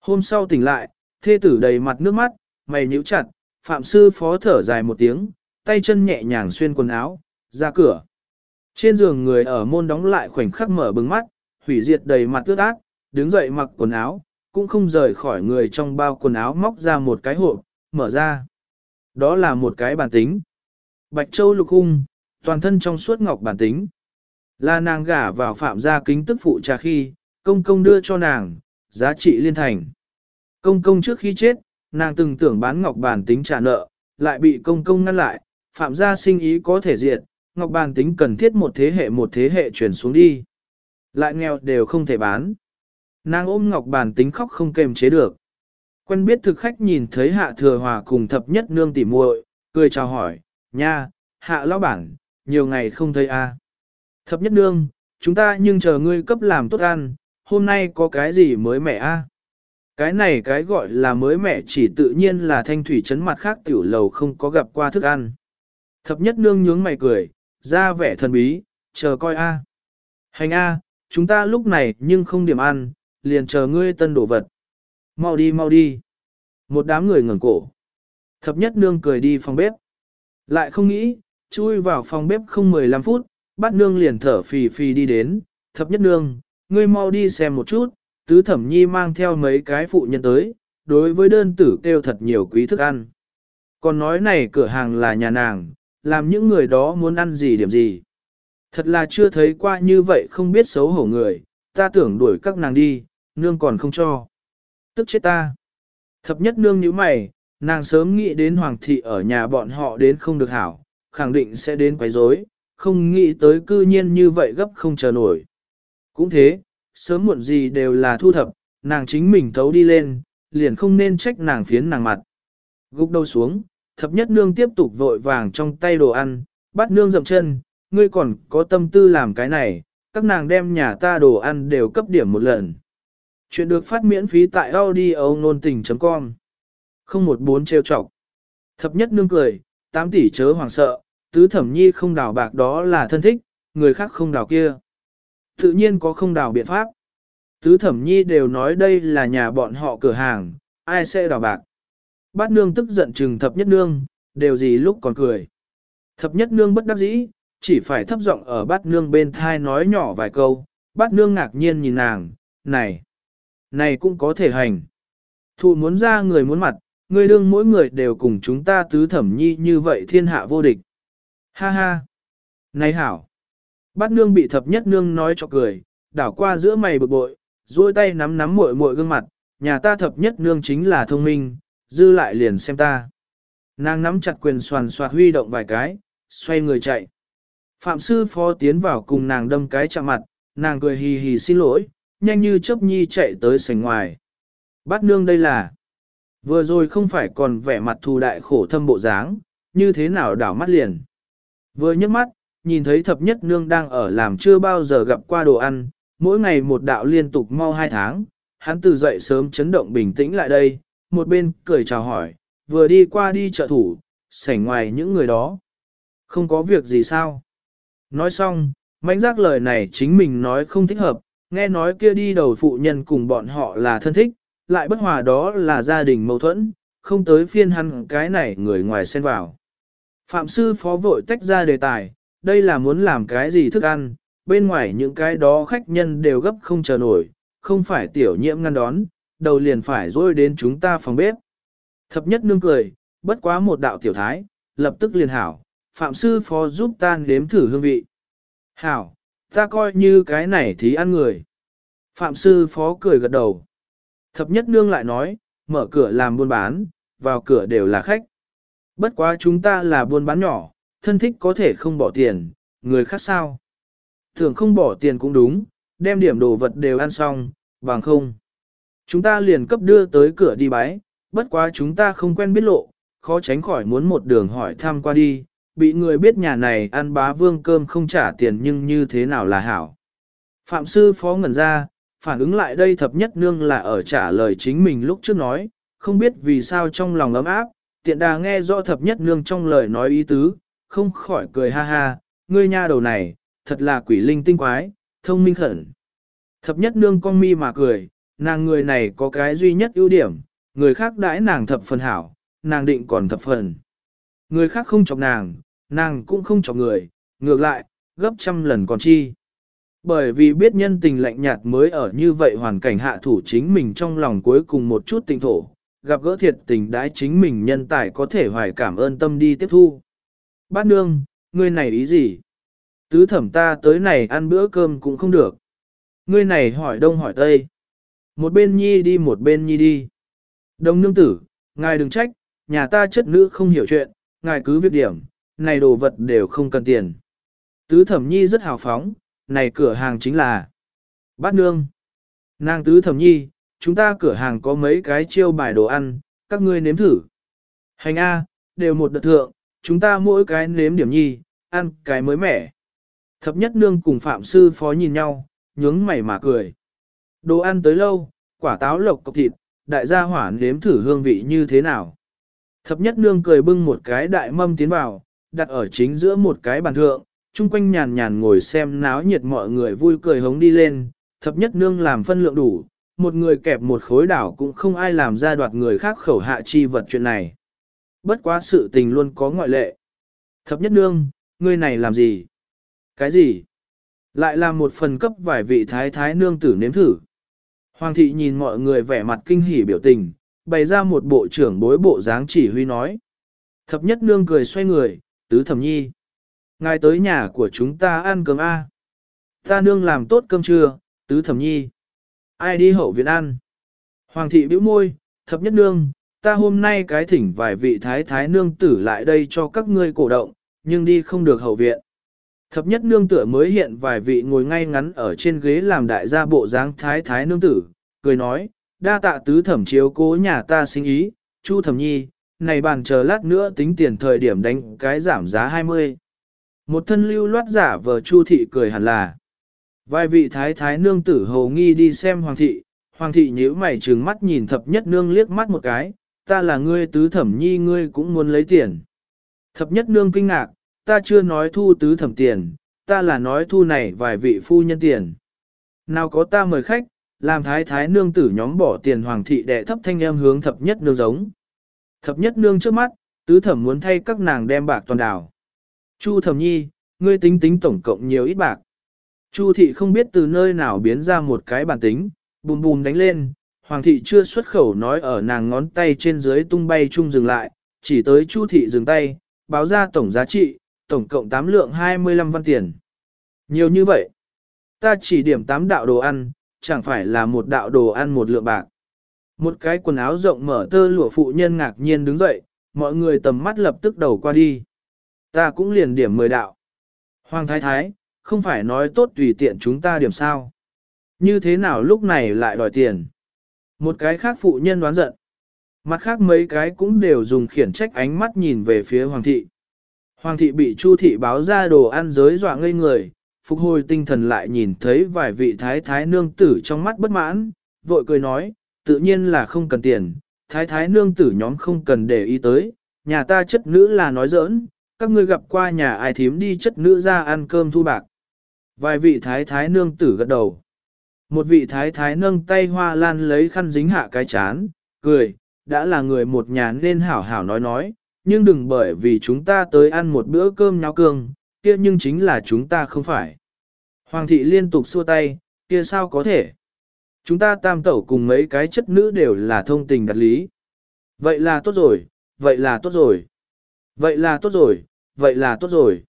Hôm sau tỉnh lại, thê tử đầy mặt nước mắt, mày nhíu chặt, phạm sư phó thở dài một tiếng, tay chân nhẹ nhàng xuyên quần áo, ra cửa. Trên giường người ở môn đóng lại khoảnh khắc mở bừng mắt, hủy diệt đầy mặt ướt át, đứng dậy mặc quần áo, cũng không rời khỏi người trong bao quần áo móc ra một cái hộp, mở ra. Đó là một cái bàn tính. Bạch Châu lục hung, toàn thân trong suốt ngọc bản tính. Là nàng gả vào phạm gia kính tức phụ trà khi, công công đưa cho nàng, giá trị liên thành. Công công trước khi chết, nàng từng tưởng bán ngọc bản tính trả nợ, lại bị công công ngăn lại, phạm gia sinh ý có thể diệt, ngọc bản tính cần thiết một thế hệ một thế hệ chuyển xuống đi. Lại nghèo đều không thể bán. Nàng ôm ngọc bàn tính khóc không kềm chế được. Quen biết thực khách nhìn thấy hạ thừa hòa cùng thập nhất nương tỉ muội, cười chào hỏi, nha, hạ lão bản, nhiều ngày không thấy a. Thập nhất nương, chúng ta nhưng chờ ngươi cấp làm tốt ăn, hôm nay có cái gì mới mẻ a? Cái này cái gọi là mới mẻ chỉ tự nhiên là thanh thủy chấn mặt khác tiểu lầu không có gặp qua thức ăn. Thập nhất nương nhướng mày cười, ra vẻ thần bí, chờ coi a. Hành a, chúng ta lúc này nhưng không điểm ăn, liền chờ ngươi tân đổ vật. Mau đi mau đi. Một đám người ngẩng cổ. Thập nhất nương cười đi phòng bếp. Lại không nghĩ, chui vào phòng bếp không 15 phút, bát nương liền thở phì phì đi đến, thập nhất nương, ngươi mau đi xem một chút, tứ thẩm nhi mang theo mấy cái phụ nhân tới, đối với đơn tử kêu thật nhiều quý thức ăn. Còn nói này cửa hàng là nhà nàng, làm những người đó muốn ăn gì điểm gì. Thật là chưa thấy qua như vậy không biết xấu hổ người, ta tưởng đuổi các nàng đi, nương còn không cho. Tức chết ta. Thập nhất nương như mày, nàng sớm nghĩ đến hoàng thị ở nhà bọn họ đến không được hảo, khẳng định sẽ đến quấy rối, không nghĩ tới cư nhiên như vậy gấp không chờ nổi. Cũng thế, sớm muộn gì đều là thu thập, nàng chính mình thấu đi lên, liền không nên trách nàng phiến nàng mặt. Gục đầu xuống, thập nhất nương tiếp tục vội vàng trong tay đồ ăn, bắt nương dậm chân, ngươi còn có tâm tư làm cái này, các nàng đem nhà ta đồ ăn đều cấp điểm một lần. Chuyện được phát miễn phí tại audio nôn tình.com 014 trêu chọc Thập nhất nương cười, tám tỷ chớ hoàng sợ, tứ thẩm nhi không đào bạc đó là thân thích, người khác không đào kia. Tự nhiên có không đào biện pháp. Tứ thẩm nhi đều nói đây là nhà bọn họ cửa hàng, ai sẽ đào bạc. Bát nương tức giận trừng thập nhất nương, đều gì lúc còn cười. Thập nhất nương bất đắc dĩ, chỉ phải thấp giọng ở bát nương bên thai nói nhỏ vài câu, bát nương ngạc nhiên nhìn nàng, này, này cũng có thể hành. Thụ muốn ra người muốn mặt, người đương mỗi người đều cùng chúng ta tứ thẩm nhi như vậy thiên hạ vô địch. Ha ha! Này hảo! Bát nương bị thập nhất nương nói cho cười, đảo qua giữa mày bực bội, duỗi tay nắm nắm muội muội gương mặt, nhà ta thập nhất nương chính là thông minh, dư lại liền xem ta. Nàng nắm chặt quyền soàn soạt huy động vài cái, xoay người chạy. Phạm sư phó tiến vào cùng nàng đâm cái chạm mặt, nàng cười hì hì xin lỗi, nhanh như chớp nhi chạy tới sảnh ngoài. Bát nương đây là, vừa rồi không phải còn vẻ mặt thù đại khổ thâm bộ dáng, như thế nào đảo mắt liền. Vừa nhấc mắt, nhìn thấy thập nhất nương đang ở làm chưa bao giờ gặp qua đồ ăn, mỗi ngày một đạo liên tục mau hai tháng, hắn từ dậy sớm chấn động bình tĩnh lại đây, một bên cười chào hỏi, vừa đi qua đi trợ thủ, sảnh ngoài những người đó. Không có việc gì sao? Nói xong, mánh giác lời này chính mình nói không thích hợp, nghe nói kia đi đầu phụ nhân cùng bọn họ là thân thích, lại bất hòa đó là gia đình mâu thuẫn, không tới phiên hắn cái này người ngoài xen vào. Phạm sư phó vội tách ra đề tài, đây là muốn làm cái gì thức ăn, bên ngoài những cái đó khách nhân đều gấp không chờ nổi, không phải tiểu nhiễm ngăn đón, đầu liền phải rôi đến chúng ta phòng bếp. Thập nhất nương cười, bất quá một đạo tiểu thái, lập tức liền hảo, phạm sư phó giúp ta nếm thử hương vị. Hảo, ta coi như cái này thì ăn người. Phạm sư phó cười gật đầu. Thập nhất nương lại nói, mở cửa làm buôn bán, vào cửa đều là khách. Bất quá chúng ta là buôn bán nhỏ, thân thích có thể không bỏ tiền, người khác sao? Thường không bỏ tiền cũng đúng, đem điểm đồ vật đều ăn xong, bằng không. Chúng ta liền cấp đưa tới cửa đi bái, bất quá chúng ta không quen biết lộ, khó tránh khỏi muốn một đường hỏi thăm qua đi, bị người biết nhà này ăn bá vương cơm không trả tiền nhưng như thế nào là hảo. Phạm sư phó ngẩn ra, phản ứng lại đây thập nhất nương là ở trả lời chính mình lúc trước nói, không biết vì sao trong lòng ấm áp, tiện đà nghe rõ thập nhất nương trong lời nói ý tứ, không khỏi cười ha ha, ngươi nha đầu này, thật là quỷ linh tinh quái, thông minh khẩn. Thập nhất nương con mi mà cười, nàng người này có cái duy nhất ưu điểm, người khác đãi nàng thập phần hảo, nàng định còn thập phần. Người khác không chọc nàng, nàng cũng không chọc người, ngược lại, gấp trăm lần còn chi. Bởi vì biết nhân tình lạnh nhạt mới ở như vậy hoàn cảnh hạ thủ chính mình trong lòng cuối cùng một chút tình thổ, gặp gỡ thiệt tình đãi chính mình nhân tài có thể hoài cảm ơn tâm đi tiếp thu. Bát nương, ngươi này ý gì? Tứ thẩm ta tới này ăn bữa cơm cũng không được. Ngươi này hỏi đông hỏi tây. Một bên nhi đi một bên nhi đi. Đông nương tử, ngài đừng trách, nhà ta chất nữ không hiểu chuyện, ngài cứ việc điểm, này đồ vật đều không cần tiền. Tứ thẩm nhi rất hào phóng, này cửa hàng chính là bát nương. Nàng tứ thẩm nhi, chúng ta cửa hàng có mấy cái chiêu bài đồ ăn, các ngươi nếm thử. Hành A, đều một đợt thượng, chúng ta mỗi cái nếm điểm nhi, ăn cái mới mẻ. Thập nhất nương cùng phạm sư phó nhìn nhau, nhướng mày mà cười. Đồ ăn tới lâu, quả táo lộc cọc thịt, đại gia hỏa nếm thử hương vị như thế nào. Thập nhất nương cười bưng một cái đại mâm tiến vào, đặt ở chính giữa một cái bàn thượng, chung quanh nhàn nhàn ngồi xem náo nhiệt mọi người vui cười hống đi lên, thập nhất nương làm phân lượng đủ, một người kẹp một khối đảo cũng không ai làm ra đoạt người khác khẩu hạ chi vật chuyện này. Bất quá sự tình luôn có ngoại lệ. Thập nhất nương, ngươi này làm gì? Cái gì? Lại làm một phần cấp vài vị thái thái nương tử nếm thử. Hoàng thị nhìn mọi người vẻ mặt kinh hỉ biểu tình, bày ra một bộ trưởng bối bộ dáng chỉ huy nói. Thập nhất nương cười xoay người, tứ thẩm nhi. Ngài tới nhà của chúng ta ăn cơm A. Ta nương làm tốt cơm trưa, tứ thẩm nhi. Ai đi hậu viện ăn? Hoàng thị bĩu môi, thập nhất nương, ta hôm nay cái thỉnh vài vị thái thái nương tử lại đây cho các ngươi cổ động, nhưng đi không được hậu viện. Thập nhất nương tử mới hiện vài vị ngồi ngay ngắn ở trên ghế làm đại gia bộ dáng thái thái nương tử, cười nói, đa tạ tứ thẩm chiếu cố nhà ta sinh ý, chu thẩm nhi, này bàn chờ lát nữa tính tiền thời điểm đánh cái giảm giá 20. Một thân lưu loát giả vờ chu thị cười hẳn là. Vài vị thái thái nương tử hầu nghi đi xem hoàng thị, hoàng thị nhíu mày trừng mắt nhìn thập nhất nương liếc mắt một cái, ta là ngươi tứ thẩm nhi ngươi cũng muốn lấy tiền. Thập nhất nương kinh ngạc, ta chưa nói thu tứ thẩm tiền, ta là nói thu này vài vị phu nhân tiền. Nào có ta mời khách, làm thái thái nương tử nhóm bỏ tiền hoàng thị đệ thấp thanh em hướng thập nhất nương giống. Thập nhất nương trước mắt, tứ thẩm muốn thay các nàng đem bạc toàn đảo. Chu thẩm nhi, ngươi tính tính tổng cộng nhiều ít bạc. Chu thị không biết từ nơi nào biến ra một cái bản tính, bùm bùm đánh lên, hoàng thị chưa xuất khẩu nói ở nàng ngón tay trên dưới tung bay chung dừng lại, chỉ tới chu thị dừng tay, báo ra tổng giá trị, tổng cộng 8 lượng 25 văn tiền. Nhiều như vậy, ta chỉ điểm 8 đạo đồ ăn, chẳng phải là một đạo đồ ăn một lượng bạc. Một cái quần áo rộng mở tơ lụa phụ nhân ngạc nhiên đứng dậy, mọi người tầm mắt lập tức đầu qua đi. Ta cũng liền điểm 10 đạo. Hoàng thái thái, không phải nói tốt tùy tiện chúng ta điểm sao. Như thế nào lúc này lại đòi tiền? Một cái khác phụ nhân đoán giận. Mặt khác mấy cái cũng đều dùng khiển trách ánh mắt nhìn về phía hoàng thị. Hoàng thị bị chu thị báo ra đồ ăn giới dọa ngây người, phục hồi tinh thần lại nhìn thấy vài vị thái thái nương tử trong mắt bất mãn, vội cười nói, tự nhiên là không cần tiền, thái thái nương tử nhóm không cần để ý tới, nhà ta chất nữ là nói giỡn, các ngươi gặp qua nhà ai thím đi chất nữ ra ăn cơm thu bạc. Vài vị thái thái nương tử gật đầu. Một vị thái thái nâng tay hoa lan lấy khăn dính hạ cái chán, cười, đã là người một nhà nên hảo hảo nói nói, nhưng đừng bởi vì chúng ta tới ăn một bữa cơm nháo cương, kia nhưng chính là chúng ta không phải. Hoàng thị liên tục xua tay, kia sao có thể? Chúng ta tam tẩu cùng mấy cái chất nữ đều là thông tình đặt lý. Vậy là tốt rồi, vậy là tốt rồi. Vậy là tốt rồi, vậy là tốt rồi.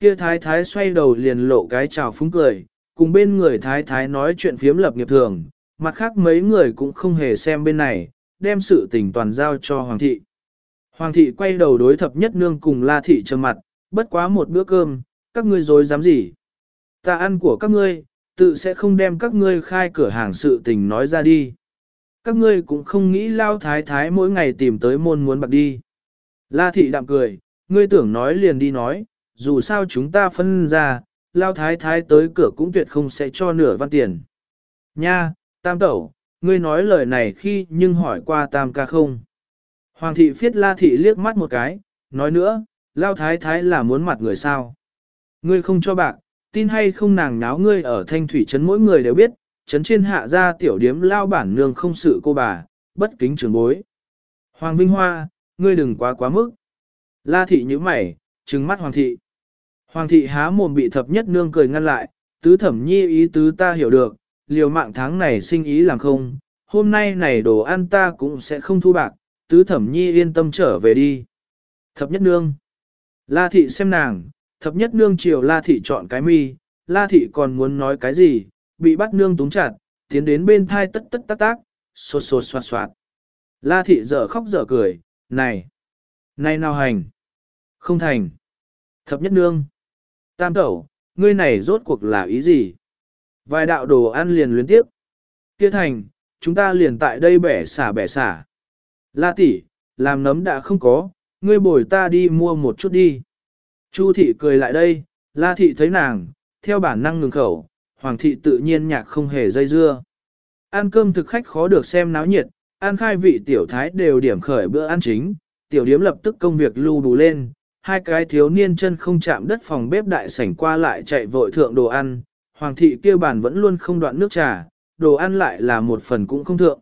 Kia thái thái xoay đầu liền lộ cái chào phúng cười, cùng bên người thái thái nói chuyện phiếm lập nghiệp thường, mặt khác mấy người cũng không hề xem bên này, đem sự tình toàn giao cho Hoàng thị. Hoàng thị quay đầu đối thập nhất nương cùng La thị trầm mặt, bất quá một bữa cơm, các ngươi dối dám gì. Ta ăn của các ngươi, tự sẽ không đem các ngươi khai cửa hàng sự tình nói ra đi. Các ngươi cũng không nghĩ lao thái thái mỗi ngày tìm tới môn muốn bạc đi. La thị đạm cười, ngươi tưởng nói liền đi nói, dù sao chúng ta phân ra, lao thái thái tới cửa cũng tuyệt không sẽ cho nửa văn tiền. Nha, tam tẩu, ngươi nói lời này khi nhưng hỏi qua tam ca không. Hoàng thị phiết la thị liếc mắt một cái, nói nữa, lao thái thái là muốn mặt người sao. Ngươi không cho bạc, tin hay không nàng náo ngươi ở thanh thủy trấn mỗi người đều biết, trấn trên hạ ra tiểu điếm lao bản nương không sự cô bà, bất kính trường bối. Hoàng Vinh Hoa, ngươi đừng quá quá mức. La thị như mày, trừng mắt hoàng thị. Hoàng thị há mồm bị thập nhất nương cười ngăn lại, tứ thẩm nhi ý tứ ta hiểu được, liều mạng tháng này sinh ý làm không, hôm nay này đồ ăn ta cũng sẽ không thu bạc, tứ thẩm nhi yên tâm trở về đi. Thập nhất nương. La thị xem nàng, thập nhất nương chiều la thị chọn cái mi, la thị còn muốn nói cái gì, bị bắt nương túng chặt, tiến đến bên thai tất tất tác tác, sột sột soạt soạt. La thị dở khóc dở cười, này, này nào hành, không thành. Thập nhất nương, tam tẩu, ngươi này rốt cuộc là ý gì? Vài đạo đồ ăn liền luyến tiếp. Kia thành, chúng ta liền tại đây bẻ xả bẻ xả. La tỷ, làm nấm đã không có, ngươi bồi ta đi mua một chút đi. Chu thị cười lại đây, la thị thấy nàng, theo bản năng ngừng khẩu, hoàng thị tự nhiên nhạc không hề dây dưa. Ăn cơm thực khách khó được xem náo nhiệt, ăn khai vị tiểu thái đều điểm khởi bữa ăn chính, tiểu điếm lập tức công việc lưu đủ lên, hai cái thiếu niên chân không chạm đất phòng bếp đại sảnh qua lại chạy vội thượng đồ ăn, hoàng thị kia bàn vẫn luôn không đoạn nước trà, đồ ăn lại là một phần cũng không thượng.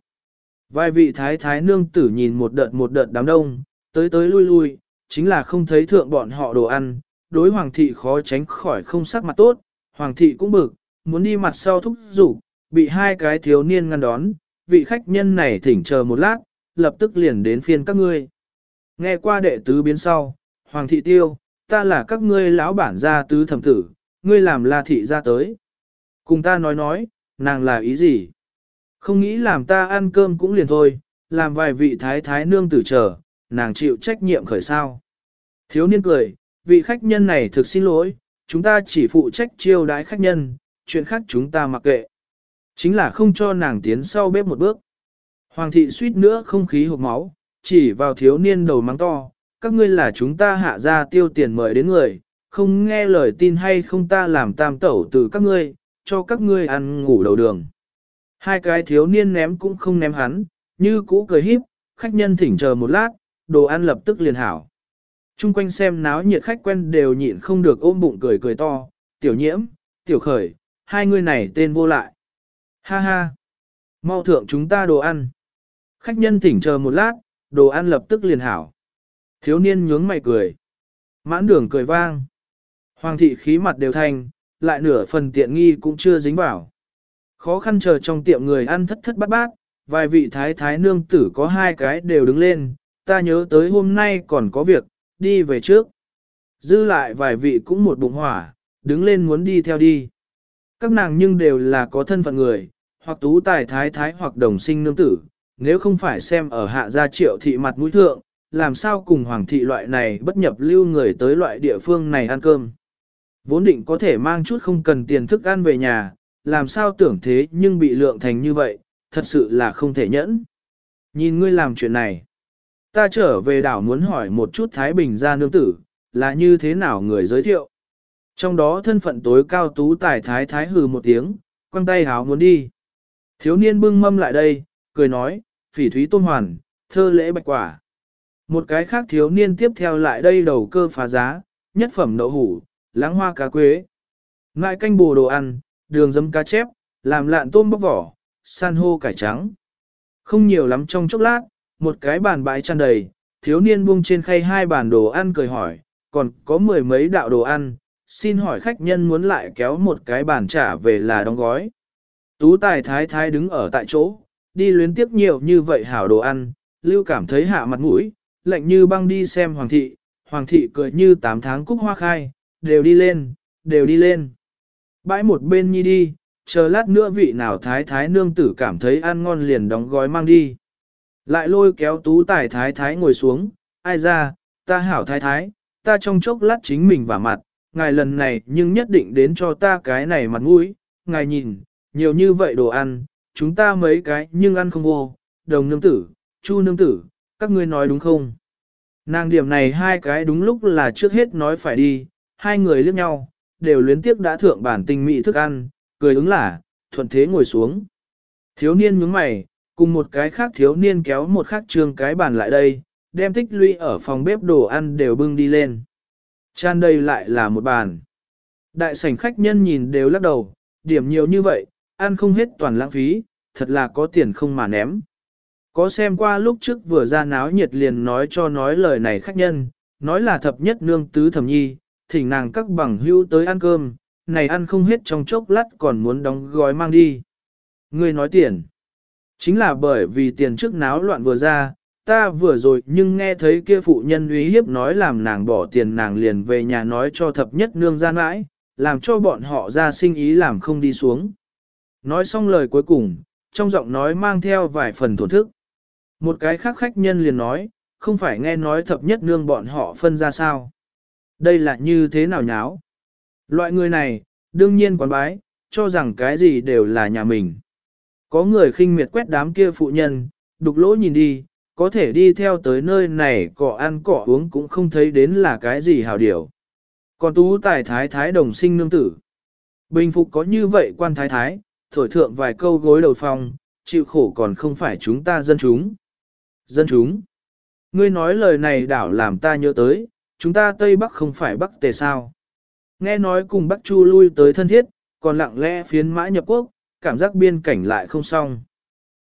Vài vị thái thái nương tử nhìn một đợt một đợt đám đông, tới tới lui lui, chính là không thấy thượng bọn họ đồ ăn, đối hoàng thị khó tránh khỏi không sắc mặt tốt, hoàng thị cũng bực, muốn đi mặt sau thúc rủ, bị hai cái thiếu niên ngăn đón, vị khách nhân này thỉnh chờ một lát, lập tức liền đến phiên các ngươi. Nghe qua đệ tứ biến sau, hoàng thị tiêu, ta là các ngươi lão bản gia tứ thẩm tử, ngươi làm la thị ra tới. Cùng ta nói nói, nàng là ý gì? Không nghĩ làm ta ăn cơm cũng liền thôi, làm vài vị thái thái nương tử chờ, nàng chịu trách nhiệm khởi sao. Thiếu niên cười, vị khách nhân này thực xin lỗi, chúng ta chỉ phụ trách chiêu đái khách nhân, chuyện khác chúng ta mặc kệ. Chính là không cho nàng tiến sau bếp một bước. Hoàng thị suýt nữa không khí hộp máu, chỉ vào thiếu niên đầu mắng to, các ngươi là chúng ta hạ ra tiêu tiền mời đến người, không nghe lời tin hay không ta làm tam tẩu từ các ngươi, cho các ngươi ăn ngủ đầu đường. Hai cái thiếu niên ném cũng không ném hắn, như cũ cười híp, khách nhân thỉnh chờ một lát, đồ ăn lập tức liền hảo. Trung quanh xem náo nhiệt khách quen đều nhịn không được ôm bụng cười cười to, tiểu nhiễm, tiểu khởi, hai người này tên vô lại. Ha ha! Mau thượng chúng ta đồ ăn. Khách nhân thỉnh chờ một lát, đồ ăn lập tức liền hảo. Thiếu niên nhướng mày cười. Mãn đường cười vang. Hoàng thị khí mặt đều thanh, lại nửa phần tiện nghi cũng chưa dính vào. Khó khăn chờ trong tiệm người ăn thất thất bát bát, vài vị thái thái nương tử có hai cái đều đứng lên, ta nhớ tới hôm nay còn có việc, đi về trước. Dư lại vài vị cũng một bụng hỏa, đứng lên muốn đi theo đi. Các nàng nhưng đều là có thân phận người, hoặc tú tài thái thái hoặc đồng sinh nương tử, nếu không phải xem ở hạ gia triệu thị mặt mũi thượng, làm sao cùng hoàng thị loại này bất nhập lưu người tới loại địa phương này ăn cơm. Vốn định có thể mang chút không cần tiền thức ăn về nhà, làm sao tưởng thế nhưng bị lượng thành như vậy, thật sự là không thể nhẫn. Nhìn ngươi làm chuyện này, ta trở về đảo muốn hỏi một chút Thái Bình gia nương tử, là như thế nào người giới thiệu. Trong đó thân phận tối cao tú tài thái thái hừ một tiếng, quăng tay háo muốn đi. Thiếu niên bưng mâm lại đây, cười nói, phỉ thúy tôn hoàn, thơ lễ bạch quả. Một cái khác thiếu niên tiếp theo lại đây đầu cơ phá giá, nhất phẩm đậu hủ, láng hoa cá quế. Ngại canh bù đồ ăn, đường dấm cá chép, làm lạn tôm bóc vỏ, san hô cải trắng. Không nhiều lắm trong chốc lát, một cái bàn bãi tràn đầy, thiếu niên buông trên khay hai bàn đồ ăn cười hỏi, còn có mười mấy đạo đồ ăn, xin hỏi khách nhân muốn lại kéo một cái bàn trả về là đóng gói. Tú tài thái thái đứng ở tại chỗ, đi luyến tiếp nhiều như vậy hảo đồ ăn, lưu cảm thấy hạ mặt mũi, lạnh như băng đi xem hoàng thị, hoàng thị cười như tám tháng cúc hoa khai, đều đi lên, đều đi lên. Bãi một bên nhi đi, chờ lát nữa vị nào thái thái nương tử cảm thấy ăn ngon liền đóng gói mang đi. Lại lôi kéo tú tài thái thái ngồi xuống, ai ra, ta hảo thái thái, ta trong chốc lát chính mình vào mặt, ngài lần này nhưng nhất định đến cho ta cái này mặt mũi, ngài nhìn, nhiều như vậy đồ ăn, chúng ta mấy cái nhưng ăn không vô, đồng nương tử, chu nương tử, các ngươi nói đúng không? Nàng điểm này hai cái đúng lúc là trước hết nói phải đi, hai người liếc nhau, đều luyến tiếc đã thượng bản tình mỹ thức ăn, cười ứng là, thuận thế ngồi xuống. Thiếu niên nhướng mày, cùng một cái khác thiếu niên kéo một khác trường cái bàn lại đây, đem tích lũy ở phòng bếp đồ ăn đều bưng đi lên. Chan đây lại là một bàn. Đại sảnh khách nhân nhìn đều lắc đầu, điểm nhiều như vậy, ăn không hết toàn lãng phí, thật là có tiền không mà ném. Có xem qua lúc trước vừa ra náo nhiệt liền nói cho nói lời này khách nhân, nói là thập nhất nương tứ thẩm nhi, thỉnh nàng các bằng hữu tới ăn cơm, này ăn không hết trong chốc lát còn muốn đóng gói mang đi. người nói tiền. Chính là bởi vì tiền trước náo loạn vừa ra, ta vừa rồi nhưng nghe thấy kia phụ nhân uy hiếp nói làm nàng bỏ tiền nàng liền về nhà nói cho thập nhất nương gian mãi, làm cho bọn họ ra sinh ý làm không đi xuống. Nói xong lời cuối cùng, trong giọng nói mang theo vài phần thổn thức. Một cái khác khách nhân liền nói, không phải nghe nói thập nhất nương bọn họ phân ra sao. Đây là như thế nào nháo? Loại người này, đương nhiên quán bái, cho rằng cái gì đều là nhà mình. Có người khinh miệt quét đám kia phụ nhân, đục lỗ nhìn đi, có thể đi theo tới nơi này cỏ ăn cỏ uống cũng không thấy đến là cái gì hảo điều. Còn tú tài thái thái đồng sinh nương tử. Bình phục có như vậy quan thái thái, thổi thượng vài câu gối đầu phòng, chịu khổ còn không phải chúng ta dân chúng. Dân chúng. Ngươi nói lời này đảo làm ta nhớ tới, chúng ta Tây Bắc không phải Bắc tề sao. Nghe nói cùng Bắc Chu lui tới thân thiết, còn lặng lẽ phiến mã nhập quốc, cảm giác biên cảnh lại không xong.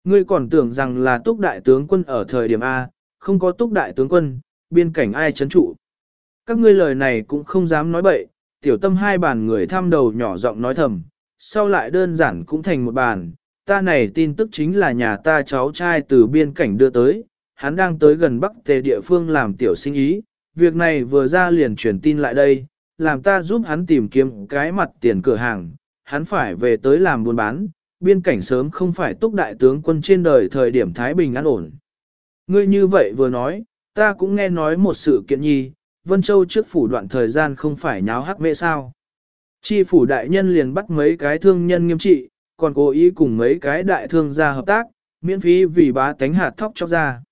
Ngươi còn tưởng rằng là túc đại tướng quân ở thời điểm A, không có túc đại tướng quân, biên cảnh ai chấn trụ. Các ngươi lời này cũng không dám nói bậy, tiểu tâm hai bàn người tham đầu nhỏ giọng nói thầm, sau lại đơn giản cũng thành một bàn. Ta này tin tức chính là nhà ta cháu trai từ biên cảnh đưa tới, hắn đang tới gần Bắc Tề địa phương làm tiểu sinh ý, việc này vừa ra liền truyền tin lại đây, làm ta giúp hắn tìm kiếm cái mặt tiền cửa hàng, hắn phải về tới làm buôn bán, biên cảnh sớm không phải túc đại tướng quân trên đời thời điểm Thái Bình an ổn. Ngươi như vậy vừa nói, ta cũng nghe nói một sự kiện nhi, Vân Châu trước phủ đoạn thời gian không phải nháo hắc mẹ sao. Chi phủ đại nhân liền bắt mấy cái thương nhân nghiêm trị, còn cố ý cùng mấy cái đại thương gia hợp tác, miễn phí vì bá tánh hạt thóc cho ra.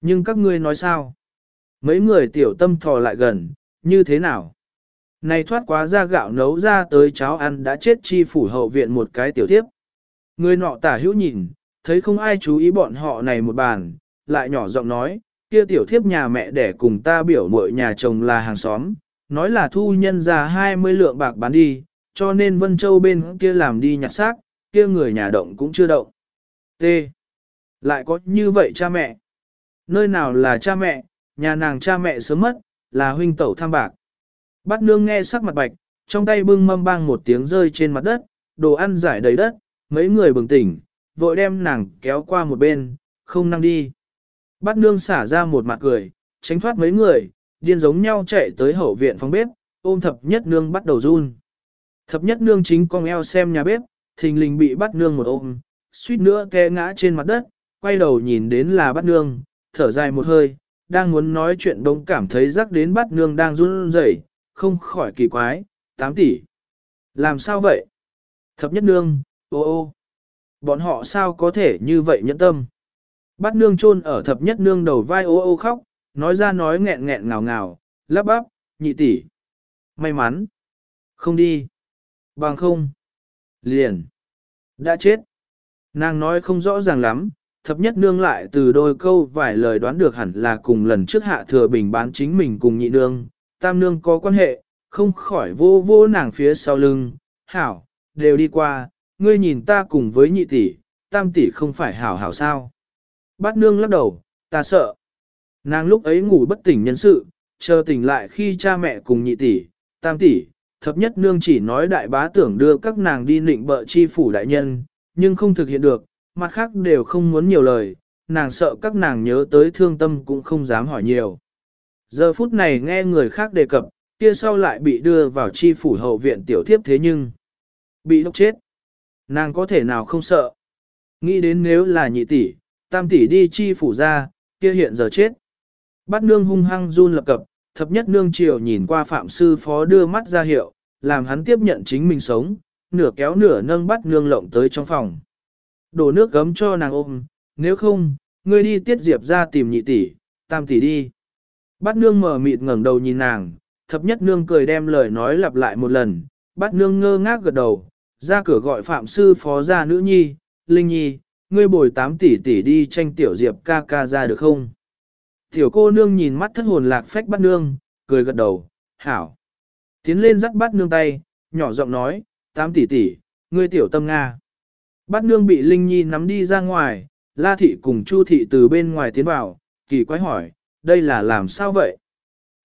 Nhưng các ngươi nói sao? Mấy người tiểu tâm thò lại gần, như thế nào? Này thoát quá ra gạo nấu ra tới cháo ăn đã chết chi phủ hậu viện một cái tiểu tiếp. Người nọ tả hữu nhìn, thấy không ai chú ý bọn họ này một bàn, lại nhỏ giọng nói, kia tiểu thiếp nhà mẹ để cùng ta biểu mội nhà chồng là hàng xóm, nói là thu nhân ra 20 lượng bạc bán đi, cho nên Vân Châu bên kia làm đi nhặt xác, kia người nhà động cũng chưa động. T. Lại có như vậy cha mẹ. Nơi nào là cha mẹ, nhà nàng cha mẹ sớm mất, là huynh tẩu tham bạc. Bát nương nghe sắc mặt bạch, trong tay bưng mâm bang một tiếng rơi trên mặt đất, đồ ăn giải đầy đất, mấy người bừng tỉnh, vội đem nàng kéo qua một bên, không năng đi. Bát nương xả ra một mặt cười, tránh thoát mấy người, điên giống nhau chạy tới hậu viện phòng bếp, ôm thập nhất nương bắt đầu run. Thập nhất nương chính con eo xem nhà bếp, thình lình bị bắt nương một ôm, suýt nữa té ngã trên mặt đất, quay đầu nhìn đến là bắt nương, thở dài một hơi, đang muốn nói chuyện đống cảm thấy rắc đến bắt nương đang run rẩy, không khỏi kỳ quái, 8 tỷ. Làm sao vậy? Thập nhất nương, ô ô. Bọn họ sao có thể như vậy nhẫn tâm? bát nương chôn ở thập nhất nương đầu vai ô ô khóc, nói ra nói nghẹn nghẹn ngào ngào, lắp bắp, nhị tỷ. May mắn. Không đi. Bằng không. Liền. Đã chết. Nàng nói không rõ ràng lắm, thập nhất nương lại từ đôi câu vài lời đoán được hẳn là cùng lần trước hạ thừa bình bán chính mình cùng nhị nương, tam nương có quan hệ, không khỏi vô vô nàng phía sau lưng, hảo, đều đi qua, ngươi nhìn ta cùng với nhị tỷ, tam tỷ không phải hảo hảo sao. Bát nương lắc đầu, ta sợ. Nàng lúc ấy ngủ bất tỉnh nhân sự, chờ tỉnh lại khi cha mẹ cùng nhị tỷ, tam tỷ, thập nhất nương chỉ nói đại bá tưởng đưa các nàng đi nịnh bợ chi phủ đại nhân, nhưng không thực hiện được, mặt khác đều không muốn nhiều lời, nàng sợ các nàng nhớ tới thương tâm cũng không dám hỏi nhiều. Giờ phút này nghe người khác đề cập, kia sau lại bị đưa vào chi phủ hậu viện tiểu thiếp thế nhưng bị độc chết. Nàng có thể nào không sợ. Nghĩ đến nếu là nhị tỷ, tam tỷ đi chi phủ ra, kia hiện giờ chết. Bát nương hung hăng run lập cập, thập nhất nương triều nhìn qua phạm sư phó đưa mắt ra hiệu, làm hắn tiếp nhận chính mình sống, nửa kéo nửa nâng bắt nương lộng tới trong phòng. Đổ nước gấm cho nàng ôm, nếu không, ngươi đi tiết diệp ra tìm nhị tỷ, tam tỷ đi. Bát nương mở mịt ngẩng đầu nhìn nàng, thập nhất nương cười đem lời nói lặp lại một lần, bát nương ngơ ngác gật đầu, ra cửa gọi phạm sư phó ra nữ nhi, linh nhi, ngươi bồi tám tỷ tỷ đi tranh tiểu diệp ca ca ra được không? Tiểu cô nương nhìn mắt thất hồn lạc phách bát nương, cười gật đầu, hảo. Tiến lên dắt bát nương tay, nhỏ giọng nói, tám tỷ tỷ, ngươi tiểu tâm Nga. Bát nương bị Linh Nhi nắm đi ra ngoài, La thị cùng Chu thị từ bên ngoài tiến vào, kỳ quái hỏi, đây là làm sao vậy?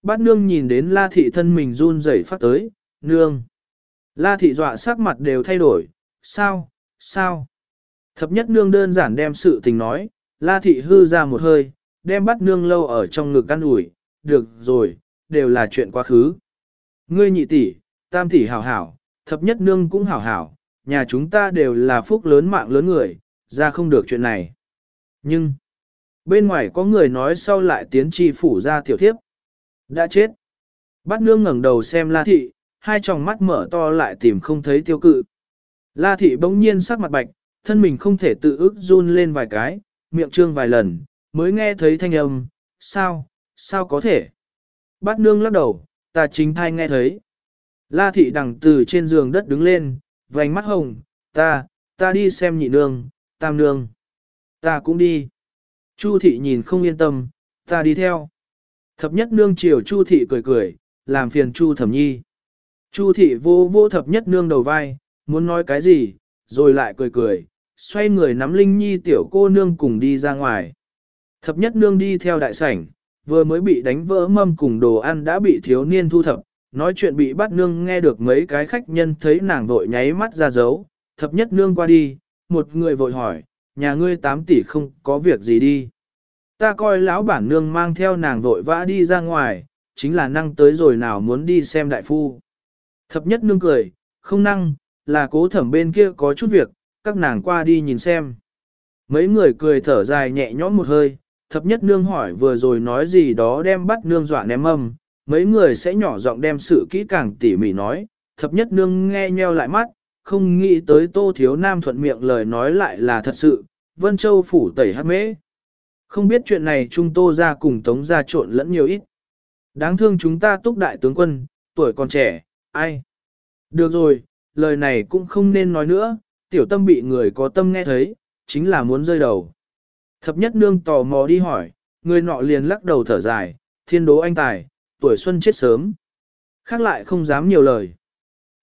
Bát nương nhìn đến La thị thân mình run rẩy phát tới, nương. La thị dọa sắc mặt đều thay đổi, sao, sao? Thập nhất nương đơn giản đem sự tình nói, La thị hư ra một hơi, đem bắt nương lâu ở trong ngực ăn ủi, được rồi, đều là chuyện quá khứ. Ngươi nhị tỷ, tam tỷ hảo hảo, thập nhất nương cũng hảo hảo, nhà chúng ta đều là phúc lớn mạng lớn người, ra không được chuyện này. Nhưng, bên ngoài có người nói sau lại tiến tri phủ ra tiểu thiếp. Đã chết. Bát nương ngẩng đầu xem la thị, hai tròng mắt mở to lại tìm không thấy tiêu cự. La thị bỗng nhiên sắc mặt bạch, thân mình không thể tự ức run lên vài cái, miệng trương vài lần, mới nghe thấy thanh âm, sao, sao có thể. Bát nương lắc đầu, ta chính thai nghe thấy. La thị đằng từ trên giường đất đứng lên, vành mắt hồng, ta, ta đi xem nhị nương, tam nương. Ta cũng đi. Chu thị nhìn không yên tâm, ta đi theo. Thập nhất nương chiều Chu thị cười cười, làm phiền Chu thẩm nhi. Chu thị vô vô thập nhất nương đầu vai, muốn nói cái gì, rồi lại cười cười, xoay người nắm Linh Nhi tiểu cô nương cùng đi ra ngoài. Thập nhất nương đi theo đại sảnh, vừa mới bị đánh vỡ mâm cùng đồ ăn đã bị thiếu niên thu thập, nói chuyện bị bắt nương nghe được mấy cái khách nhân thấy nàng vội nháy mắt ra dấu, thập nhất nương qua đi, một người vội hỏi, nhà ngươi tám tỷ không có việc gì đi. Ta coi lão bản nương mang theo nàng vội vã đi ra ngoài, chính là năng tới rồi nào muốn đi xem đại phu. Thập nhất nương cười, không năng, là cố thẩm bên kia có chút việc, các nàng qua đi nhìn xem. Mấy người cười thở dài nhẹ nhõm một hơi, thập nhất nương hỏi vừa rồi nói gì đó đem bắt nương dọa ném âm, mấy người sẽ nhỏ giọng đem sự kỹ càng tỉ mỉ nói, thập nhất nương nghe nheo lại mắt, không nghĩ tới tô thiếu nam thuận miệng lời nói lại là thật sự, Vân Châu phủ tẩy hát mễ. Không biết chuyện này chúng tô ra cùng tống ra trộn lẫn nhiều ít. Đáng thương chúng ta túc đại tướng quân, tuổi còn trẻ, ai? Được rồi, lời này cũng không nên nói nữa, tiểu tâm bị người có tâm nghe thấy, chính là muốn rơi đầu. Thập nhất nương tò mò đi hỏi, người nọ liền lắc đầu thở dài, thiên đố anh tài, tuổi xuân chết sớm. Khác lại không dám nhiều lời.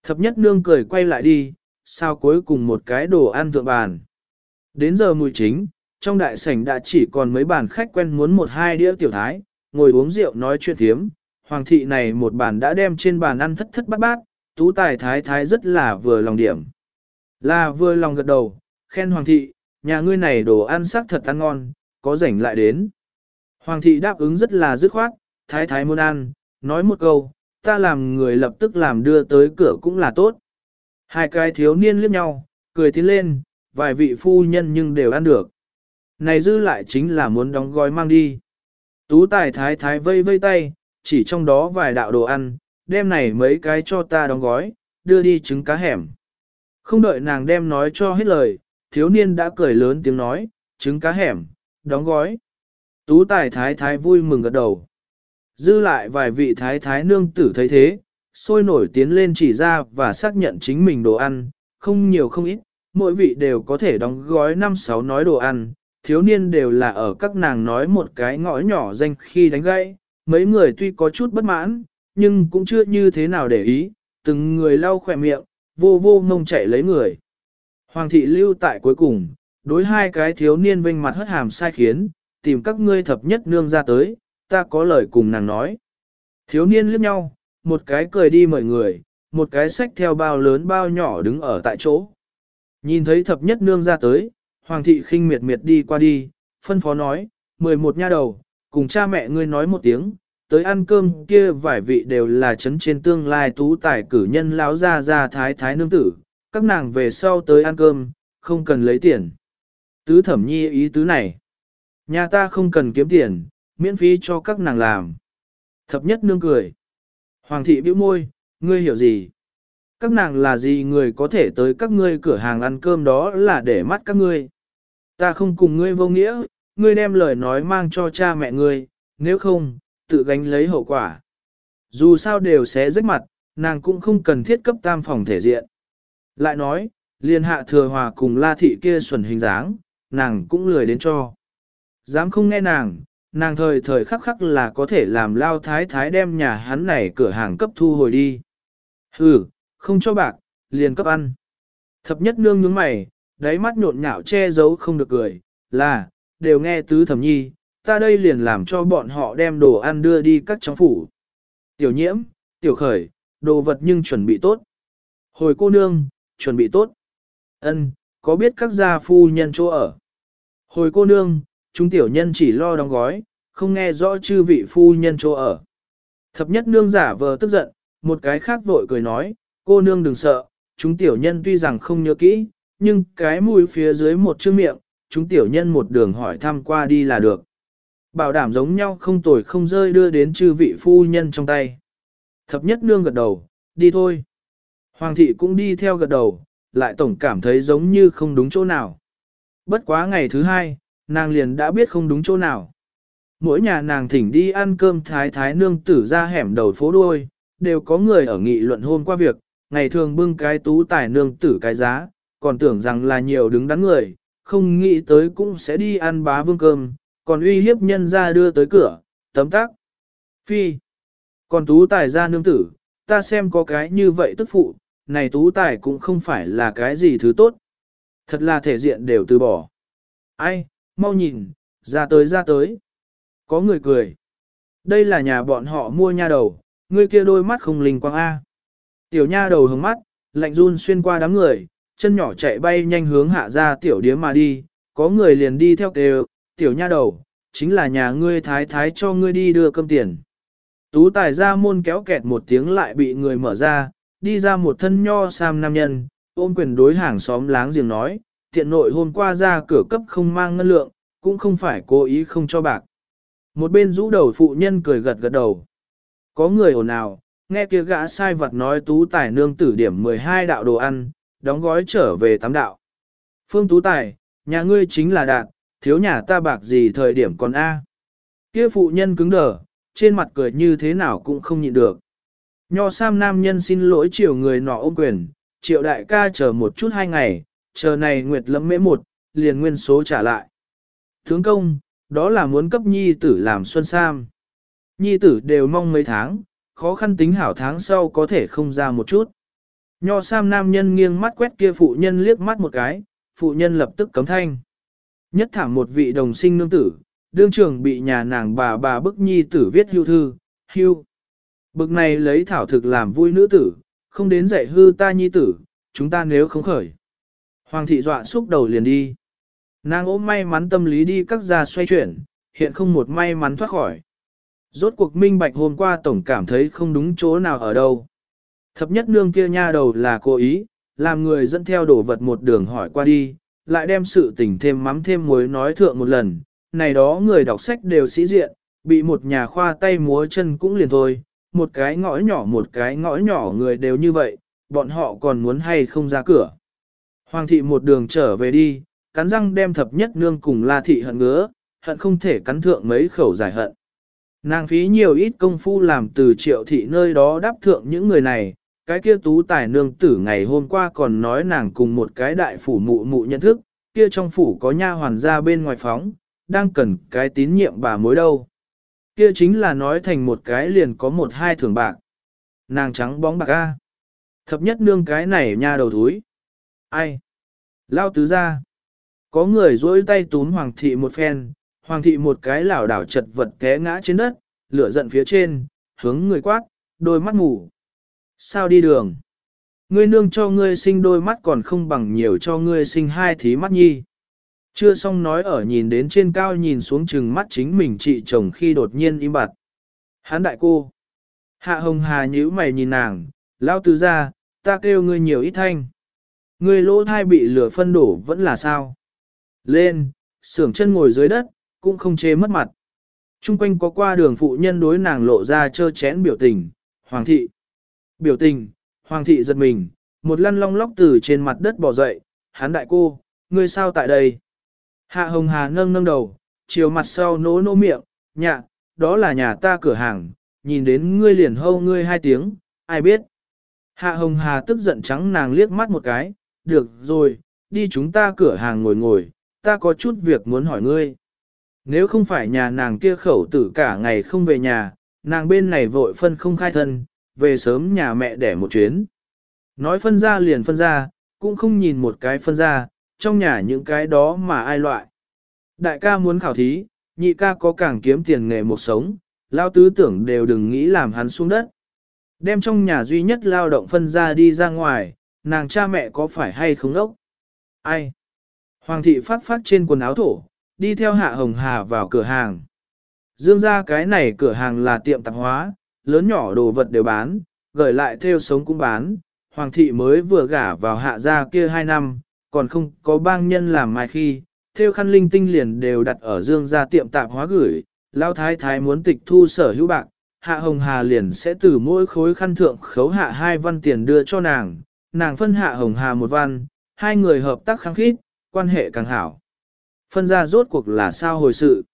Thập nhất nương cười quay lại đi, sao cuối cùng một cái đồ ăn thượng bàn. Đến giờ mùi chính, trong đại sảnh đã chỉ còn mấy bàn khách quen muốn một hai đĩa tiểu thái, ngồi uống rượu nói chuyện thiếm. Hoàng thị này một bàn đã đem trên bàn ăn thất thất bát bát, tú tài thái thái rất là vừa lòng điểm. Là vừa lòng gật đầu, khen hoàng thị, nhà ngươi này đồ ăn sắc thật ăn ngon, có rảnh lại đến. Hoàng thị đáp ứng rất là dứt khoát, thái thái muốn ăn, nói một câu, ta làm người lập tức làm đưa tới cửa cũng là tốt. Hai cái thiếu niên liếc nhau, cười tiến lên, vài vị phu nhân nhưng đều ăn được. Này dư lại chính là muốn đóng gói mang đi. Tú tài thái thái vây vây tay, chỉ trong đó vài đạo đồ ăn, đem này mấy cái cho ta đóng gói, đưa đi trứng cá hẻm. Không đợi nàng đem nói cho hết lời, thiếu niên đã cười lớn tiếng nói, trứng cá hẻm, đóng gói. Tú tài thái thái vui mừng gật đầu. Dư lại vài vị thái thái nương tử thấy thế, sôi nổi tiến lên chỉ ra và xác nhận chính mình đồ ăn, không nhiều không ít, mỗi vị đều có thể đóng gói 5-6 nói đồ ăn, thiếu niên đều là ở các nàng nói một cái ngõ nhỏ danh khi đánh gãy, mấy người tuy có chút bất mãn, nhưng cũng chưa như thế nào để ý, từng người lau khỏe miệng, vô vô mông chạy lấy người. Hoàng thị lưu tại cuối cùng, đối hai cái thiếu niên vinh mặt hất hàm sai khiến, tìm các ngươi thập nhất nương ra tới, ta có lời cùng nàng nói. Thiếu niên liếc nhau, một cái cười đi mời người, một cái sách theo bao lớn bao nhỏ đứng ở tại chỗ. Nhìn thấy thập nhất nương ra tới, hoàng thị khinh miệt miệt đi qua đi, phân phó nói, mười một nha đầu, cùng cha mẹ ngươi nói một tiếng, tới ăn cơm kia vài vị đều là chấn trên tương lai tú tài cử nhân lão gia gia thái thái nương tử, các nàng về sau tới ăn cơm, không cần lấy tiền. Tứ thẩm nhi ý tứ này. Nhà ta không cần kiếm tiền, miễn phí cho các nàng làm. Thập nhất nương cười. Hoàng thị bĩu môi, ngươi hiểu gì? Các nàng là gì người có thể tới các ngươi cửa hàng ăn cơm đó là để mắt các ngươi. Ta không cùng ngươi vô nghĩa, ngươi đem lời nói mang cho cha mẹ ngươi, nếu không, tự gánh lấy hậu quả. Dù sao đều sẽ rách mặt, nàng cũng không cần thiết cấp tam phòng thể diện. Lại nói, liên hạ thừa hòa cùng la thị kia xuẩn hình dáng, nàng cũng lười đến cho. Dám không nghe nàng, nàng thời thời khắc khắc là có thể làm lao thái thái đem nhà hắn này cửa hàng cấp thu hồi đi. Ừ, không cho bạc, liền cấp ăn. Thập nhất nương nhướng mày, đáy mắt nhộn nhạo che giấu không được cười, là, đều nghe tứ thẩm nhi, ta đây liền làm cho bọn họ đem đồ ăn đưa đi các chóng phủ. Tiểu nhiễm, tiểu khởi, đồ vật nhưng chuẩn bị tốt. Hồi cô nương, chuẩn bị tốt. Ân, có biết các gia phu nhân chỗ ở? Hồi cô nương, chúng tiểu nhân chỉ lo đóng gói, không nghe rõ chư vị phu nhân chỗ ở. Thập nhất nương giả vờ tức giận, một cái khác vội cười nói, cô nương đừng sợ, chúng tiểu nhân tuy rằng không nhớ kỹ, nhưng cái mũi phía dưới một chữ miệng, chúng tiểu nhân một đường hỏi thăm qua đi là được. Bảo đảm giống nhau không tồi không rơi đưa đến chư vị phu nhân trong tay. Thập nhất nương gật đầu, đi thôi. Hoàng thị cũng đi theo gật đầu, lại tổng cảm thấy giống như không đúng chỗ nào. Bất quá ngày thứ hai, nàng liền đã biết không đúng chỗ nào. Mỗi nhà nàng thỉnh đi ăn cơm thái thái nương tử ra hẻm đầu phố đuôi, đều có người ở nghị luận hôm qua việc, ngày thường bưng cái tú tài nương tử cái giá, còn tưởng rằng là nhiều đứng đắn người, không nghĩ tới cũng sẽ đi ăn bá vương cơm, còn uy hiếp nhân ra đưa tới cửa, tấm tắc. Phi, còn tú tài ra nương tử, ta xem có cái như vậy tức phụ, này tú tài cũng không phải là cái gì thứ tốt. Thật là thể diện đều từ bỏ. Ai, mau nhìn, ra tới ra tới. Có người cười. Đây là nhà bọn họ mua nha đầu, người kia đôi mắt không linh quang A. Tiểu nha đầu hướng mắt, lạnh run xuyên qua đám người, chân nhỏ chạy bay nhanh hướng hạ ra tiểu điếm mà đi, có người liền đi theo kêu, tiểu nha đầu, chính là nhà ngươi thái thái cho ngươi đi đưa cơm tiền. Tú tài ra môn kéo kẹt một tiếng lại bị người mở ra, đi ra một thân nho sam nam nhân, ôm quyền đối hàng xóm láng giềng nói, tiện nội hôm qua ra cửa cấp không mang ngân lượng, cũng không phải cố ý không cho bạc. Một bên rũ đầu phụ nhân cười gật gật đầu. Có người ồn ào, nghe kia gã sai vật nói tú tài nương tử điểm 12 đạo đồ ăn, đóng gói trở về tám đạo. Phương tú tài, nhà ngươi chính là đạt, thiếu nhà ta bạc gì thời điểm còn A. Kia phụ nhân cứng đờ, trên mặt cười như thế nào cũng không nhịn được. Nho Sam nam nhân xin lỗi chiều người nọ ôm quyền, triệu đại ca chờ một chút hai ngày, chờ này nguyệt lẫm mễ một, liền nguyên số trả lại. Tướng công, đó là muốn cấp nhi tử làm xuân sam. Nhi tử đều mong mấy tháng, khó khăn tính hảo tháng sau có thể không ra một chút. Nho sam nam nhân nghiêng mắt quét kia phụ nhân liếc mắt một cái, phụ nhân lập tức cấm thanh. Nhất thảm một vị đồng sinh nương tử, đương trưởng bị nhà nàng bà bà bức nhi tử viết hưu thư, hưu. Bực này lấy thảo thực làm vui nữ tử, không đến dạy hư ta nhi tử, chúng ta nếu không khởi. Hoàng thị dọa xúc đầu liền đi. Nàng ôm may mắn tâm lý đi các gia xoay chuyển, hiện không một may mắn thoát khỏi. Rốt cuộc minh bạch hôm qua tổng cảm thấy không đúng chỗ nào ở đâu. Thập nhất nương kia nha đầu là cố ý, làm người dẫn theo đổ vật một đường hỏi qua đi, lại đem sự tình thêm mắm thêm muối nói thượng một lần. Này đó người đọc sách đều sĩ diện, bị một nhà khoa tay múa chân cũng liền thôi, một cái ngõ nhỏ một cái ngõ nhỏ người đều như vậy, bọn họ còn muốn hay không ra cửa. Hoàng thị một đường trở về đi, cắn răng đem thập nhất nương cùng la thị hận ngứa, hận không thể cắn thượng mấy khẩu giải hận. Nàng phí nhiều ít công phu làm từ triệu thị nơi đó đáp thượng những người này, cái kia tú tài nương tử ngày hôm qua còn nói nàng cùng một cái đại phủ mụ mụ nhận thức, kia trong phủ có nha hoàn ra bên ngoài phóng, đang cần cái tín nhiệm bà mối đâu. Kia chính là nói thành một cái liền có một hai thưởng bạc. Nàng trắng bóng bạc a. Thập nhất nương cái này nha đầu thúi. Ai? Lao tứ ra. Có người dối tay túm hoàng thị một phen, hoàng thị một cái lảo đảo chật vật té ngã trên đất, lửa giận phía trên, hướng người quát, đôi mắt mù. Sao đi đường? Ngươi nương cho ngươi sinh đôi mắt còn không bằng nhiều cho ngươi sinh hai thí mắt nhi. Chưa xong nói ở nhìn đến trên cao nhìn xuống chừng mắt chính mình chị chồng khi đột nhiên im bặt. Hán đại cô. Hạ hồng hà nhíu mày nhìn nàng, lao tứ ra, ta kêu ngươi nhiều ít thanh. Ngươi lỗ thai bị lửa phân đổ vẫn là sao? Lên, sưởng chân ngồi dưới đất, cũng không chê mất mặt. Trung quanh có qua đường phụ nhân đối nàng lộ ra chơ chén biểu tình, hoàng thị. Biểu tình, hoàng thị giật mình, một lăn long lóc từ trên mặt đất bò dậy, hán đại cô, ngươi sao tại đây? Hạ hồng hà nâng nâng đầu, chiều mặt sau nỗ nỗ miệng, nhạ, đó là nhà ta cửa hàng, nhìn đến ngươi liền hâu ngươi hai tiếng, ai biết. Hạ hồng hà tức giận trắng nàng liếc mắt một cái, được rồi, đi chúng ta cửa hàng ngồi ngồi, ta có chút việc muốn hỏi ngươi. Nếu không phải nhà nàng kia khẩu tử cả ngày không về nhà, nàng bên này vội phân không khai thân, về sớm nhà mẹ đẻ một chuyến. Nói phân ra liền phân ra, cũng không nhìn một cái phân ra, trong nhà những cái đó mà ai loại. Đại ca muốn khảo thí, nhị ca có càng kiếm tiền nghề một sống, lao tứ tưởng đều đừng nghĩ làm hắn xuống đất. Đem trong nhà duy nhất lao động phân ra đi ra ngoài, nàng cha mẹ có phải hay không đốc? Ai? Hoàng thị phát phát trên quần áo thổ, đi theo hạ hồng hà vào cửa hàng. Dương ra cái này cửa hàng là tiệm tạp hóa, lớn nhỏ đồ vật đều bán, gửi lại theo sống cũng bán. Hoàng thị mới vừa gả vào hạ gia kia hai năm, còn không có bang nhân làm mai khi, theo khăn linh tinh liền đều đặt ở dương gia tiệm tạp hóa gửi, lao thái thái muốn tịch thu sở hữu bạc, hạ hồng hà liền sẽ từ mỗi khối khăn thượng khấu hạ hai văn tiền đưa cho nàng, nàng phân hạ hồng hà một văn, hai người hợp tác kháng khít, quan hệ càng hảo. Phân ra rốt cuộc là sao hồi sự.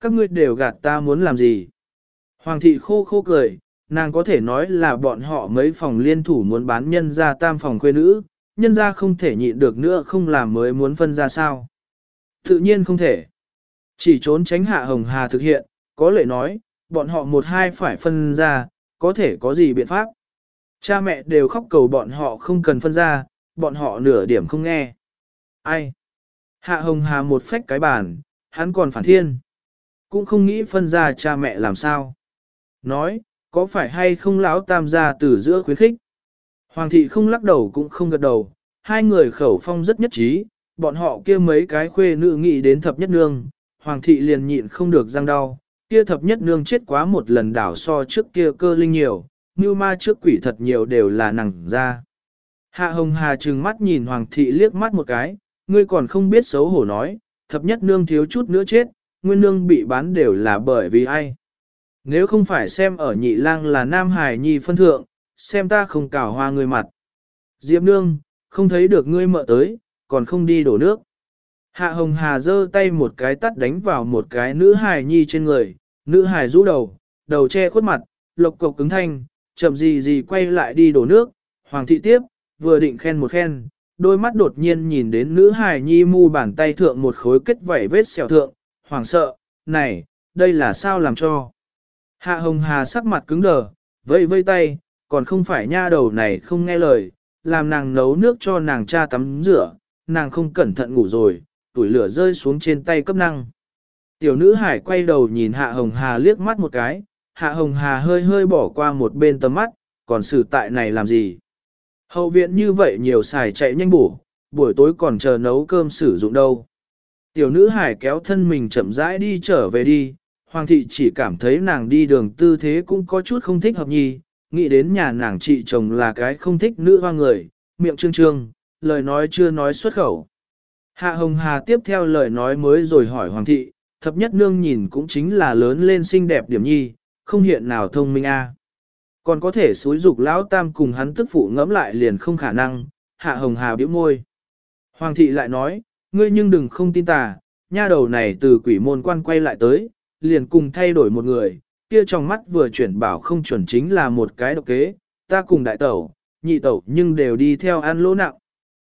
Các ngươi đều gạt ta muốn làm gì. Hoàng thị khô khô cười, nàng có thể nói là bọn họ mấy phòng liên thủ muốn bán nhân ra tam phòng quê nữ, nhân ra không thể nhịn được nữa không làm mới muốn phân ra sao. Tự nhiên không thể. Chỉ trốn tránh hạ hồng hà thực hiện, có lệ nói, bọn họ một hai phải phân ra, có thể có gì biện pháp. Cha mẹ đều khóc cầu bọn họ không cần phân ra, bọn họ nửa điểm không nghe. Ai? Hạ hồng hà một phách cái bàn, hắn còn phản thiên. Cũng không nghĩ phân ra cha mẹ làm sao. Nói, có phải hay không lão tam gia từ giữa khuyến khích? Hoàng thị không lắc đầu cũng không gật đầu, hai người khẩu phong rất nhất trí, bọn họ kia mấy cái khuê nữ nghĩ đến thập nhất nương, hoàng thị liền nhịn không được răng đau, kia thập nhất nương chết quá một lần đảo so trước kia cơ linh nhiều, như ma trước quỷ thật nhiều đều là nằng ra. Hạ hồng hà trừng mắt nhìn hoàng thị liếc mắt một cái, ngươi còn không biết xấu hổ nói, thập nhất nương thiếu chút nữa chết, nguyên nương bị bán đều là bởi vì ai. Nếu không phải xem ở nhị lang là nam hải nhi phân thượng, xem ta không cào hoa người mặt. Diệp nương, không thấy được ngươi mợ tới, còn không đi đổ nước. Hạ hồng hà giơ tay một cái tắt đánh vào một cái nữ hài nhi trên người, nữ hài rũ đầu, đầu che khuất mặt, lộc cộc cứng thanh, chậm gì gì quay lại đi đổ nước, hoàng thị tiếp, vừa định khen một khen, đôi mắt đột nhiên nhìn đến nữ hài nhi mu bàn tay thượng một khối kết vảy vết sẹo thượng, hoàng sợ, này, đây là sao làm cho. Hạ hồng hà sắc mặt cứng đờ, vây vây tay, còn không phải nha đầu này không nghe lời, làm nàng nấu nước cho nàng cha tắm rửa, nàng không cẩn thận ngủ rồi, tuổi lửa rơi xuống trên tay cấp năng. Tiểu nữ hải quay đầu nhìn Hạ Hồng Hà liếc mắt một cái, Hạ Hồng Hà hơi hơi bỏ qua một bên tầm mắt, còn xử tại này làm gì? Hậu viện như vậy nhiều xài chạy nhanh bổ, buổi tối còn chờ nấu cơm sử dụng đâu. Tiểu nữ hải kéo thân mình chậm rãi đi trở về đi, Hoàng thị chỉ cảm thấy nàng đi đường tư thế cũng có chút không thích hợp nhì, nghĩ đến nhà nàng chị chồng là cái không thích nữ hoa người, miệng trương trương, lời nói chưa nói xuất khẩu. Hạ Hồng Hà tiếp theo lời nói mới rồi hỏi Hoàng thị, thập nhất nương nhìn cũng chính là lớn lên xinh đẹp điểm nhi, không hiện nào thông minh a. Còn có thể xúi dục lão tam cùng hắn tức phụ ngẫm lại liền không khả năng, Hạ Hồng Hà bĩu môi. Hoàng thị lại nói, ngươi nhưng đừng không tin tà, nha đầu này từ quỷ môn quan quay lại tới, liền cùng thay đổi một người, kia trong mắt vừa chuyển bảo không chuẩn chính là một cái độc kế, ta cùng đại tẩu, nhị tẩu nhưng đều đi theo ăn lỗ nặng.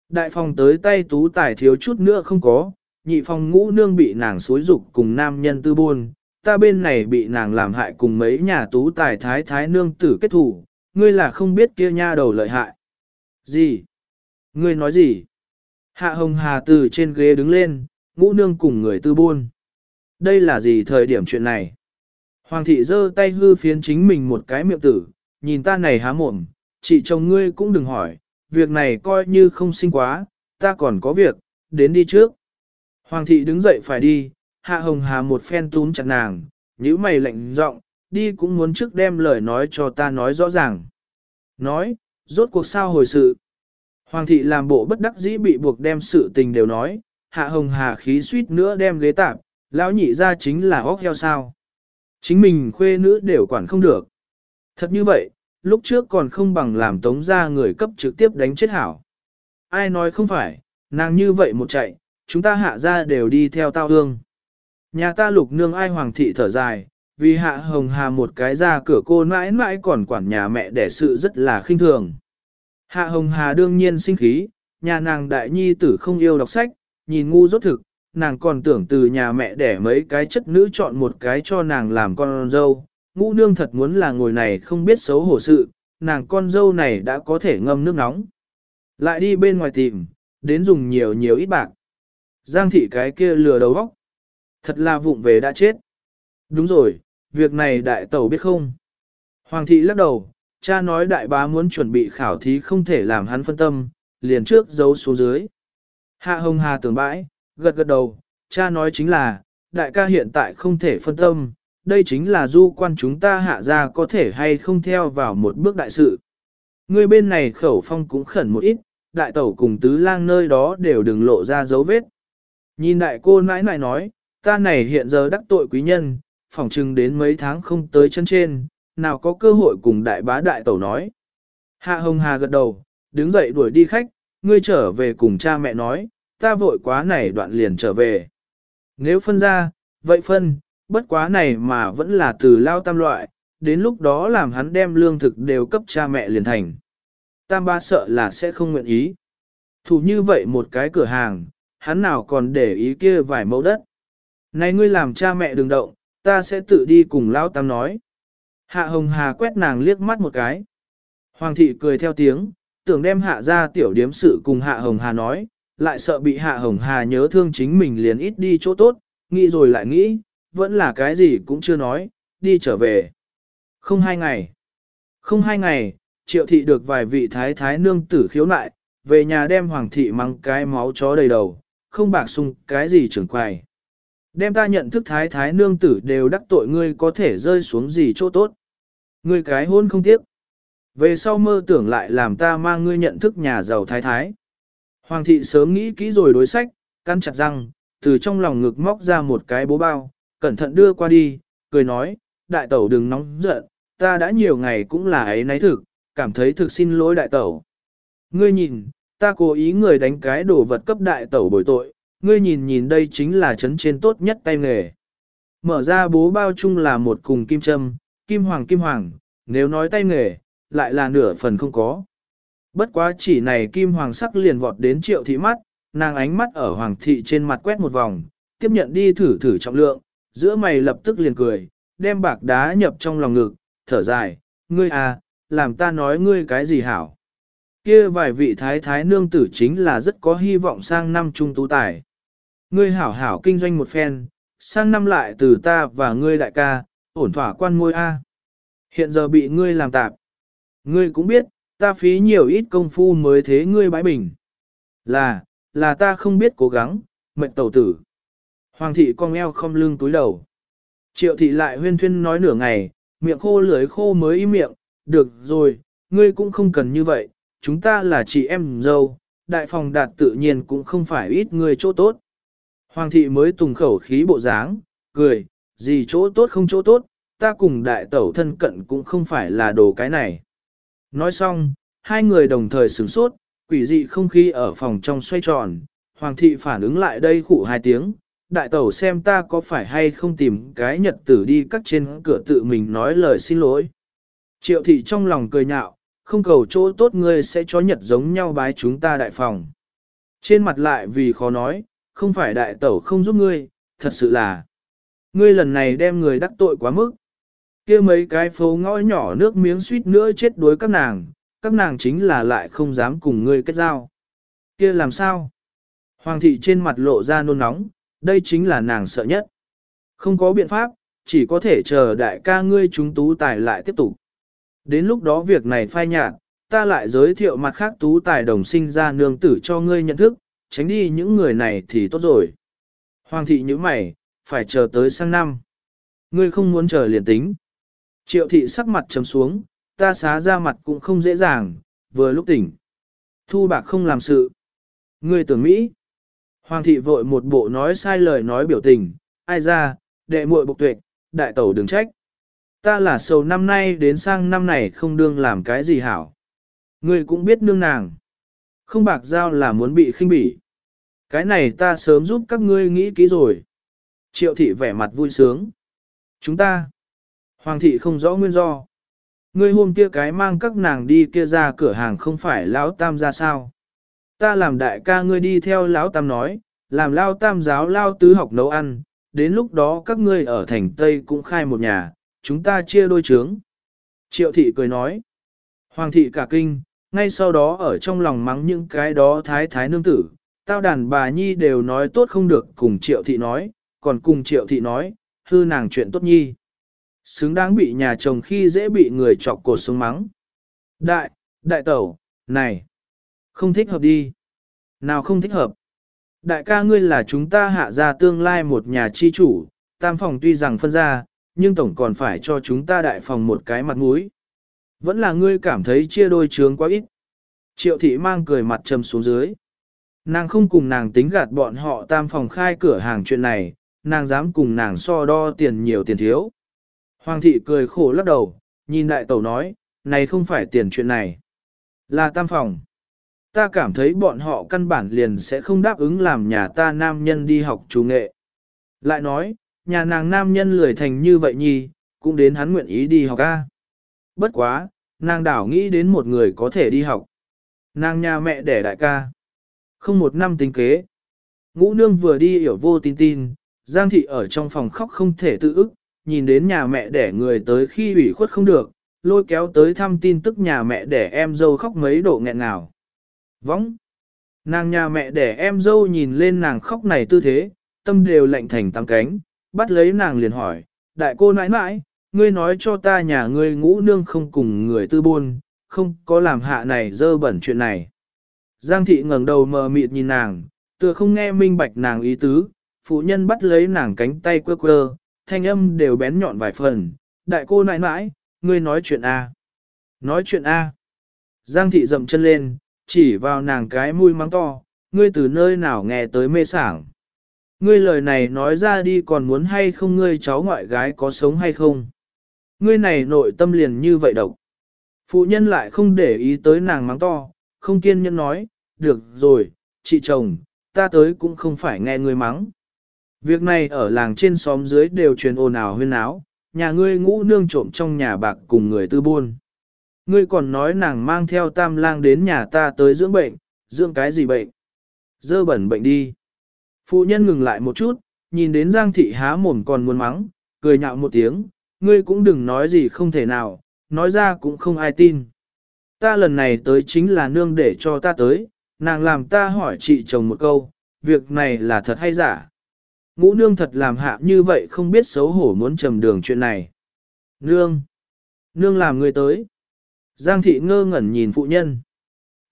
Đại phòng tới tay tú tài thiếu chút nữa không có, nhị phòng ngũ nương bị nàng xối dục cùng nam nhân tư buôn, ta bên này bị nàng làm hại cùng mấy nhà tú tài thái thái nương tử kết thủ, ngươi là không biết kia nha đầu lợi hại. Gì? Ngươi nói gì? Hạ hồng hà từ trên ghế đứng lên, ngũ nương cùng người tư buôn. Đây là gì thời điểm chuyện này? Hoàng thị giơ tay hư phiến chính mình một cái miệng tử, nhìn ta này há mồm, chị chồng ngươi cũng đừng hỏi, việc này coi như không sinh quá, ta còn có việc, đến đi trước. Hoàng thị đứng dậy phải đi, hạ hồng hà một phen túm chặt nàng, nhíu mày lạnh giọng, đi cũng muốn trước đem lời nói cho ta nói rõ ràng. Nói, rốt cuộc sao hồi sự. Hoàng thị làm bộ bất đắc dĩ bị buộc đem sự tình đều nói, hạ hồng hà khí suýt nữa đem ghế tạp, lão nhị ra chính là óc heo sao. Chính mình khuê nữ đều quản không được. Thật như vậy, lúc trước còn không bằng làm tống ra người cấp trực tiếp đánh chết hảo. Ai nói không phải, nàng như vậy một chạy, chúng ta hạ ra đều đi theo tao hương. Nhà ta lục nương ai hoàng thị thở dài, vì hạ hồng hà một cái ra cửa cô mãi mãi còn quản nhà mẹ đẻ sự rất là khinh thường. Hạ hồng hà đương nhiên sinh khí, nhà nàng đại nhi tử không yêu đọc sách, nhìn ngu rốt thực, nàng còn tưởng từ nhà mẹ đẻ mấy cái chất nữ chọn một cái cho nàng làm con dâu. Ngũ nương thật muốn là ngồi này không biết xấu hổ sự, nàng con dâu này đã có thể ngâm nước nóng. Lại đi bên ngoài tìm, đến dùng nhiều nhiều ít bạc. Giang thị cái kia lừa đầu vóc. Thật là vụng về đã chết. Đúng rồi, việc này đại tẩu biết không? Hoàng thị lắc đầu, cha nói đại bá muốn chuẩn bị khảo thí không thể làm hắn phân tâm, liền trước giấu xuống dưới. Hạ hồng hà tưởng bãi, gật gật đầu, cha nói chính là, đại ca hiện tại không thể phân tâm, đây chính là du quan chúng ta hạ ra có thể hay không theo vào một bước đại sự. Người bên này khẩu phong cũng khẩn một ít, đại tẩu cùng tứ lang nơi đó đều đừng lộ ra dấu vết. Nhìn đại cô nãi nãi nói, ta này hiện giờ đắc tội quý nhân, phỏng chừng đến mấy tháng không tới chân trên, nào có cơ hội cùng đại bá đại tẩu nói. Hạ hồng hà gật đầu, đứng dậy đuổi đi khách, ngươi trở về cùng cha mẹ nói, ta vội quá này đoạn liền trở về. Nếu phân ra, vậy phân, bất quá này mà vẫn là từ lao tam loại, đến lúc đó làm hắn đem lương thực đều cấp cha mẹ liền thành. Tam ba sợ là sẽ không nguyện ý. Thủ như vậy một cái cửa hàng, hắn nào còn để ý kia vài mẫu đất. Này ngươi làm cha mẹ đừng động, ta sẽ tự đi cùng lao tam nói. Hạ hồng hà quét nàng liếc mắt một cái. Hoàng thị cười theo tiếng, tưởng đem hạ ra tiểu điếm sự cùng hạ hồng hà nói, lại sợ bị hạ hồng hà nhớ thương chính mình liền ít đi chỗ tốt, nghĩ rồi lại nghĩ, vẫn là cái gì cũng chưa nói, đi trở về. Không hai ngày. Không hai ngày, triệu thị được vài vị thái thái nương tử khiếu nại, về nhà đem hoàng thị mang cái máu chó đầy đầu, không bạc sung cái gì trưởng quài. Đem ta nhận thức thái thái nương tử đều đắc tội ngươi có thể rơi xuống gì chỗ tốt. Ngươi cái hôn không tiếc. Về sau mơ tưởng lại làm ta mang ngươi nhận thức nhà giàu thái thái. Hoàng thị sớm nghĩ kỹ rồi đối sách, căn chặt răng, từ trong lòng ngực móc ra một cái bố bao, cẩn thận đưa qua đi, cười nói, đại tẩu đừng nóng giận, ta đã nhiều ngày cũng là ấy nấy thực, cảm thấy thực xin lỗi đại tẩu. Ngươi nhìn, ta cố ý người đánh cái đồ vật cấp đại tẩu bồi tội, ngươi nhìn nhìn đây chính là chấn trên tốt nhất tay nghề. Mở ra bố bao chung là một cùng kim châm, kim hoàng kim hoàng, nếu nói tay nghề, lại là nửa phần không có. Bất quá chỉ này kim hoàng sắc liền vọt đến triệu thị mắt, nàng ánh mắt ở hoàng thị trên mặt quét một vòng, tiếp nhận đi thử thử trọng lượng, giữa mày lập tức liền cười, đem bạc đá nhập trong lòng ngực, thở dài, ngươi à, làm ta nói ngươi cái gì hảo. Kia vài vị thái thái nương tử chính là rất có hy vọng sang năm trung tú tài. Ngươi hảo hảo kinh doanh một phen, sang năm lại từ ta và ngươi đại ca, ổn thỏa quan môi A. Hiện giờ bị ngươi làm tạp. Ngươi cũng biết, ta phí nhiều ít công phu mới thế ngươi bãi bình. Là, là ta không biết cố gắng, mệnh tẩu tử. Hoàng thị cong eo không lưng túi đầu. Triệu thị lại huyên thuyên nói nửa ngày, miệng khô lưỡi khô mới im miệng, được rồi, ngươi cũng không cần như vậy, chúng ta là chị em dâu, đại phòng đạt tự nhiên cũng không phải ít người chỗ tốt. Hoàng thị mới tùng khẩu khí bộ dáng, cười, gì chỗ tốt không chỗ tốt, ta cùng đại tẩu thân cận cũng không phải là đồ cái này. Nói xong, hai người đồng thời sửng sốt, quỷ dị không khí ở phòng trong xoay tròn, hoàng thị phản ứng lại đây khụ hai tiếng, đại tẩu xem ta có phải hay không tìm cái nhật tử đi cắt trên cửa tự mình nói lời xin lỗi. Triệu thị trong lòng cười nhạo, không cầu chỗ tốt ngươi sẽ cho nhật giống nhau bái chúng ta đại phòng. Trên mặt lại vì khó nói, không phải đại tẩu không giúp ngươi, thật sự là. Ngươi lần này đem người đắc tội quá mức. kia mấy cái phố ngõ nhỏ nước miếng suýt nữa chết đuối các nàng, các nàng chính là lại không dám cùng ngươi kết giao. kia làm sao? Hoàng thị trên mặt lộ ra nôn nóng, đây chính là nàng sợ nhất. Không có biện pháp, chỉ có thể chờ đại ca ngươi chúng tú tài lại tiếp tục. Đến lúc đó việc này phai nhạt, ta lại giới thiệu mặt khác tú tài đồng sinh ra nương tử cho ngươi nhận thức, tránh đi những người này thì tốt rồi. Hoàng thị như mày, phải chờ tới sang năm. Ngươi không muốn chờ liền tính. Triệu thị sắc mặt chấm xuống, ta xá ra mặt cũng không dễ dàng, vừa lúc tỉnh. Thu bạc không làm sự. Ngươi tưởng Mỹ. Hoàng thị vội một bộ nói sai lời nói biểu tình, ai ra, đệ muội bộc tuệ, đại tẩu đừng trách. Ta là sầu năm nay đến sang năm này không đương làm cái gì hảo. Ngươi cũng biết nương nàng. Không bạc giao là muốn bị khinh bỉ. Cái này ta sớm giúp các ngươi nghĩ kỹ rồi. Triệu thị vẻ mặt vui sướng. Chúng ta. Hoàng thị không rõ nguyên do. Ngươi hôm kia cái mang các nàng đi kia ra cửa hàng không phải lão tam ra sao. Ta làm đại ca ngươi đi theo lão tam nói, làm lao tam giáo lao tứ học nấu ăn, đến lúc đó các ngươi ở thành Tây cũng khai một nhà, chúng ta chia đôi trướng. Triệu thị cười nói. Hoàng thị cả kinh, ngay sau đó ở trong lòng mắng những cái đó thái thái nương tử, tao đàn bà nhi đều nói tốt không được cùng triệu thị nói, còn cùng triệu thị nói, hư nàng chuyện tốt nhi. Xứng đáng bị nhà chồng khi dễ bị người chọc cột xuống mắng. Đại, đại tẩu, này, không thích hợp đi. Nào không thích hợp. Đại ca ngươi là chúng ta hạ ra tương lai một nhà chi chủ, tam phòng tuy rằng phân ra, nhưng tổng còn phải cho chúng ta đại phòng một cái mặt mũi. Vẫn là ngươi cảm thấy chia đôi trướng quá ít. Triệu thị mang cười mặt trầm xuống dưới. Nàng không cùng nàng tính gạt bọn họ tam phòng khai cửa hàng chuyện này, nàng dám cùng nàng so đo tiền nhiều tiền thiếu. Hoàng thị cười khổ lắc đầu, nhìn đại tẩu nói, này không phải tiền chuyện này. Là tam phòng. Ta cảm thấy bọn họ căn bản liền sẽ không đáp ứng làm nhà ta nam nhân đi học chủ nghệ. Lại nói, nhà nàng nam nhân lười thành như vậy nhi, cũng đến hắn nguyện ý đi học ca. Bất quá, nàng đảo nghĩ đến một người có thể đi học. Nàng nhà mẹ đẻ đại ca. Không một năm tính kế. Ngũ nương vừa đi hiểu vô tin tin, Giang thị ở trong phòng khóc không thể tự ức, nhìn đến nhà mẹ đẻ người tới khi ủy khuất không được, lôi kéo tới thăm tin tức nhà mẹ đẻ em dâu khóc mấy độ nghẹn ngào. Võng! Nàng nhà mẹ đẻ em dâu nhìn lên nàng khóc này tư thế, tâm đều lạnh thành tăng cánh, bắt lấy nàng liền hỏi, đại cô nãi nãi, ngươi nói cho ta nhà ngươi ngũ nương không cùng người tư buôn, không có làm hạ này dơ bẩn chuyện này. Giang thị ngẩng đầu mờ mịt nhìn nàng, tựa không nghe minh bạch nàng ý tứ, phụ nhân bắt lấy nàng cánh tay quơ quơ, thanh âm đều bén nhọn vài phần, đại cô nãi nãi, ngươi nói chuyện A. Nói chuyện A. Giang thị dậm chân lên, chỉ vào nàng cái mũi mắng to, ngươi từ nơi nào nghe tới mê sảng. Ngươi lời này nói ra đi còn muốn hay không ngươi cháu ngoại gái có sống hay không. Ngươi này nội tâm liền như vậy độc. Phụ nhân lại không để ý tới nàng mắng to, không kiên nhẫn nói, được rồi, chị chồng, ta tới cũng không phải nghe ngươi mắng. Việc này ở làng trên xóm dưới đều truyền ồn ào huyên áo, nhà ngươi ngũ nương trộm trong nhà bạc cùng người tư buôn. Ngươi còn nói nàng mang theo tam lang đến nhà ta tới dưỡng bệnh, dưỡng cái gì bệnh? Dơ bẩn bệnh đi. Phụ nhân ngừng lại một chút, nhìn đến Giang thị há mồm còn muốn mắng, cười nhạo một tiếng, ngươi cũng đừng nói gì không thể nào, nói ra cũng không ai tin. ta lần này tới chính là nương để cho ta tới, nàng làm ta hỏi chị chồng một câu, việc này là thật hay giả. Ngũ nương thật làm hạ như vậy không biết xấu hổ muốn trầm đường chuyện này. Nương! Nương làm người tới. Giang thị ngơ ngẩn nhìn phụ nhân.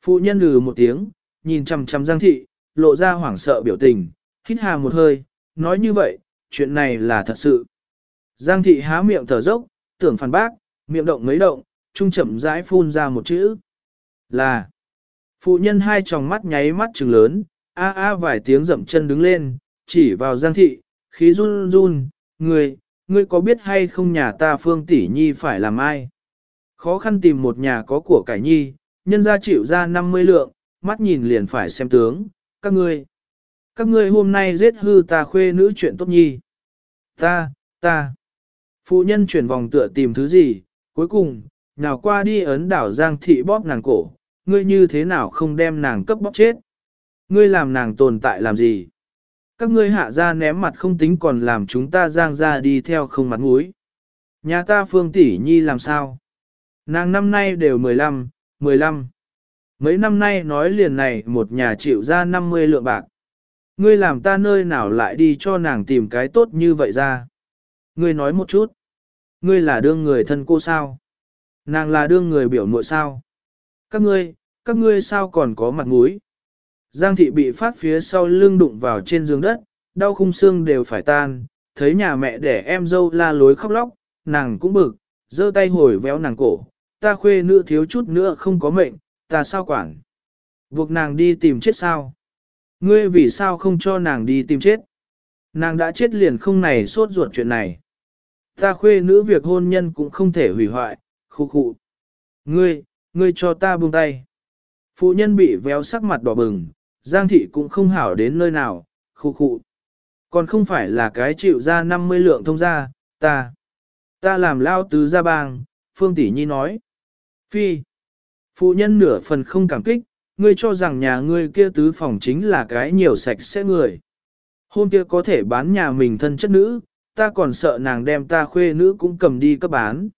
Phụ nhân lừ một tiếng, nhìn chằm chằm Giang thị, lộ ra hoảng sợ biểu tình, hít hà một hơi, nói như vậy, chuyện này là thật sự. Giang thị há miệng thở dốc, tưởng phản bác, miệng động mấy động, trung chậm rãi phun ra một chữ. Là. Phụ nhân hai tròng mắt nháy mắt trừng lớn, a a vài tiếng dậm chân đứng lên, chỉ vào Giang thị, khí run run, người, ngươi có biết hay không nhà ta phương tỷ nhi phải làm ai? Khó khăn tìm một nhà có của cải nhi, nhân ra chịu ra 50 lượng, mắt nhìn liền phải xem tướng, các ngươi. Các ngươi hôm nay giết hư ta khuê nữ chuyện tốt nhi. Ta, ta. Phụ nhân chuyển vòng tựa tìm thứ gì, cuối cùng, nào qua đi ấn đảo giang thị bóp nàng cổ, ngươi như thế nào không đem nàng cấp bóc chết. Ngươi làm nàng tồn tại làm gì? Các ngươi hạ ra ném mặt không tính còn làm chúng ta giang ra đi theo không mặt mũi. Nhà ta phương tỷ nhi làm sao? Nàng năm nay đều 15, 15. Mấy năm nay nói liền này một nhà chịu ra 50 lượng bạc. Ngươi làm ta nơi nào lại đi cho nàng tìm cái tốt như vậy ra. Ngươi nói một chút. Ngươi là đương người thân cô sao? Nàng là đương người biểu muội sao? Các ngươi, các ngươi sao còn có mặt mũi? Giang thị bị phát phía sau lưng đụng vào trên giường đất, đau khung xương đều phải tan, thấy nhà mẹ để em dâu la lối khóc lóc, nàng cũng bực, giơ tay hồi véo nàng cổ, ta khuê nữ thiếu chút nữa không có mệnh, ta sao quản? Buộc nàng đi tìm chết sao? Ngươi vì sao không cho nàng đi tìm chết? Nàng đã chết liền không này sốt ruột chuyện này. Ta khuê nữ việc hôn nhân cũng không thể hủy hoại, khu khu. Ngươi, ngươi cho ta buông tay. Phụ nhân bị véo sắc mặt đỏ bừng, Giang thị cũng không hảo đến nơi nào, khu khu. Còn không phải là cái chịu ra 50 lượng thông ra, ta. Ta làm lao tứ ra bang, Phương Tỷ Nhi nói. Phi. Phụ nhân nửa phần không cảm kích, ngươi cho rằng nhà ngươi kia tứ phòng chính là cái nhiều sạch sẽ người. Hôm kia có thể bán nhà mình thân chất nữ, ta còn sợ nàng đem ta khuê nữ cũng cầm đi cấp bán.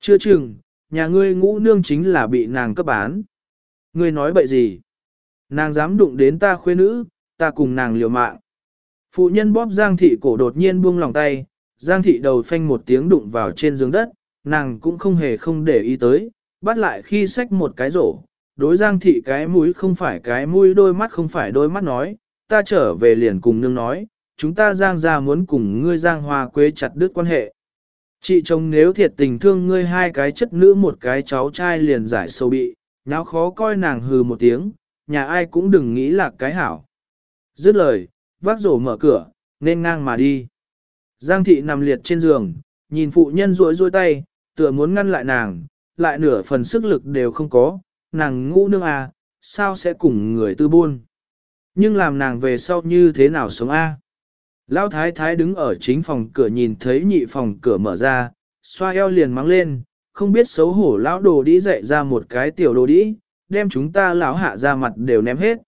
Chưa chừng, nhà ngươi ngũ nương chính là bị nàng cấp bán. Ngươi nói bậy gì? Nàng dám đụng đến ta khuê nữ, ta cùng nàng liều mạng. Phụ nhân bóp Giang thị cổ đột nhiên buông lòng tay, Giang thị đầu phanh một tiếng đụng vào trên giường đất, nàng cũng không hề không để ý tới, bắt lại khi xách một cái rổ, đối Giang thị cái mũi không phải cái mũi đôi mắt không phải đôi mắt nói, ta trở về liền cùng nương nói, chúng ta Giang ra muốn cùng ngươi Giang Hoa Quế chặt đứt quan hệ. Chị chồng nếu thiệt tình thương ngươi hai cái chất nữ một cái cháu trai liền giải sâu bị, nháo khó coi nàng hừ một tiếng, nhà ai cũng đừng nghĩ là cái hảo. Dứt lời, vác rổ mở cửa, nên ngang mà đi. Giang thị nằm liệt trên giường, nhìn phụ nhân rối rối tay, tựa muốn ngăn lại nàng, lại nửa phần sức lực đều không có, nàng ngũ nương à, sao sẽ cùng người tư buôn. Nhưng làm nàng về sau như thế nào sống a? À? Lão thái thái đứng ở chính phòng cửa nhìn thấy nhị phòng cửa mở ra, xoa eo liền mắng lên, không biết xấu hổ lão đồ đi dạy ra một cái tiểu đồ đi, đem chúng ta lão hạ ra mặt đều ném hết.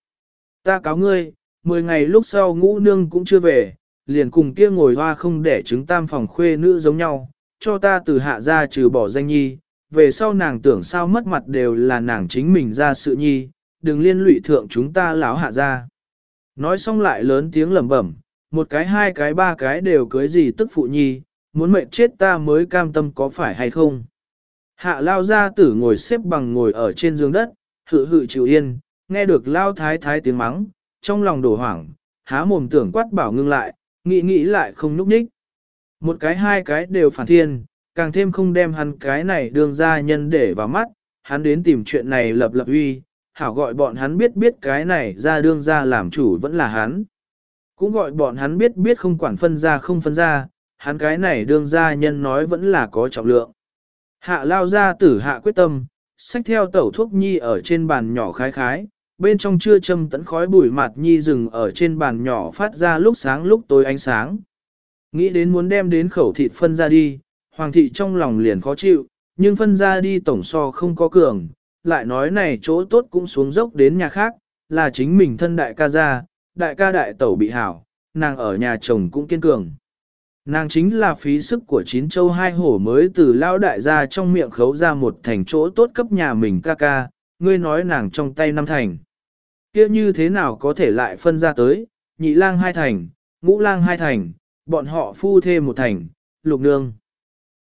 Ta cáo ngươi, mười ngày lúc sau ngũ nương cũng chưa về, liền cùng kia ngồi hoa không để trứng tam phòng khuê nữ giống nhau, cho ta từ hạ ra trừ bỏ danh nhi, về sau nàng tưởng sao mất mặt đều là nàng chính mình ra sự nhi, đừng liên lụy thượng chúng ta lão hạ ra. Nói xong lại lớn tiếng lẩm bẩm, một cái hai cái ba cái đều cưới gì tức phụ nhi, muốn mệt chết ta mới cam tâm có phải hay không. Hạ lao gia tử ngồi xếp bằng ngồi ở trên giường đất, hự hự chịu yên, nghe được lao thái thái tiếng mắng, trong lòng đổ hoảng, há mồm tưởng quát bảo ngưng lại, nghĩ nghĩ lại không núp ních. Một cái hai cái đều phản thiên, càng thêm không đem hắn cái này đường ra nhân để vào mắt, hắn đến tìm chuyện này lập lập uy, hảo gọi bọn hắn biết biết cái này ra đương ra làm chủ vẫn là hắn. Cũng gọi bọn hắn biết biết không quản phân ra không phân ra, hắn cái này đương ra nhân nói vẫn là có trọng lượng. Hạ lao ra tử hạ quyết tâm, xách theo tẩu thuốc nhi ở trên bàn nhỏ khái khái, bên trong chưa châm tẫn khói bụi mặt nhi rừng ở trên bàn nhỏ phát ra lúc sáng lúc tối ánh sáng. Nghĩ đến muốn đem đến khẩu thịt phân ra đi, hoàng thị trong lòng liền khó chịu, nhưng phân ra đi tổng so không có cường, lại nói này chỗ tốt cũng xuống dốc đến nhà khác, là chính mình thân đại ca gia, đại ca đại tẩu bị hảo, nàng ở nhà chồng cũng kiên cường. Nàng chính là phí sức của chín châu hai hổ mới từ lao đại ra trong miệng khấu ra một thành chỗ tốt cấp nhà mình ca ca, ngươi nói nàng trong tay năm thành. kia như thế nào có thể lại phân ra tới, nhị lang hai thành, ngũ lang hai thành, bọn họ phu thê một thành, lục nương.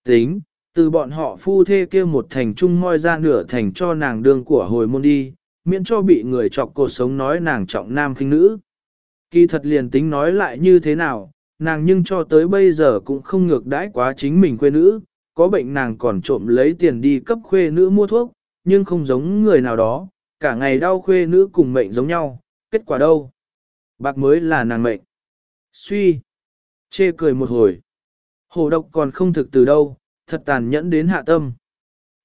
Tính, từ bọn họ phu thê kia một thành chung moi ra nửa thành cho nàng đương của hồi môn đi, miễn cho bị người chọc cuộc sống nói nàng trọng nam khinh nữ. Kỳ thật liền tính nói lại như thế nào, nàng nhưng cho tới bây giờ cũng không ngược đãi quá chính mình quê nữ, có bệnh nàng còn trộm lấy tiền đi cấp khuê nữ mua thuốc, nhưng không giống người nào đó, cả ngày đau khuê nữ cùng mệnh giống nhau, kết quả đâu? Bạc mới là nàng mệnh. Suy. Chê cười một hồi. Hồ độc còn không thực từ đâu, thật tàn nhẫn đến hạ tâm.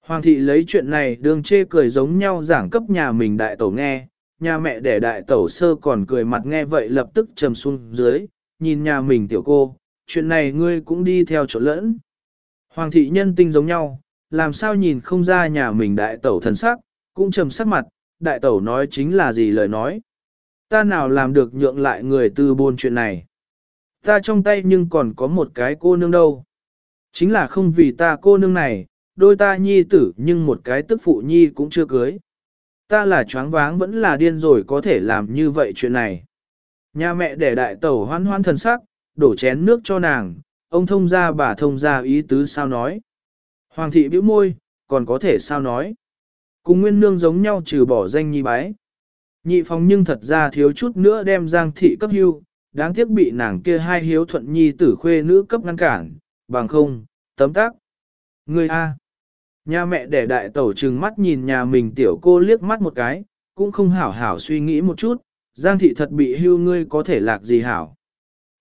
Hoàng thị lấy chuyện này đường chê cười giống nhau giảng cấp nhà mình đại tổ nghe, nhà mẹ để đại tẩu sơ còn cười mặt nghe vậy lập tức trầm xuống dưới, nhìn nhà mình tiểu cô, chuyện này ngươi cũng đi theo chỗ lẫn. Hoàng thị nhân tinh giống nhau, làm sao nhìn không ra nhà mình đại tẩu thần sắc, cũng trầm sắc mặt, đại tẩu nói chính là gì lời nói. Ta nào làm được nhượng lại người tư buôn chuyện này. Ta trong tay nhưng còn có một cái cô nương đâu. Chính là không vì ta cô nương này, đôi ta nhi tử nhưng một cái tức phụ nhi cũng chưa cưới. Ta là choáng váng vẫn là điên rồi có thể làm như vậy chuyện này. Nhà mẹ để đại tẩu hoan hoan thần sắc, đổ chén nước cho nàng, ông thông ra bà thông ra ý tứ sao nói. Hoàng thị bĩu môi, còn có thể sao nói. Cùng nguyên nương giống nhau trừ bỏ danh nhi bái. Nhị phòng nhưng thật ra thiếu chút nữa đem giang thị cấp hưu, đáng tiếc bị nàng kia hai hiếu thuận nhi tử khuê nữ cấp ngăn cản, bằng không, tấm tác. Người A. Nhà mẹ để đại tẩu trừng mắt nhìn nhà mình tiểu cô liếc mắt một cái, cũng không hảo hảo suy nghĩ một chút, giang thị thật bị hưu ngươi có thể lạc gì hảo.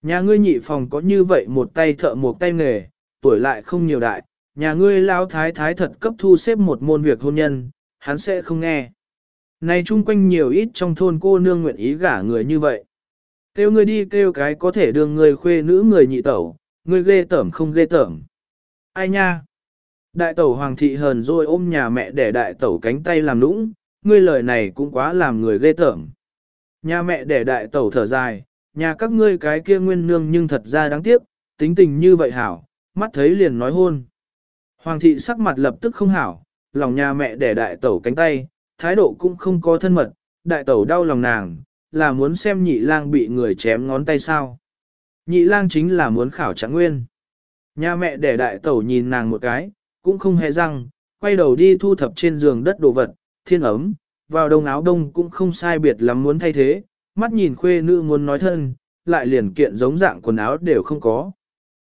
Nhà ngươi nhị phòng có như vậy một tay thợ một tay nghề, tuổi lại không nhiều đại, nhà ngươi lao thái thái thật cấp thu xếp một môn việc hôn nhân, hắn sẽ không nghe. Này chung quanh nhiều ít trong thôn cô nương nguyện ý gả người như vậy. Kêu ngươi đi kêu cái có thể đưa người khuê nữ người nhị tẩu, ngươi ghê tởm không ghê tởm. Ai nha? Đại tẩu hoàng thị hờn rồi ôm nhà mẹ để đại tẩu cánh tay làm nũng, ngươi lời này cũng quá làm người ghê tởm. Nhà mẹ để đại tẩu thở dài, nhà các ngươi cái kia nguyên nương nhưng thật ra đáng tiếc, tính tình như vậy hảo, mắt thấy liền nói hôn. Hoàng thị sắc mặt lập tức không hảo, lòng nhà mẹ để đại tẩu cánh tay, thái độ cũng không có thân mật, đại tẩu đau lòng nàng, là muốn xem nhị lang bị người chém ngón tay sao. Nhị lang chính là muốn khảo trạng nguyên. Nhà mẹ để đại tẩu nhìn nàng một cái, cũng không hề răng, quay đầu đi thu thập trên giường đất đồ vật, thiên ấm, vào đông áo đông cũng không sai biệt lắm muốn thay thế, mắt nhìn khuê nữ muốn nói thân, lại liền kiện giống dạng quần áo đều không có.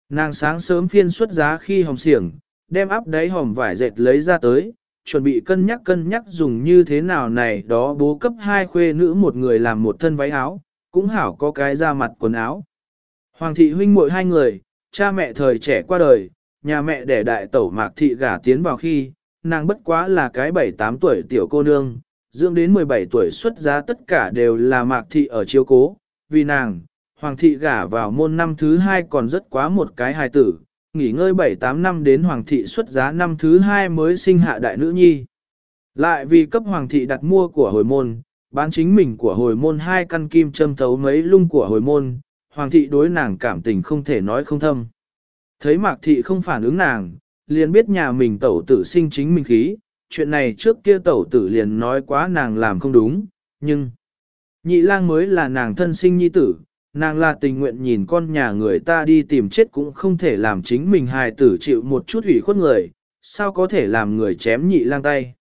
Nàng sáng sớm phiên xuất giá khi hồng xiển, đem áp đáy hòm vải dệt lấy ra tới, chuẩn bị cân nhắc cân nhắc dùng như thế nào này đó bố cấp hai khuê nữ một người làm một thân váy áo, cũng hảo có cái ra mặt quần áo. Hoàng thị huynh muội hai người, cha mẹ thời trẻ qua đời, nhà mẹ để đại tẩu mạc thị gả tiến vào khi, nàng bất quá là cái 7-8 tuổi tiểu cô nương, dưỡng đến 17 tuổi xuất giá tất cả đều là mạc thị ở chiếu cố, vì nàng, hoàng thị gả vào môn năm thứ hai còn rất quá một cái hài tử, nghỉ ngơi 7-8 năm đến hoàng thị xuất giá năm thứ hai mới sinh hạ đại nữ nhi. Lại vì cấp hoàng thị đặt mua của hồi môn, bán chính mình của hồi môn hai căn kim châm thấu mấy lung của hồi môn, hoàng thị đối nàng cảm tình không thể nói không thâm. Thấy mạc thị không phản ứng nàng, liền biết nhà mình tẩu tử sinh chính mình khí, chuyện này trước kia tẩu tử liền nói quá nàng làm không đúng, nhưng nhị lang mới là nàng thân sinh nhi tử, nàng là tình nguyện nhìn con nhà người ta đi tìm chết cũng không thể làm chính mình hài tử chịu một chút ủy khuất người, sao có thể làm người chém nhị lang tay.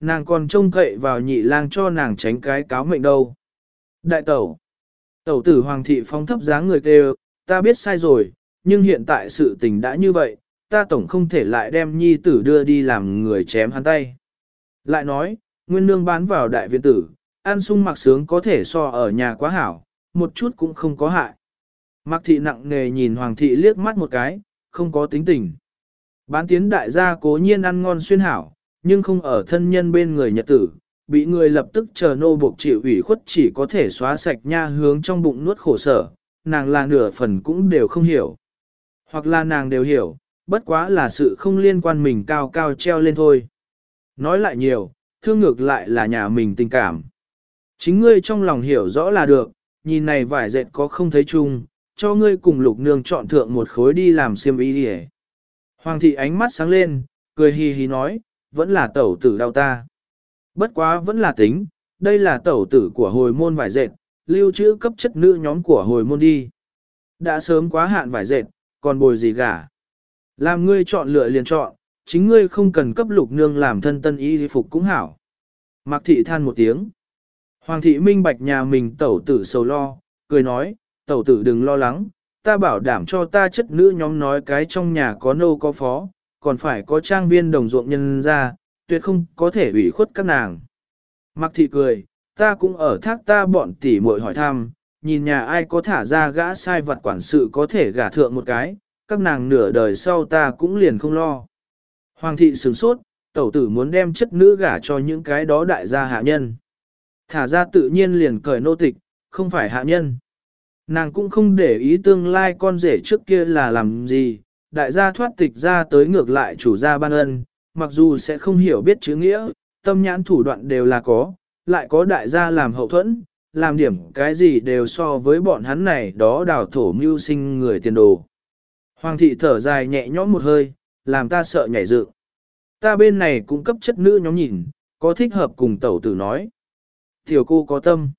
Nàng còn trông cậy vào nhị lang cho nàng tránh cái cáo mệnh đâu. Đại tẩu, tẩu tử hoàng thị phong thấp dáng người kêu, ta biết sai rồi, nhưng hiện tại sự tình đã như vậy, ta tổng không thể lại đem nhi tử đưa đi làm người chém hắn tay. Lại nói, nguyên nương bán vào đại viện tử, ăn sung mặc sướng có thể so ở nhà quá hảo, một chút cũng không có hại. Mặc thị nặng nề nhìn hoàng thị liếc mắt một cái, không có tính tình. Bán tiến đại gia cố nhiên ăn ngon xuyên hảo, nhưng không ở thân nhân bên người nhật tử, bị người lập tức chờ nô buộc chịu ủy khuất chỉ có thể xóa sạch nha hướng trong bụng nuốt khổ sở, nàng là nửa phần cũng đều không hiểu. Hoặc là nàng đều hiểu, bất quá là sự không liên quan mình cao cao treo lên thôi. Nói lại nhiều, thương ngược lại là nhà mình tình cảm. Chính ngươi trong lòng hiểu rõ là được, nhìn này vải dệt có không thấy chung, cho ngươi cùng lục nương chọn thượng một khối đi làm xiêm y đi Hoàng thị ánh mắt sáng lên, cười hì hì nói, vẫn là tẩu tử đau ta. Bất quá vẫn là tính, đây là tẩu tử của hồi môn vải dệt, lưu trữ cấp chất nữ nhóm của hồi môn đi. Đã sớm quá hạn vải dệt, còn bồi gì gả. Làm ngươi chọn lựa liền chọn, chính ngươi không cần cấp lục nương làm thân tân y phục cũng hảo. Mạc thị than một tiếng. Hoàng thị minh bạch nhà mình tẩu tử sầu lo, cười nói, tẩu tử đừng lo lắng, ta bảo đảm cho ta chất nữ nhóm nói cái trong nhà có nô có phó, còn phải có trang viên đồng ruộng nhân ra, tuyệt không có thể ủy khuất các nàng. Mạc thị cười, ta cũng ở thác ta bọn tỷ muội hỏi thăm, nhìn nhà ai có thả ra gã sai vật quản sự có thể gả thượng một cái, các nàng nửa đời sau ta cũng liền không lo. Hoàng thị sửng sốt, tẩu tử muốn đem chất nữ gả cho những cái đó đại gia hạ nhân. Thả ra tự nhiên liền cởi nô tịch, không phải hạ nhân. Nàng cũng không để ý tương lai con rể trước kia là làm gì, đại gia thoát tịch ra tới ngược lại chủ gia ban ân, mặc dù sẽ không hiểu biết chữ nghĩa, tâm nhãn thủ đoạn đều là có, lại có đại gia làm hậu thuẫn, làm điểm cái gì đều so với bọn hắn này đó đào thổ mưu sinh người tiền đồ. Hoàng thị thở dài nhẹ nhõm một hơi, làm ta sợ nhảy dựng. Ta bên này cũng cấp chất nữ nhóm nhìn, có thích hợp cùng tẩu tử nói. Tiểu cô có tâm.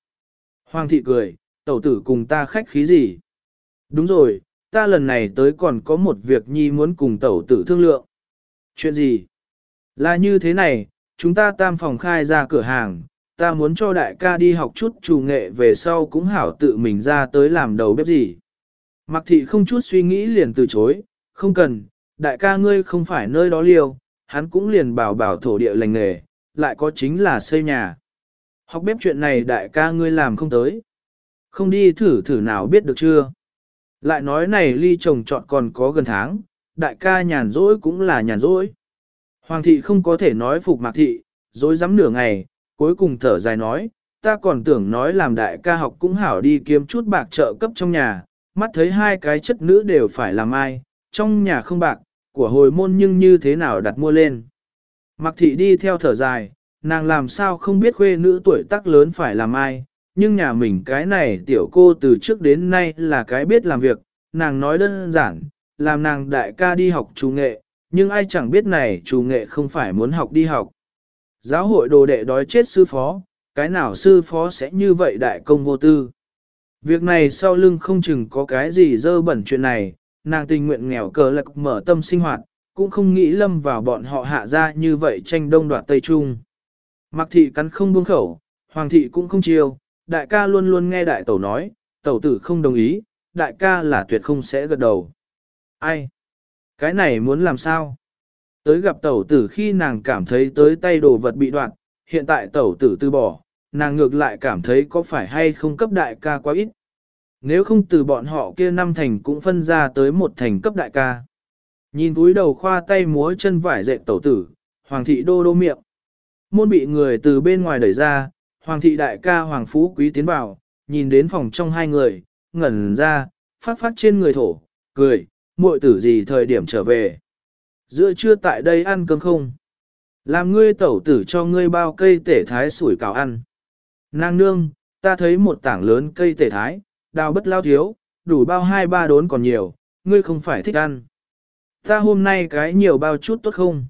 Hoàng thị cười, tẩu tử cùng ta khách khí gì? Đúng rồi, ta lần này tới còn có một việc nhi muốn cùng tẩu tử thương lượng. Chuyện gì? Là như thế này, chúng ta tam phòng khai ra cửa hàng, ta muốn cho đại ca đi học chút chủ nghệ về sau cũng hảo tự mình ra tới làm đầu bếp gì. Mặc thị không chút suy nghĩ liền từ chối, không cần, đại ca ngươi không phải nơi đó liêu, hắn cũng liền bảo bảo thổ địa lành nghề, lại có chính là xây nhà. Học bếp chuyện này đại ca ngươi làm không tới. Không đi thử thử nào biết được chưa. Lại nói này ly chồng chọn còn có gần tháng, đại ca nhàn rỗi cũng là nhàn rỗi. Hoàng thị không có thể nói phục mạc thị, dối dám nửa ngày, cuối cùng thở dài nói, ta còn tưởng nói làm đại ca học cũng hảo đi kiếm chút bạc trợ cấp trong nhà, mắt thấy hai cái chất nữ đều phải làm ai, trong nhà không bạc, của hồi môn nhưng như thế nào đặt mua lên. Mặc thị đi theo thở dài, nàng làm sao không biết khuê nữ tuổi tác lớn phải làm ai, nhưng nhà mình cái này tiểu cô từ trước đến nay là cái biết làm việc, nàng nói đơn giản, làm nàng đại ca đi học chủ nghệ, nhưng ai chẳng biết này chủ nghệ không phải muốn học đi học. Giáo hội đồ đệ đói chết sư phó, cái nào sư phó sẽ như vậy đại công vô tư. Việc này sau lưng không chừng có cái gì dơ bẩn chuyện này, nàng tình nguyện nghèo cờ lạc mở tâm sinh hoạt, cũng không nghĩ lâm vào bọn họ hạ ra như vậy tranh đông đoạt Tây Trung. Mặc thị cắn không buông khẩu, hoàng thị cũng không chiêu, đại ca luôn luôn nghe đại tẩu nói, tẩu tử không đồng ý, đại ca là tuyệt không sẽ gật đầu. Ai? Cái này muốn làm sao? Tới gặp tẩu tử khi nàng cảm thấy tới tay đồ vật bị đoạn, hiện tại tẩu tử từ bỏ, nàng ngược lại cảm thấy có phải hay không cấp đại ca quá ít. Nếu không từ bọn họ kia năm thành cũng phân ra tới một thành cấp đại ca. Nhìn túi đầu khoa tay múa chân vải dệt tẩu tử, hoàng thị đô đô miệng. Môn bị người từ bên ngoài đẩy ra, hoàng thị đại ca hoàng phú quý tiến vào, nhìn đến phòng trong hai người, ngẩn ra, phát phát trên người thổ, cười, muội tử gì thời điểm trở về. Giữa trưa tại đây ăn cơm không? Làm ngươi tẩu tử cho ngươi bao cây tể thái sủi cảo ăn. Nàng nương, ta thấy một tảng lớn cây tể thái, đào bất lao thiếu, đủ bao hai ba đốn còn nhiều, ngươi không phải thích ăn. Ta hôm nay cái nhiều bao chút tốt không?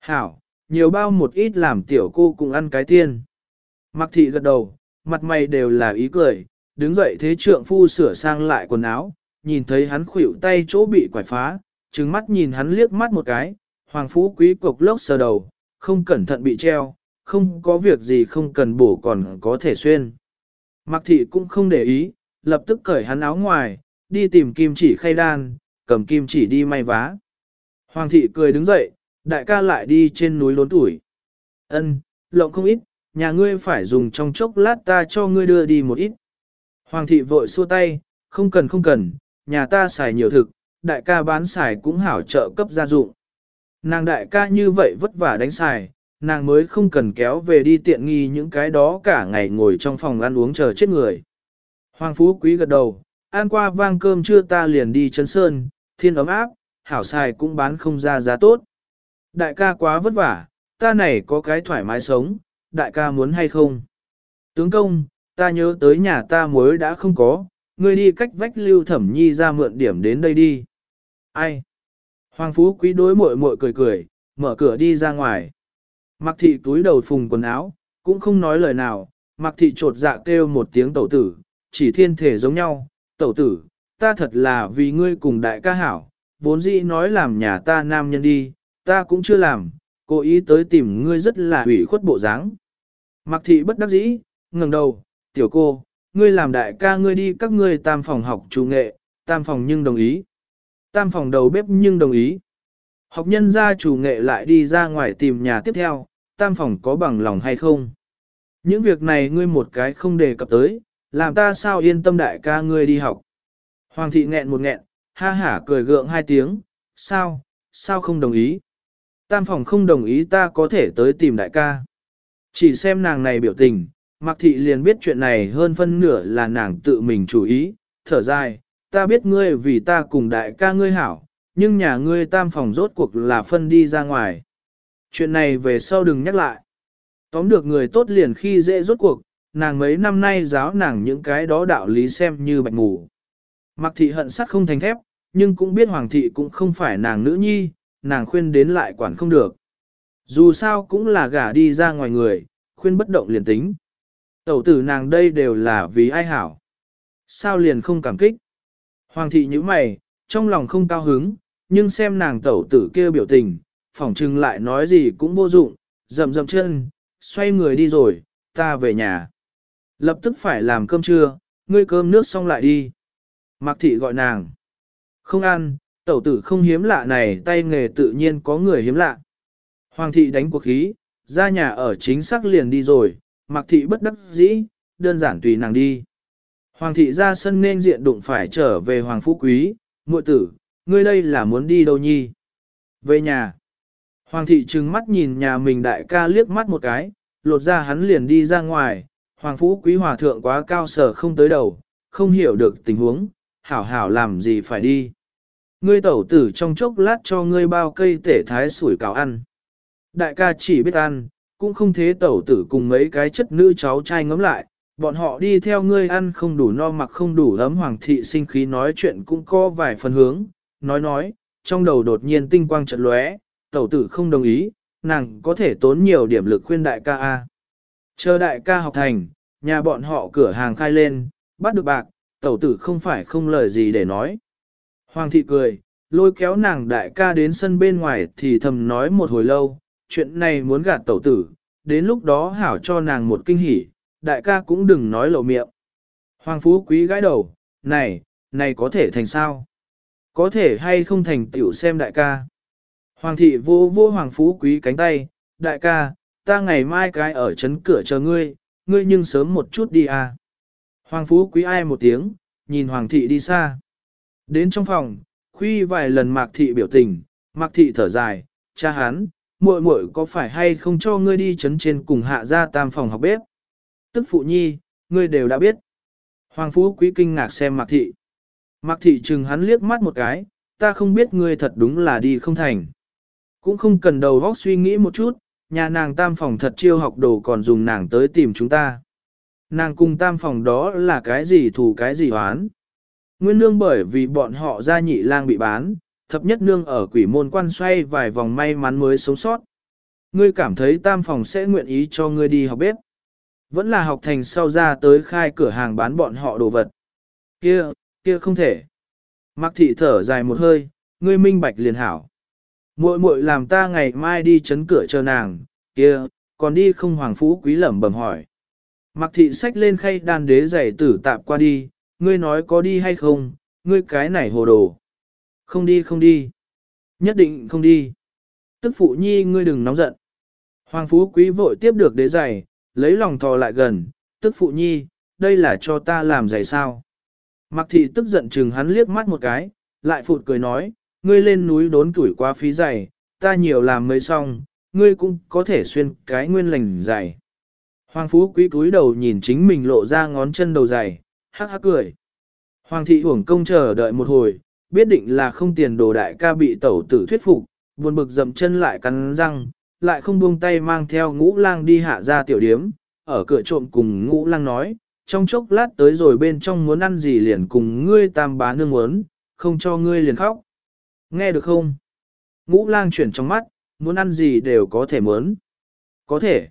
Hảo, nhiều bao một ít làm tiểu cô cùng ăn cái tiên. Mặc thị gật đầu, mặt mày đều là ý cười, đứng dậy thế trượng phu sửa sang lại quần áo, nhìn thấy hắn khuỷu tay chỗ bị quải phá, trừng mắt nhìn hắn liếc mắt một cái, hoàng phú quý cục lốc sờ đầu, không cẩn thận bị treo, không có việc gì không cần bổ còn có thể xuyên. Mặc thị cũng không để ý, lập tức cởi hắn áo ngoài, đi tìm kim chỉ khay đan, cầm kim chỉ đi may vá. Hoàng thị cười đứng dậy, đại ca lại đi trên núi lốn tuổi. Ân, lộng không ít, nhà ngươi phải dùng trong chốc lát ta cho ngươi đưa đi một ít. Hoàng thị vội xua tay, không cần không cần, nhà ta xài nhiều thực, đại ca bán xài cũng hảo trợ cấp gia dụng. Nàng đại ca như vậy vất vả đánh xài, nàng mới không cần kéo về đi tiện nghi những cái đó cả ngày ngồi trong phòng ăn uống chờ chết người. Hoàng Phú Quý gật đầu, ăn qua vang cơm trưa ta liền đi chân sơn, thiên ấm áp, hảo xài cũng bán không ra giá tốt. Đại ca quá vất vả, ta này có cái thoải mái sống, đại ca muốn hay không? Tướng công, ta nhớ tới nhà ta mới đã không có, ngươi đi cách vách lưu thẩm nhi ra mượn điểm đến đây đi. Ai? Hoàng Phú Quý đối muội muội cười cười, mở cửa đi ra ngoài. Mặc thị túi đầu phùng quần áo, cũng không nói lời nào, mặc thị trột dạ kêu một tiếng tẩu tử, chỉ thiên thể giống nhau, tẩu tử, ta thật là vì ngươi cùng đại ca hảo, vốn dĩ nói làm nhà ta nam nhân đi, ta cũng chưa làm, cố ý tới tìm ngươi rất là hủy khuất bộ dáng. Mặc thị bất đắc dĩ, ngẩng đầu, tiểu cô, ngươi làm đại ca ngươi đi các ngươi tam phòng học trung nghệ, tam phòng nhưng đồng ý. Tam phòng đầu bếp nhưng đồng ý. Học nhân gia chủ nghệ lại đi ra ngoài tìm nhà tiếp theo, tam phòng có bằng lòng hay không. Những việc này ngươi một cái không đề cập tới, làm ta sao yên tâm đại ca ngươi đi học. Hoàng thị nghẹn một nghẹn, ha hả cười gượng hai tiếng, sao, sao không đồng ý. Tam phòng không đồng ý ta có thể tới tìm đại ca. Chỉ xem nàng này biểu tình, Mạc Thị liền biết chuyện này hơn phân nửa là nàng tự mình chủ ý, thở dài, ta biết ngươi vì ta cùng đại ca ngươi hảo, nhưng nhà ngươi tam phòng rốt cuộc là phân đi ra ngoài. Chuyện này về sau đừng nhắc lại. Tóm được người tốt liền khi dễ rốt cuộc, nàng mấy năm nay giáo nàng những cái đó đạo lý xem như bạch ngủ. mặc Thị hận sắt không thành thép, nhưng cũng biết Hoàng Thị cũng không phải nàng nữ nhi, nàng khuyên đến lại quản không được. Dù sao cũng là gả đi ra ngoài người, khuyên bất động liền tính. Tẩu tử nàng đây đều là vì ai hảo. Sao liền không cảm kích? Hoàng thị như mày, trong lòng không cao hứng, nhưng xem nàng tẩu tử kia biểu tình, phỏng chừng lại nói gì cũng vô dụng, dậm dậm chân, xoay người đi rồi, ta về nhà. Lập tức phải làm cơm trưa, ngươi cơm nước xong lại đi. Mạc thị gọi nàng. Không ăn, tẩu tử không hiếm lạ này tay nghề tự nhiên có người hiếm lạ. Hoàng thị đánh cuộc khí, ra nhà ở chính xác liền đi rồi, Mạc thị bất đắc dĩ, đơn giản tùy nàng đi. Hoàng thị ra sân nên diện đụng phải trở về Hoàng Phú Quý, muội tử, ngươi đây là muốn đi đâu nhi? Về nhà. Hoàng thị trừng mắt nhìn nhà mình đại ca liếc mắt một cái, lột ra hắn liền đi ra ngoài, Hoàng Phú Quý hòa thượng quá cao sở không tới đầu, không hiểu được tình huống, hảo hảo làm gì phải đi. Ngươi tẩu tử trong chốc lát cho ngươi bao cây tể thái sủi cảo ăn. Đại ca chỉ biết ăn, cũng không thế tẩu tử cùng mấy cái chất nữ cháu trai ngấm lại, bọn họ đi theo ngươi ăn không đủ no mặc không đủ ấm hoàng thị sinh khí nói chuyện cũng có vài phần hướng, nói nói, trong đầu đột nhiên tinh quang chợt lóe, tẩu tử không đồng ý, nàng có thể tốn nhiều điểm lực khuyên đại ca A. Chờ đại ca học thành, nhà bọn họ cửa hàng khai lên, bắt được bạc, tẩu tử không phải không lời gì để nói. Hoàng thị cười, lôi kéo nàng đại ca đến sân bên ngoài thì thầm nói một hồi lâu, chuyện này muốn gạt tẩu tử, đến lúc đó hảo cho nàng một kinh hỉ, đại ca cũng đừng nói lộ miệng. Hoàng phú quý gãi đầu, này, này có thể thành sao? Có thể hay không thành tiểu xem đại ca. Hoàng thị vô vô hoàng phú quý cánh tay, đại ca, ta ngày mai cái ở chấn cửa chờ ngươi, ngươi nhưng sớm một chút đi à. Hoàng phú quý ai một tiếng, nhìn hoàng thị đi xa. Đến trong phòng, khuy vài lần mạc thị biểu tình, mạc thị thở dài, cha hắn, muội muội có phải hay không cho ngươi đi chấn trên cùng hạ ra tam phòng học bếp? Tức phụ nhi, ngươi đều đã biết. Hoàng Phú Quý kinh ngạc xem Mạc Thị. Mạc Thị chừng hắn liếc mắt một cái, ta không biết ngươi thật đúng là đi không thành. Cũng không cần đầu óc suy nghĩ một chút, nhà nàng tam phòng thật chiêu học đồ còn dùng nàng tới tìm chúng ta. Nàng cùng tam phòng đó là cái gì thù cái gì hoán. Nguyên nương bởi vì bọn họ ra nhị lang bị bán, thập nhất nương ở quỷ môn quan xoay vài vòng may mắn mới sống sót. Ngươi cảm thấy tam phòng sẽ nguyện ý cho ngươi đi học bếp. Vẫn là học thành sau ra tới khai cửa hàng bán bọn họ đồ vật. Kia, kia không thể. Mạc thị thở dài một hơi, ngươi minh bạch liền hảo. Muội muội làm ta ngày mai đi chấn cửa chờ nàng, kia, còn đi không hoàng phú quý lẩm bẩm hỏi. Mạc thị xách lên khay đan đế giày tử tạp qua đi, ngươi nói có đi hay không, ngươi cái này hồ đồ. Không đi không đi. Nhất định không đi. Tức phụ nhi ngươi đừng nóng giận. Hoàng phú quý vội tiếp được đế giày, lấy lòng thò lại gần, tức phụ nhi, đây là cho ta làm giày sao. Mặc thị tức giận chừng hắn liếc mắt một cái, lại phụt cười nói, ngươi lên núi đốn tuổi quá phí giày, ta nhiều làm mấy xong, ngươi cũng có thể xuyên cái nguyên lành giày. Hoàng phú quý cúi đầu nhìn chính mình lộ ra ngón chân đầu giày, hắc hắc cười. Hoàng thị uổng công chờ đợi một hồi, biết định là không tiền đồ đại ca bị tẩu tử thuyết phục, buồn bực dậm chân lại cắn răng, lại không buông tay mang theo ngũ lang đi hạ ra tiểu điếm, ở cửa trộm cùng ngũ lang nói, trong chốc lát tới rồi bên trong muốn ăn gì liền cùng ngươi tam bá nương muốn, không cho ngươi liền khóc. Nghe được không? Ngũ lang chuyển trong mắt, muốn ăn gì đều có thể muốn. Có thể.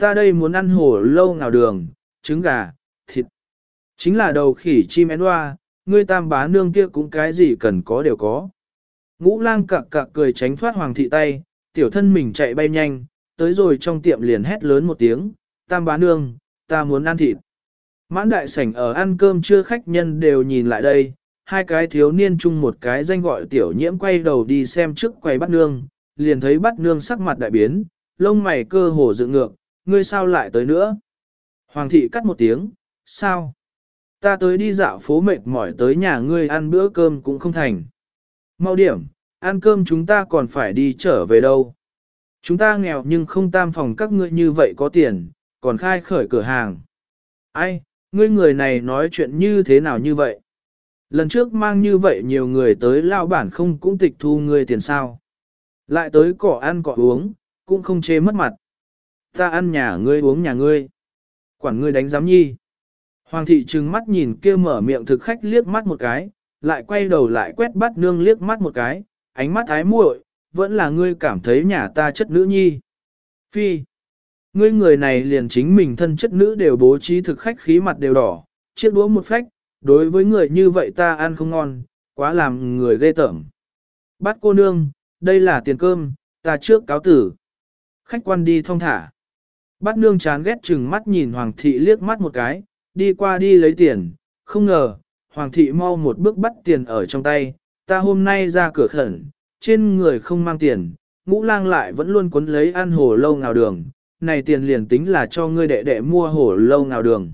Ta đây muốn ăn hổ lâu ngào đường, trứng gà, thịt. Chính là đầu khỉ chim én hoa, ngươi tam bá nương kia cũng cái gì cần có đều có. Ngũ lang cặc cặc cười tránh thoát hoàng thị tay, tiểu thân mình chạy bay nhanh, tới rồi trong tiệm liền hét lớn một tiếng, tam bá nương, ta muốn ăn thịt. Mãn đại sảnh ở ăn cơm chưa khách nhân đều nhìn lại đây, hai cái thiếu niên chung một cái danh gọi tiểu nhiễm quay đầu đi xem trước quầy bắt nương, liền thấy bắt nương sắc mặt đại biến, lông mày cơ hồ dựng ngược, ngươi sao lại tới nữa? Hoàng thị cắt một tiếng, sao? Ta tới đi dạo phố mệt mỏi tới nhà ngươi ăn bữa cơm cũng không thành. Mau điểm, ăn cơm chúng ta còn phải đi trở về đâu. Chúng ta nghèo nhưng không tam phòng các ngươi như vậy có tiền, còn khai khởi cửa hàng. Ai, ngươi người này nói chuyện như thế nào như vậy? Lần trước mang như vậy nhiều người tới lao bản không cũng tịch thu ngươi tiền sao. Lại tới cỏ ăn cỏ uống, cũng không chê mất mặt. Ta ăn nhà ngươi uống nhà ngươi. Quản ngươi đánh giám nhi. Hoàng thị trừng mắt nhìn kia mở miệng thực khách liếc mắt một cái, lại quay đầu lại quét bắt nương liếc mắt một cái, ánh mắt ái muội, vẫn là ngươi cảm thấy nhà ta chất nữ nhi. Phi, ngươi người này liền chính mình thân chất nữ đều bố trí thực khách khí mặt đều đỏ, chiếc đũa một phách, đối với người như vậy ta ăn không ngon, quá làm người ghê tởm. Bắt cô nương, đây là tiền cơm, ta trước cáo tử. Khách quan đi thong thả. Bắt nương chán ghét chừng mắt nhìn hoàng thị liếc mắt một cái, đi qua đi lấy tiền, không ngờ, hoàng thị mau một bước bắt tiền ở trong tay, ta hôm nay ra cửa khẩn, trên người không mang tiền, ngũ lang lại vẫn luôn cuốn lấy ăn hồ lâu ngào đường, này tiền liền tính là cho ngươi đệ đệ mua hồ lâu ngào đường.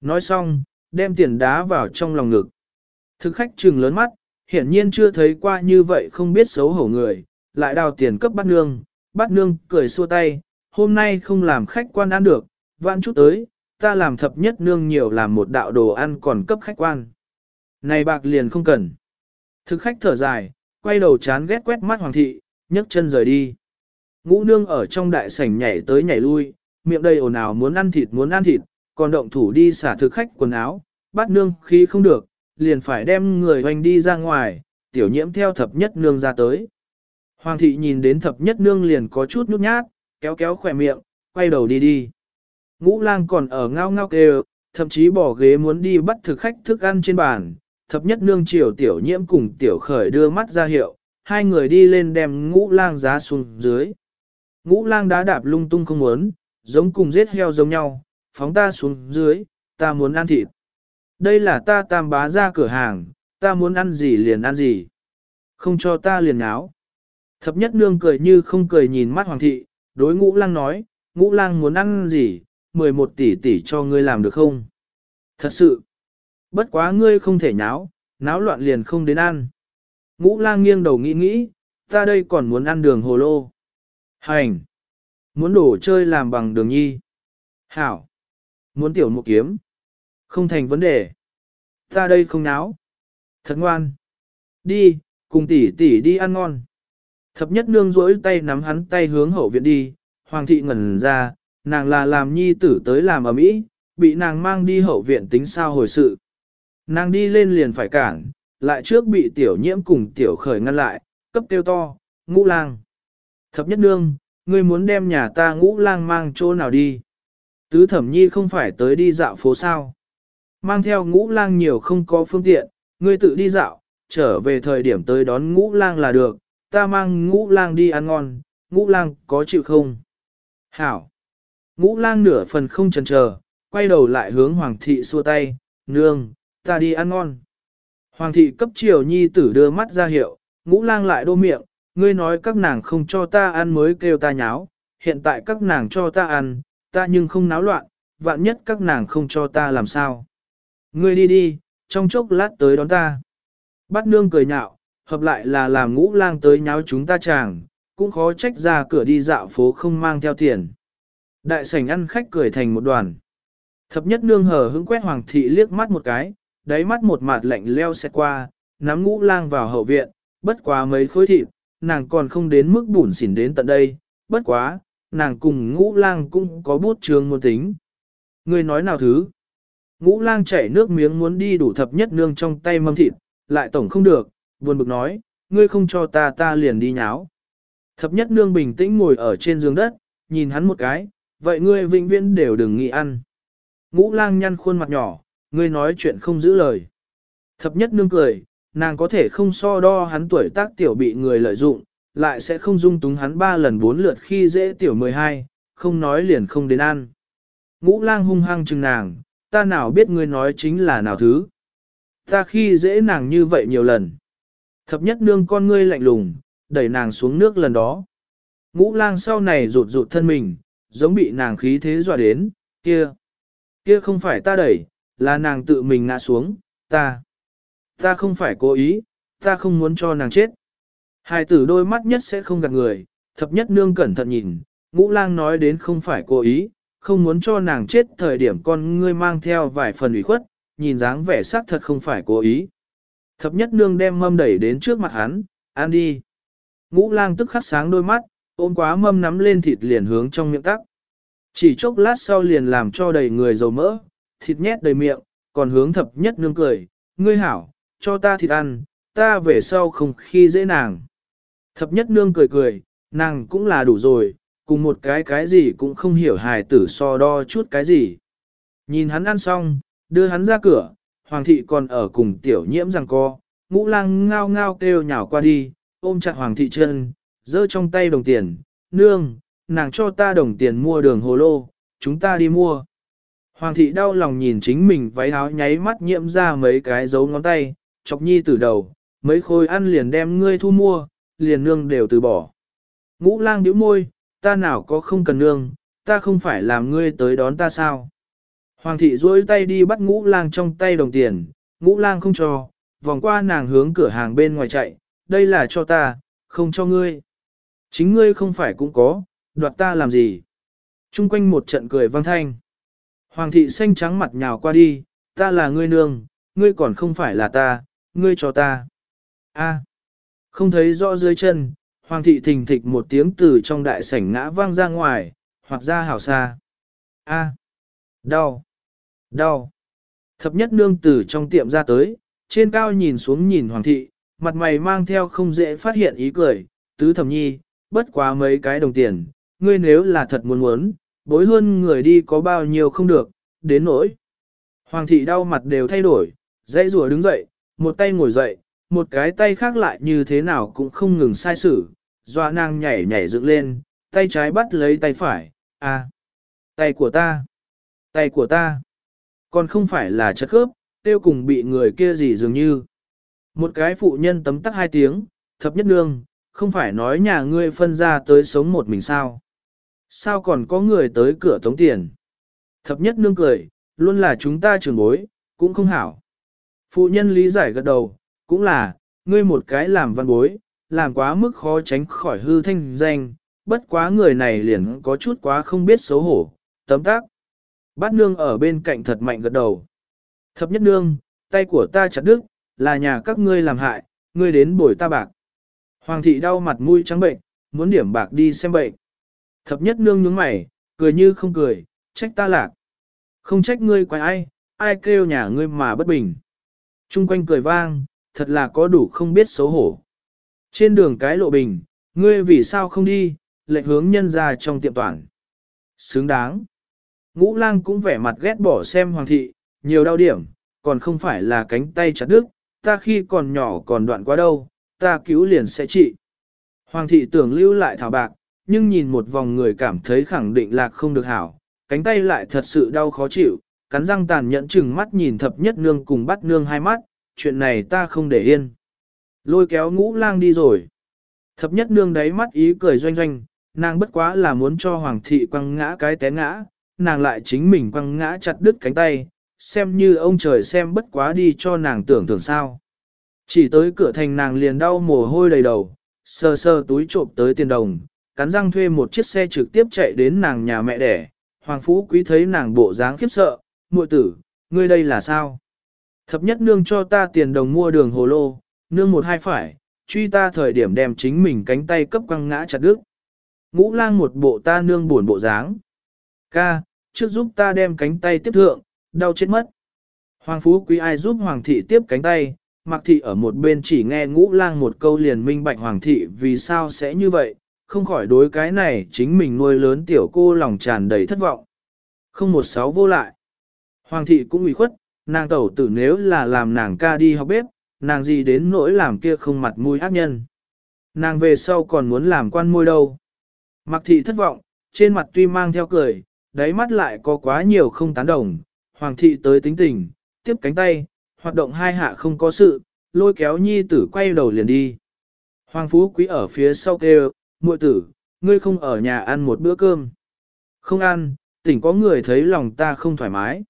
Nói xong, đem tiền đá vào trong lòng ngực. Thực khách trừng lớn mắt, hiển nhiên chưa thấy qua như vậy không biết xấu hổ người, lại đào tiền cấp bắt nương, bắt nương cười xua tay, hôm nay không làm khách quan ăn được, vãn chút tới, ta làm thập nhất nương nhiều làm một đạo đồ ăn còn cấp khách quan. Này bạc liền không cần. Thực khách thở dài, quay đầu chán ghét quét mắt hoàng thị, nhấc chân rời đi. Ngũ nương ở trong đại sảnh nhảy tới nhảy lui, miệng đầy ồn ào muốn ăn thịt muốn ăn thịt, còn động thủ đi xả thực khách quần áo, bắt nương khi không được, liền phải đem người hoành đi ra ngoài, tiểu nhiễm theo thập nhất nương ra tới. Hoàng thị nhìn đến thập nhất nương liền có chút nhút nhát, kéo kéo khỏe miệng, quay đầu đi đi. Ngũ lang còn ở ngao ngao kêu, thậm chí bỏ ghế muốn đi bắt thực khách thức ăn trên bàn. Thập nhất nương chiều tiểu nhiễm cùng tiểu khởi đưa mắt ra hiệu, hai người đi lên đem ngũ lang giá xuống dưới. Ngũ lang đá đạp lung tung không muốn, giống cùng giết heo giống nhau, phóng ta xuống dưới, ta muốn ăn thịt. Đây là ta tam bá ra cửa hàng, ta muốn ăn gì liền ăn gì. Không cho ta liền áo. Thập nhất nương cười như không cười nhìn mắt hoàng thị, đối ngũ lang nói, ngũ lang muốn ăn gì, 11 tỷ tỷ cho ngươi làm được không? Thật sự, bất quá ngươi không thể nháo, náo loạn liền không đến ăn. Ngũ lang nghiêng đầu nghĩ nghĩ, ta đây còn muốn ăn đường hồ lô. Hành! Muốn đổ chơi làm bằng đường nhi. Hảo! Muốn tiểu một kiếm. Không thành vấn đề. Ta đây không náo. Thật ngoan. Đi, cùng tỷ tỷ đi ăn ngon. Thập nhất nương rỗi tay nắm hắn tay hướng hậu viện đi, hoàng thị ngẩn ra, nàng là làm nhi tử tới làm ở mỹ, bị nàng mang đi hậu viện tính sao hồi sự. Nàng đi lên liền phải cản, lại trước bị tiểu nhiễm cùng tiểu khởi ngăn lại, cấp tiêu to, ngũ lang. Thập nhất nương, ngươi muốn đem nhà ta ngũ lang mang chỗ nào đi? Tứ thẩm nhi không phải tới đi dạo phố sao? Mang theo ngũ lang nhiều không có phương tiện, ngươi tự đi dạo, trở về thời điểm tới đón ngũ lang là được, ta mang ngũ lang đi ăn ngon, ngũ lang có chịu không? Hảo! Ngũ lang nửa phần không chần chờ, quay đầu lại hướng hoàng thị xua tay, nương, ta đi ăn ngon. Hoàng thị cấp triều nhi tử đưa mắt ra hiệu, ngũ lang lại đô miệng, ngươi nói các nàng không cho ta ăn mới kêu ta nháo, hiện tại các nàng cho ta ăn, ta nhưng không náo loạn, vạn nhất các nàng không cho ta làm sao. Ngươi đi đi, trong chốc lát tới đón ta. Bắt nương cười nhạo, hợp lại là làm ngũ lang tới nháo chúng ta chàng, cũng khó trách ra cửa đi dạo phố không mang theo tiền. Đại sảnh ăn khách cười thành một đoàn. Thập nhất nương hờ hững quét hoàng thị liếc mắt một cái, đáy mắt một mặt lạnh leo xẹt qua, nắm ngũ lang vào hậu viện, bất quá mấy khối thịt, nàng còn không đến mức bủn xỉn đến tận đây, bất quá, nàng cùng ngũ lang cũng có bút trường môn tính. Ngươi nói nào thứ? Ngũ lang chảy nước miếng muốn đi đủ thập nhất nương trong tay mâm thịt, lại tổng không được, buồn bực nói, ngươi không cho ta ta liền đi nháo. Thập nhất nương bình tĩnh ngồi ở trên giường đất, nhìn hắn một cái, vậy ngươi vĩnh viễn đều đừng nghĩ ăn. Ngũ lang nhăn khuôn mặt nhỏ, ngươi nói chuyện không giữ lời. Thập nhất nương cười, nàng có thể không so đo hắn tuổi tác tiểu bị người lợi dụng, lại sẽ không dung túng hắn ba lần bốn lượt khi dễ tiểu 12, không nói liền không đến ăn. Ngũ lang hung hăng chừng nàng, ta nào biết ngươi nói chính là nào thứ. Ta khi dễ nàng như vậy nhiều lần. Thập nhất nương con ngươi lạnh lùng, đẩy nàng xuống nước lần đó. Ngũ lang sau này rụt rụt thân mình, giống bị nàng khí thế dọa đến, kia. Kia không phải ta đẩy, là nàng tự mình ngã xuống, ta. Ta không phải cố ý, ta không muốn cho nàng chết. Hai tử đôi mắt nhất sẽ không gạt người, thập nhất nương cẩn thận nhìn, ngũ lang nói đến không phải cố ý, không muốn cho nàng chết thời điểm con ngươi mang theo vài phần ủy khuất, nhìn dáng vẻ sắc thật không phải cố ý. Thập nhất nương đem mâm đẩy đến trước mặt hắn, ăn đi. Ngũ lang tức khắc sáng đôi mắt, ôm quá mâm nắm lên thịt liền hướng trong miệng tắc. Chỉ chốc lát sau liền làm cho đầy người dầu mỡ, thịt nhét đầy miệng, còn hướng thập nhất nương cười, ngươi hảo, cho ta thịt ăn, ta về sau không khi dễ nàng. Thập nhất nương cười cười, nàng cũng là đủ rồi, cùng một cái cái gì cũng không hiểu hài tử so đo chút cái gì. Nhìn hắn ăn xong, đưa hắn ra cửa, hoàng thị còn ở cùng tiểu nhiễm rằng co, ngũ lang ngao ngao kêu nhào qua đi, ôm chặt hoàng thị chân, giơ trong tay đồng tiền, nương, nàng cho ta đồng tiền mua đường hồ lô, chúng ta đi mua. Hoàng thị đau lòng nhìn chính mình váy áo nháy mắt nhiễm ra mấy cái dấu ngón tay, chọc nhi từ đầu, mấy khối ăn liền đem ngươi thu mua, liền nương đều từ bỏ. Ngũ lang điếu môi, ta nào có không cần nương, ta không phải làm ngươi tới đón ta sao. Hoàng thị duỗi tay đi bắt ngũ lang trong tay đồng tiền, ngũ lang không cho, vòng qua nàng hướng cửa hàng bên ngoài chạy, đây là cho ta, không cho ngươi. Chính ngươi không phải cũng có, đoạt ta làm gì. Trung quanh một trận cười vang thanh. Hoàng thị xanh trắng mặt nhào qua đi, ta là ngươi nương, ngươi còn không phải là ta, ngươi cho ta. A. Không thấy rõ dưới chân, hoàng thị thình thịch một tiếng từ trong đại sảnh ngã vang ra ngoài, hoặc ra hảo xa. A. Đau. Đau. Thập nhất nương từ trong tiệm ra tới, trên cao nhìn xuống nhìn hoàng thị, mặt mày mang theo không dễ phát hiện ý cười, tứ thẩm nhi, bất quá mấy cái đồng tiền, ngươi nếu là thật muốn muốn, bối hơn người đi có bao nhiêu không được, đến nỗi. Hoàng thị đau mặt đều thay đổi, dãy rùa đứng dậy, một tay ngồi dậy, một cái tay khác lại như thế nào cũng không ngừng sai sử, doa nàng nhảy nhảy dựng lên, tay trái bắt lấy tay phải, à, tay của ta, tay của ta, còn không phải là chất khớp, tiêu cùng bị người kia gì dường như. Một cái phụ nhân tấm tắc hai tiếng, thập nhất nương, không phải nói nhà ngươi phân ra tới sống một mình sao. Sao còn có người tới cửa tống tiền? Thập nhất nương cười, luôn là chúng ta trường bối, cũng không hảo. Phụ nhân lý giải gật đầu, cũng là, ngươi một cái làm văn bối, làm quá mức khó tránh khỏi hư thanh danh, bất quá người này liền có chút quá không biết xấu hổ, tấm tác. Bát nương ở bên cạnh thật mạnh gật đầu. Thập nhất nương, tay của ta chặt đứt, là nhà các ngươi làm hại, ngươi đến bồi ta bạc. Hoàng thị đau mặt mũi trắng bệnh, muốn điểm bạc đi xem bệnh. Thập nhất nương nhướng mày, cười như không cười, trách ta lạc. Không trách ngươi quái ai, ai kêu nhà ngươi mà bất bình. Trung quanh cười vang, thật là có đủ không biết xấu hổ. Trên đường cái lộ bình, ngươi vì sao không đi, lệnh hướng nhân ra trong tiệm toàn. Xứng đáng. Ngũ lang cũng vẻ mặt ghét bỏ xem hoàng thị, nhiều đau điểm, còn không phải là cánh tay chặt đứt, ta khi còn nhỏ còn đoạn quá đâu, ta cứu liền sẽ trị. Hoàng thị tưởng lưu lại thảo bạc, nhưng nhìn một vòng người cảm thấy khẳng định lạc không được hảo, cánh tay lại thật sự đau khó chịu, cắn răng tàn nhẫn chừng mắt nhìn thập nhất nương cùng bắt nương hai mắt, chuyện này ta không để yên. Lôi kéo ngũ lang đi rồi. Thập nhất nương đáy mắt ý cười doanh doanh, nàng bất quá là muốn cho hoàng thị quăng ngã cái té ngã, nàng lại chính mình quăng ngã chặt đứt cánh tay, xem như ông trời xem bất quá đi cho nàng tưởng tưởng sao. Chỉ tới cửa thành nàng liền đau mồ hôi đầy đầu, sơ sơ túi trộm tới tiền đồng, cắn răng thuê một chiếc xe trực tiếp chạy đến nàng nhà mẹ đẻ. Hoàng Phú Quý thấy nàng bộ dáng khiếp sợ, muội tử, ngươi đây là sao? Thập nhất nương cho ta tiền đồng mua đường hồ lô, nương một hai phải, truy ta thời điểm đem chính mình cánh tay cấp quăng ngã chặt đứt. Ngũ lang một bộ ta nương buồn bộ dáng. Ca, trước giúp ta đem cánh tay tiếp thượng, đau chết mất. Hoàng Phú Quý ai giúp Hoàng thị tiếp cánh tay, Mạc thị ở một bên chỉ nghe ngũ lang một câu liền minh bạch Hoàng thị vì sao sẽ như vậy, không khỏi đối cái này chính mình nuôi lớn tiểu cô lòng tràn đầy thất vọng. Không một sáu vô lại. Hoàng thị cũng ủy khuất, nàng tẩu tử nếu là làm nàng ca đi học bếp, nàng gì đến nỗi làm kia không mặt mũi ác nhân. Nàng về sau còn muốn làm quan môi đâu. Mặc thị thất vọng, trên mặt tuy mang theo cười, đáy mắt lại có quá nhiều không tán đồng. Hoàng thị tới tính tình, tiếp cánh tay, hoạt động hai hạ không có sự, lôi kéo nhi tử quay đầu liền đi. Hoàng phú quý ở phía sau kêu, muội tử, ngươi không ở nhà ăn một bữa cơm. Không ăn, tỉnh có người thấy lòng ta không thoải mái.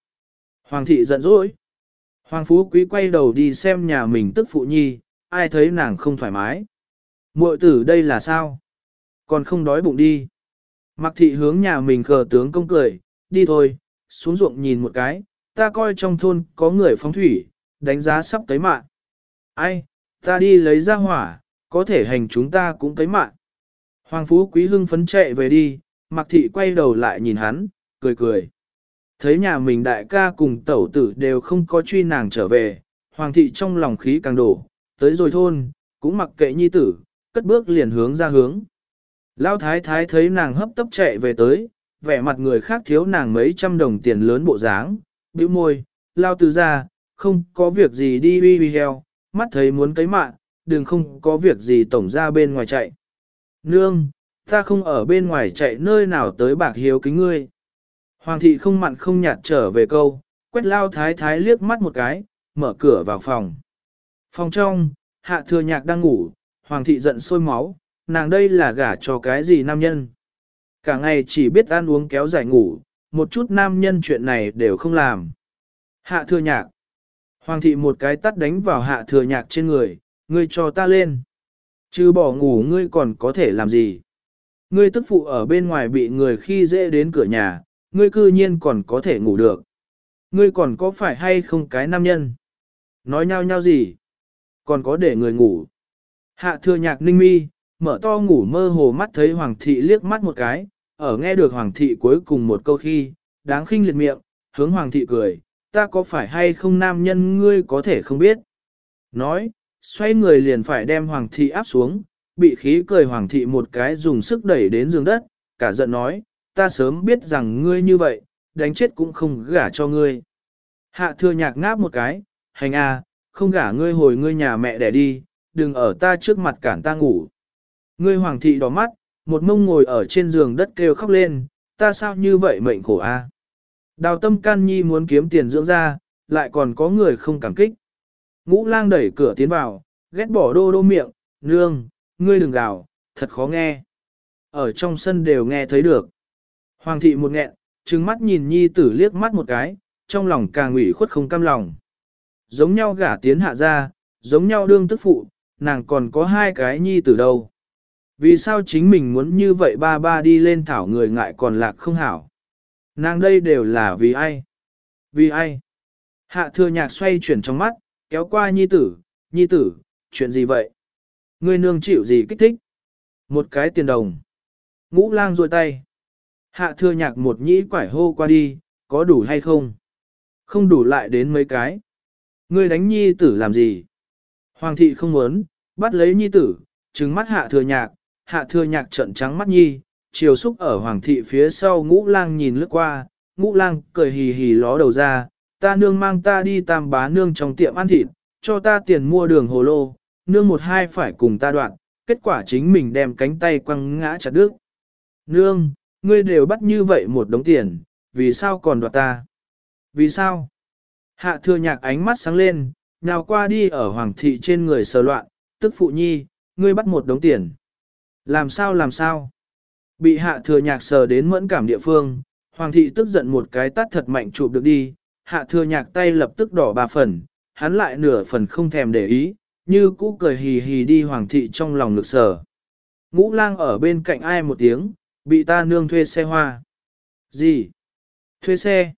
Hoàng thị giận dỗi. Hoàng phú quý quay đầu đi xem nhà mình tức phụ nhi, ai thấy nàng không thoải mái. muội tử đây là sao? Còn không đói bụng đi. Mặc thị hướng nhà mình cờ tướng công cười, đi thôi, xuống ruộng nhìn một cái, ta coi trong thôn có người phóng thủy, đánh giá sắp tới mạng. Ai, ta đi lấy ra hỏa, có thể hành chúng ta cũng tới mạng. Hoàng Phú Quý hưng phấn chạy về đi, Mạc Thị quay đầu lại nhìn hắn, cười cười. Thấy nhà mình đại ca cùng tẩu tử đều không có truy nàng trở về, Hoàng Thị trong lòng khí càng đổ, tới rồi thôn, cũng mặc kệ nhi tử, cất bước liền hướng ra hướng. Lão thái thái thấy nàng hấp tấp chạy về tới, vẻ mặt người khác thiếu nàng mấy trăm đồng tiền lớn bộ dáng, bĩu môi, lao từ ra, không có việc gì đi uy uy heo, mắt thấy muốn cấy mạng, đừng không có việc gì tổng ra bên ngoài chạy. Nương, ta không ở bên ngoài chạy nơi nào tới bạc hiếu kính ngươi. Hoàng thị không mặn không nhạt trở về câu, quét lao thái thái liếc mắt một cái, mở cửa vào phòng. Phòng trong, hạ thừa nhạc đang ngủ, hoàng thị giận sôi máu, nàng đây là gả cho cái gì nam nhân. Cả ngày chỉ biết ăn uống kéo dài ngủ, một chút nam nhân chuyện này đều không làm. Hạ thừa nhạc. Hoàng thị một cái tắt đánh vào hạ thừa nhạc trên người, ngươi cho ta lên. Chứ bỏ ngủ ngươi còn có thể làm gì? Ngươi tức phụ ở bên ngoài bị người khi dễ đến cửa nhà, ngươi cư nhiên còn có thể ngủ được. Ngươi còn có phải hay không cái nam nhân? Nói nhau nhau gì? Còn có để người ngủ. Hạ thừa nhạc ninh mi, mở to ngủ mơ hồ mắt thấy hoàng thị liếc mắt một cái, ở nghe được hoàng thị cuối cùng một câu khi, đáng khinh liệt miệng, hướng hoàng thị cười, ta có phải hay không nam nhân ngươi có thể không biết. Nói, xoay người liền phải đem hoàng thị áp xuống, bị khí cười hoàng thị một cái dùng sức đẩy đến giường đất, cả giận nói, ta sớm biết rằng ngươi như vậy, đánh chết cũng không gả cho ngươi. Hạ thừa nhạc ngáp một cái, hành a, không gả ngươi hồi ngươi nhà mẹ đẻ đi, đừng ở ta trước mặt cản ta ngủ. Ngươi hoàng thị đỏ mắt, một mông ngồi ở trên giường đất kêu khóc lên, ta sao như vậy mệnh khổ a? Đào tâm can nhi muốn kiếm tiền dưỡng ra, lại còn có người không cảm kích. Ngũ lang đẩy cửa tiến vào, ghét bỏ đô đô miệng, nương, ngươi đừng gào, thật khó nghe. Ở trong sân đều nghe thấy được. Hoàng thị một nghẹn, trừng mắt nhìn nhi tử liếc mắt một cái, trong lòng càng ủy khuất không cam lòng. Giống nhau gả tiến hạ ra, giống nhau đương tức phụ, nàng còn có hai cái nhi tử đâu. Vì sao chính mình muốn như vậy ba ba đi lên thảo người ngại còn lạc không hảo? Nàng đây đều là vì ai? Vì ai? Hạ thừa nhạc xoay chuyển trong mắt, kéo qua nhi tử, nhi tử, chuyện gì vậy? Ngươi nương chịu gì kích thích? Một cái tiền đồng. Ngũ lang ruôi tay. Hạ thừa nhạc một nhĩ quải hô qua đi, có đủ hay không? Không đủ lại đến mấy cái. Ngươi đánh nhi tử làm gì? Hoàng thị không muốn, bắt lấy nhi tử, trừng mắt hạ thừa nhạc, hạ thừa nhạc trận trắng mắt nhi, chiều xúc ở hoàng thị phía sau ngũ lang nhìn lướt qua, ngũ lang cười hì hì ló đầu ra, ta nương mang ta đi tam bá nương trong tiệm ăn thịt, cho ta tiền mua đường hồ lô, nương một hai phải cùng ta đoạn, kết quả chính mình đem cánh tay quăng ngã chặt đứt. Nương, ngươi đều bắt như vậy một đống tiền, vì sao còn đoạt ta? Vì sao? Hạ thừa nhạc ánh mắt sáng lên, nào qua đi ở hoàng thị trên người sờ loạn, tức phụ nhi, ngươi bắt một đống tiền. Làm sao làm sao? Bị hạ thừa nhạc sờ đến mẫn cảm địa phương, hoàng thị tức giận một cái tát thật mạnh chụp được đi, hạ thừa nhạc tay lập tức đỏ ba phần, hắn lại nửa phần không thèm để ý, như cũ cười hì hì đi hoàng thị trong lòng lực sở, Ngũ lang ở bên cạnh ai một tiếng, bị ta nương thuê xe hoa. Gì? Thuê xe?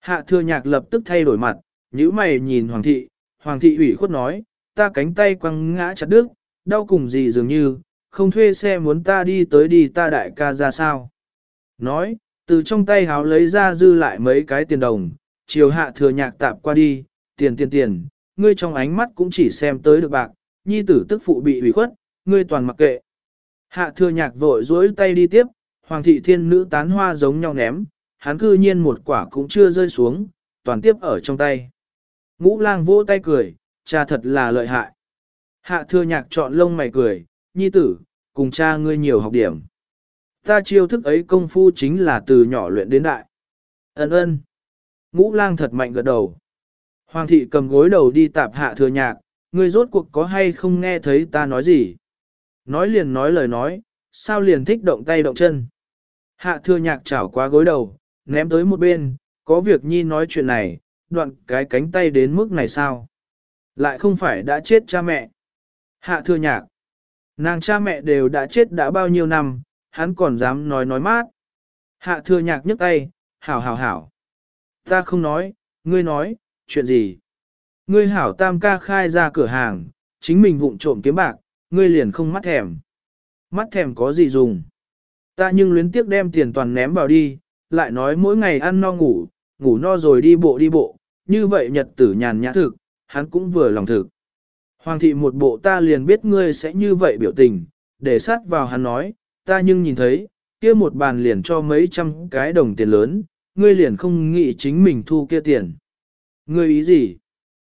Hạ thừa nhạc lập tức thay đổi mặt, nhíu mày nhìn hoàng thị, hoàng thị ủy khuất nói, ta cánh tay quăng ngã chặt đứt, đau cùng gì dường như, không thuê xe muốn ta đi tới đi ta đại ca ra sao. Nói, từ trong tay háo lấy ra dư lại mấy cái tiền đồng, chiều hạ thừa nhạc tạp qua đi, tiền tiền tiền, ngươi trong ánh mắt cũng chỉ xem tới được bạc, nhi tử tức phụ bị hủy khuất, ngươi toàn mặc kệ. Hạ thừa nhạc vội dối tay đi tiếp, hoàng thị thiên nữ tán hoa giống nhau ném, hắn cư nhiên một quả cũng chưa rơi xuống, toàn tiếp ở trong tay. Ngũ lang vỗ tay cười, cha thật là lợi hại. Hạ thừa nhạc chọn lông mày cười, nhi tử, cùng cha ngươi nhiều học điểm. Ta chiêu thức ấy công phu chính là từ nhỏ luyện đến đại. Ấn ơn. Ngũ lang thật mạnh gật đầu. Hoàng thị cầm gối đầu đi tạp hạ thừa nhạc, ngươi rốt cuộc có hay không nghe thấy ta nói gì. Nói liền nói lời nói, sao liền thích động tay động chân. Hạ thừa nhạc chảo qua gối đầu, ném tới một bên, có việc nhi nói chuyện này, đoạn cái cánh tay đến mức này sao? Lại không phải đã chết cha mẹ. Hạ thừa nhạc, nàng cha mẹ đều đã chết đã bao nhiêu năm, hắn còn dám nói nói mát. Hạ thừa nhạc nhấc tay, hảo hảo hảo. Ta không nói, ngươi nói, chuyện gì? Ngươi hảo tam ca khai ra cửa hàng, chính mình vụng trộm kiếm bạc, ngươi liền không mắt thèm. Mắt thèm có gì dùng? Ta nhưng luyến tiếc đem tiền toàn ném vào đi, lại nói mỗi ngày ăn no ngủ, ngủ no rồi đi bộ đi bộ, như vậy nhật tử nhàn nhã thực, hắn cũng vừa lòng thực. Hoàng thị một bộ ta liền biết ngươi sẽ như vậy biểu tình, để sát vào hắn nói, ta nhưng nhìn thấy, kia một bàn liền cho mấy trăm cái đồng tiền lớn, ngươi liền không nghĩ chính mình thu kia tiền. Ngươi ý gì?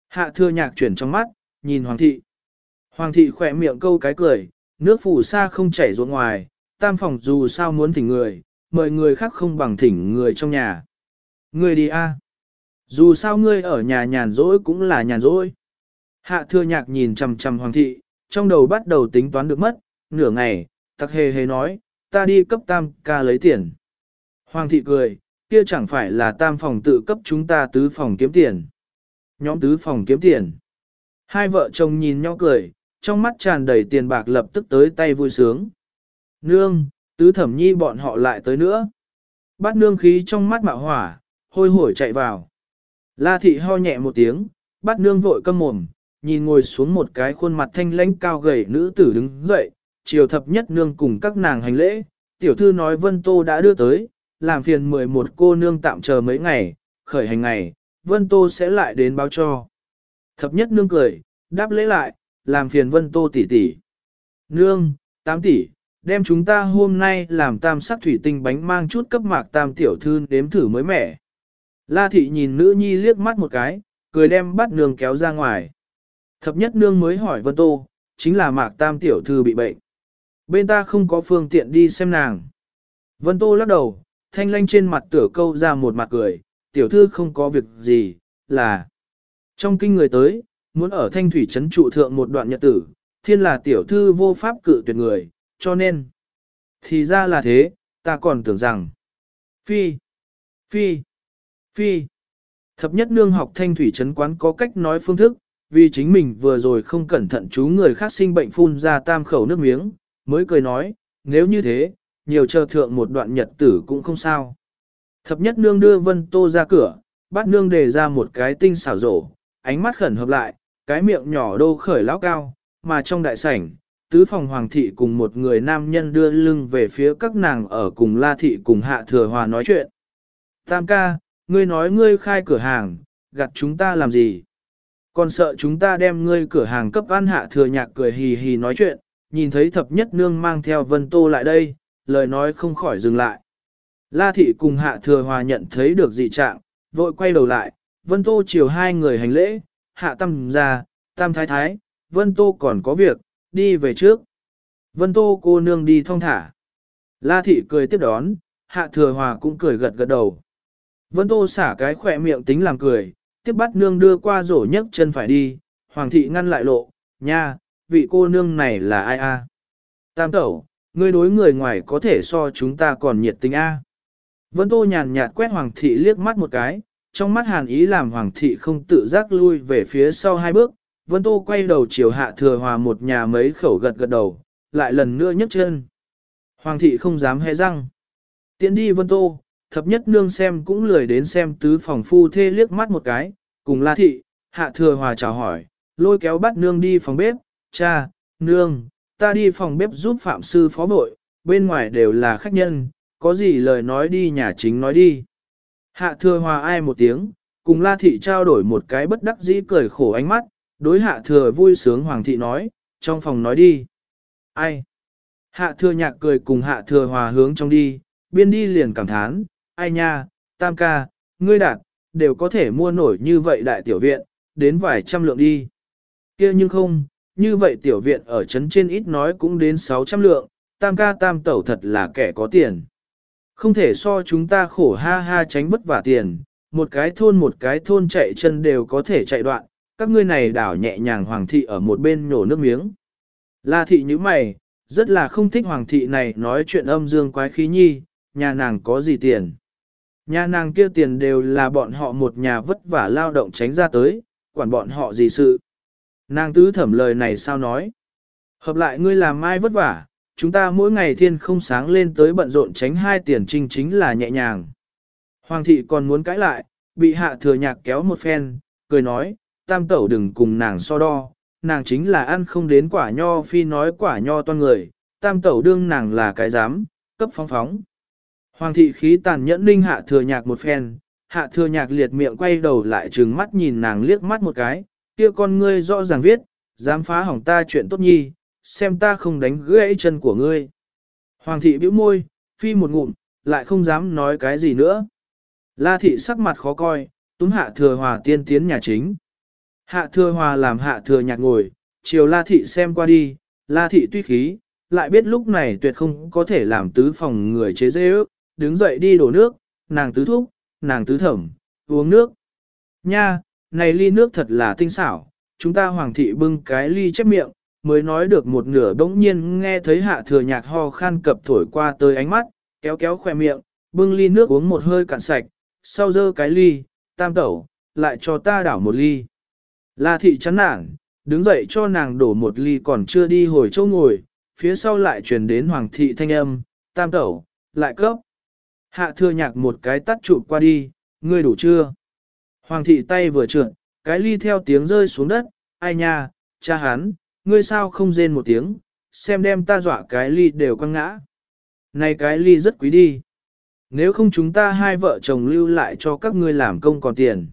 Hạ thưa nhạc chuyển trong mắt, nhìn hoàng thị. Hoàng thị khỏe miệng câu cái cười, nước phủ xa không chảy ruộng ngoài, tam phòng dù sao muốn thỉnh người, mời người khác không bằng thỉnh người trong nhà. Ngươi đi a. Dù sao ngươi ở nhà nhàn rỗi cũng là nhàn rỗi. Hạ thừa nhạc nhìn chằm chằm hoàng thị, trong đầu bắt đầu tính toán được mất, nửa ngày, tặc hề hề nói, ta đi cấp tam ca lấy tiền. Hoàng thị cười, kia chẳng phải là tam phòng tự cấp chúng ta tứ phòng kiếm tiền. Nhóm tứ phòng kiếm tiền. Hai vợ chồng nhìn nhau cười, trong mắt tràn đầy tiền bạc lập tức tới tay vui sướng. Nương, tứ thẩm nhi bọn họ lại tới nữa. Bắt nương khí trong mắt mạo hỏa, hôi hổi chạy vào. La thị ho nhẹ một tiếng, bắt nương vội câm mồm, nhìn ngồi xuống một cái khuôn mặt thanh lãnh cao gầy nữ tử đứng dậy, chiều thập nhất nương cùng các nàng hành lễ, tiểu thư nói Vân Tô đã đưa tới, làm phiền 11 cô nương tạm chờ mấy ngày, khởi hành ngày, Vân Tô sẽ lại đến báo cho. Thập nhất nương cười, đáp lễ lại, làm phiền Vân Tô tỷ tỷ. Nương, tám tỷ, đem chúng ta hôm nay làm tam sắc thủy tinh bánh mang chút cấp mạc tam tiểu thư đếm thử mới mẻ. La thị nhìn nữ nhi liếc mắt một cái, cười đem bắt nương kéo ra ngoài. Thập nhất nương mới hỏi Vân Tô, chính là mạc tam tiểu thư bị bệnh. Bên ta không có phương tiện đi xem nàng. Vân Tô lắc đầu, thanh lanh trên mặt tửa câu ra một mặt cười, tiểu thư không có việc gì, là. Trong kinh người tới, muốn ở thanh thủy trấn trụ thượng một đoạn nhật tử, thiên là tiểu thư vô pháp cự tuyệt người, cho nên, thì ra là thế, ta còn tưởng rằng, phi, phi, phi, thập nhất nương học thanh thủy trấn quán có cách nói phương thức, vì chính mình vừa rồi không cẩn thận chú người khác sinh bệnh phun ra tam khẩu nước miếng, mới cười nói, nếu như thế, nhiều chờ thượng một đoạn nhật tử cũng không sao. Thập nhất nương đưa Vân Tô ra cửa, bắt nương đề ra một cái tinh xảo rổ, ánh mắt khẩn hợp lại, cái miệng nhỏ đô khởi lão cao, mà trong đại sảnh, tứ phòng hoàng thị cùng một người nam nhân đưa lưng về phía các nàng ở cùng la thị cùng hạ thừa hòa nói chuyện. Tam ca, ngươi nói ngươi khai cửa hàng, gặt chúng ta làm gì? Còn sợ chúng ta đem ngươi cửa hàng cấp ăn hạ thừa nhạc cười hì hì nói chuyện, nhìn thấy thập nhất nương mang theo vân tô lại đây, lời nói không khỏi dừng lại. La thị cùng hạ thừa hòa nhận thấy được dị trạng, vội quay đầu lại, vân tô chiều hai người hành lễ, hạ tâm ra, tam thái thái, vân tô còn có việc, đi về trước. Vân tô cô nương đi thong thả. La thị cười tiếp đón, hạ thừa hòa cũng cười gật gật đầu. Vân tô xả cái khỏe miệng tính làm cười, tiếp bắt nương đưa qua rổ nhấc chân phải đi, hoàng thị ngăn lại lộ, nha, vị cô nương này là ai a? Tam tẩu, ngươi đối người ngoài có thể so chúng ta còn nhiệt tình a. Vân Tô nhàn nhạt quét hoàng thị liếc mắt một cái, trong mắt hàn ý làm hoàng thị không tự giác lui về phía sau hai bước, Vân Tô quay đầu chiều hạ thừa hòa một nhà mấy khẩu gật gật đầu, lại lần nữa nhấc chân. Hoàng thị không dám hé răng. Tiến đi Vân Tô, thập nhất nương xem cũng lười đến xem tứ phòng phu thê liếc mắt một cái, cùng la thị, hạ thừa hòa chào hỏi, lôi kéo bắt nương đi phòng bếp, cha, nương, ta đi phòng bếp giúp phạm sư phó vội, bên ngoài đều là khách nhân, có gì lời nói đi nhà chính nói đi. Hạ thừa hòa ai một tiếng, cùng La Thị trao đổi một cái bất đắc dĩ cười khổ ánh mắt, đối hạ thừa vui sướng Hoàng Thị nói, trong phòng nói đi. Ai? Hạ thừa nhạc cười cùng hạ thừa hòa hướng trong đi, biên đi liền cảm thán, ai nha, tam ca, ngươi đạt, đều có thể mua nổi như vậy đại tiểu viện, đến vài trăm lượng đi. kia nhưng không, như vậy tiểu viện ở trấn trên ít nói cũng đến 600 lượng, tam ca tam tẩu thật là kẻ có tiền. Không thể so chúng ta khổ ha ha tránh vất vả tiền, một cái thôn một cái thôn chạy chân đều có thể chạy đoạn, các ngươi này đảo nhẹ nhàng hoàng thị ở một bên nhổ nước miếng. La thị như mày, rất là không thích hoàng thị này nói chuyện âm dương quái khí nhi, nhà nàng có gì tiền. Nhà nàng kia tiền đều là bọn họ một nhà vất vả lao động tránh ra tới, quản bọn họ gì sự. Nàng tứ thẩm lời này sao nói. Hợp lại ngươi làm mai vất vả, chúng ta mỗi ngày thiên không sáng lên tới bận rộn tránh hai tiền trinh chính là nhẹ nhàng. Hoàng thị còn muốn cãi lại, bị hạ thừa nhạc kéo một phen, cười nói, tam tẩu đừng cùng nàng so đo, nàng chính là ăn không đến quả nho phi nói quả nho toan người, tam tẩu đương nàng là cái dám, cấp phóng phóng. Hoàng thị khí tàn nhẫn ninh hạ thừa nhạc một phen, hạ thừa nhạc liệt miệng quay đầu lại trừng mắt nhìn nàng liếc mắt một cái, kia con ngươi rõ ràng viết, dám phá hỏng ta chuyện tốt nhi, xem ta không đánh gãy chân của ngươi. Hoàng thị bĩu môi, phi một ngụm, lại không dám nói cái gì nữa. La thị sắc mặt khó coi, túm hạ thừa hòa tiên tiến nhà chính. Hạ thừa hòa làm hạ thừa nhạc ngồi, chiều la thị xem qua đi, la thị tuy khí, lại biết lúc này tuyệt không có thể làm tứ phòng người chế dễ ước, đứng dậy đi đổ nước, nàng tứ thúc, nàng tứ thẩm, uống nước. Nha, này ly nước thật là tinh xảo, chúng ta hoàng thị bưng cái ly chép miệng, mới nói được một nửa bỗng nhiên nghe thấy hạ thừa nhạc ho khan cập thổi qua tới ánh mắt, kéo kéo khoe miệng, bưng ly nước uống một hơi cạn sạch, sau dơ cái ly, tam tẩu, lại cho ta đảo một ly. La thị chán nản, đứng dậy cho nàng đổ một ly còn chưa đi hồi chỗ ngồi, phía sau lại truyền đến hoàng thị thanh âm, tam tẩu, lại cấp. Hạ thừa nhạc một cái tắt chụp qua đi, ngươi đủ chưa? Hoàng thị tay vừa trượt, cái ly theo tiếng rơi xuống đất, ai nha, cha hắn, ngươi sao không rên một tiếng, xem đem ta dọa cái ly đều quăng ngã. Này cái ly rất quý đi. Nếu không chúng ta hai vợ chồng lưu lại cho các ngươi làm công còn tiền.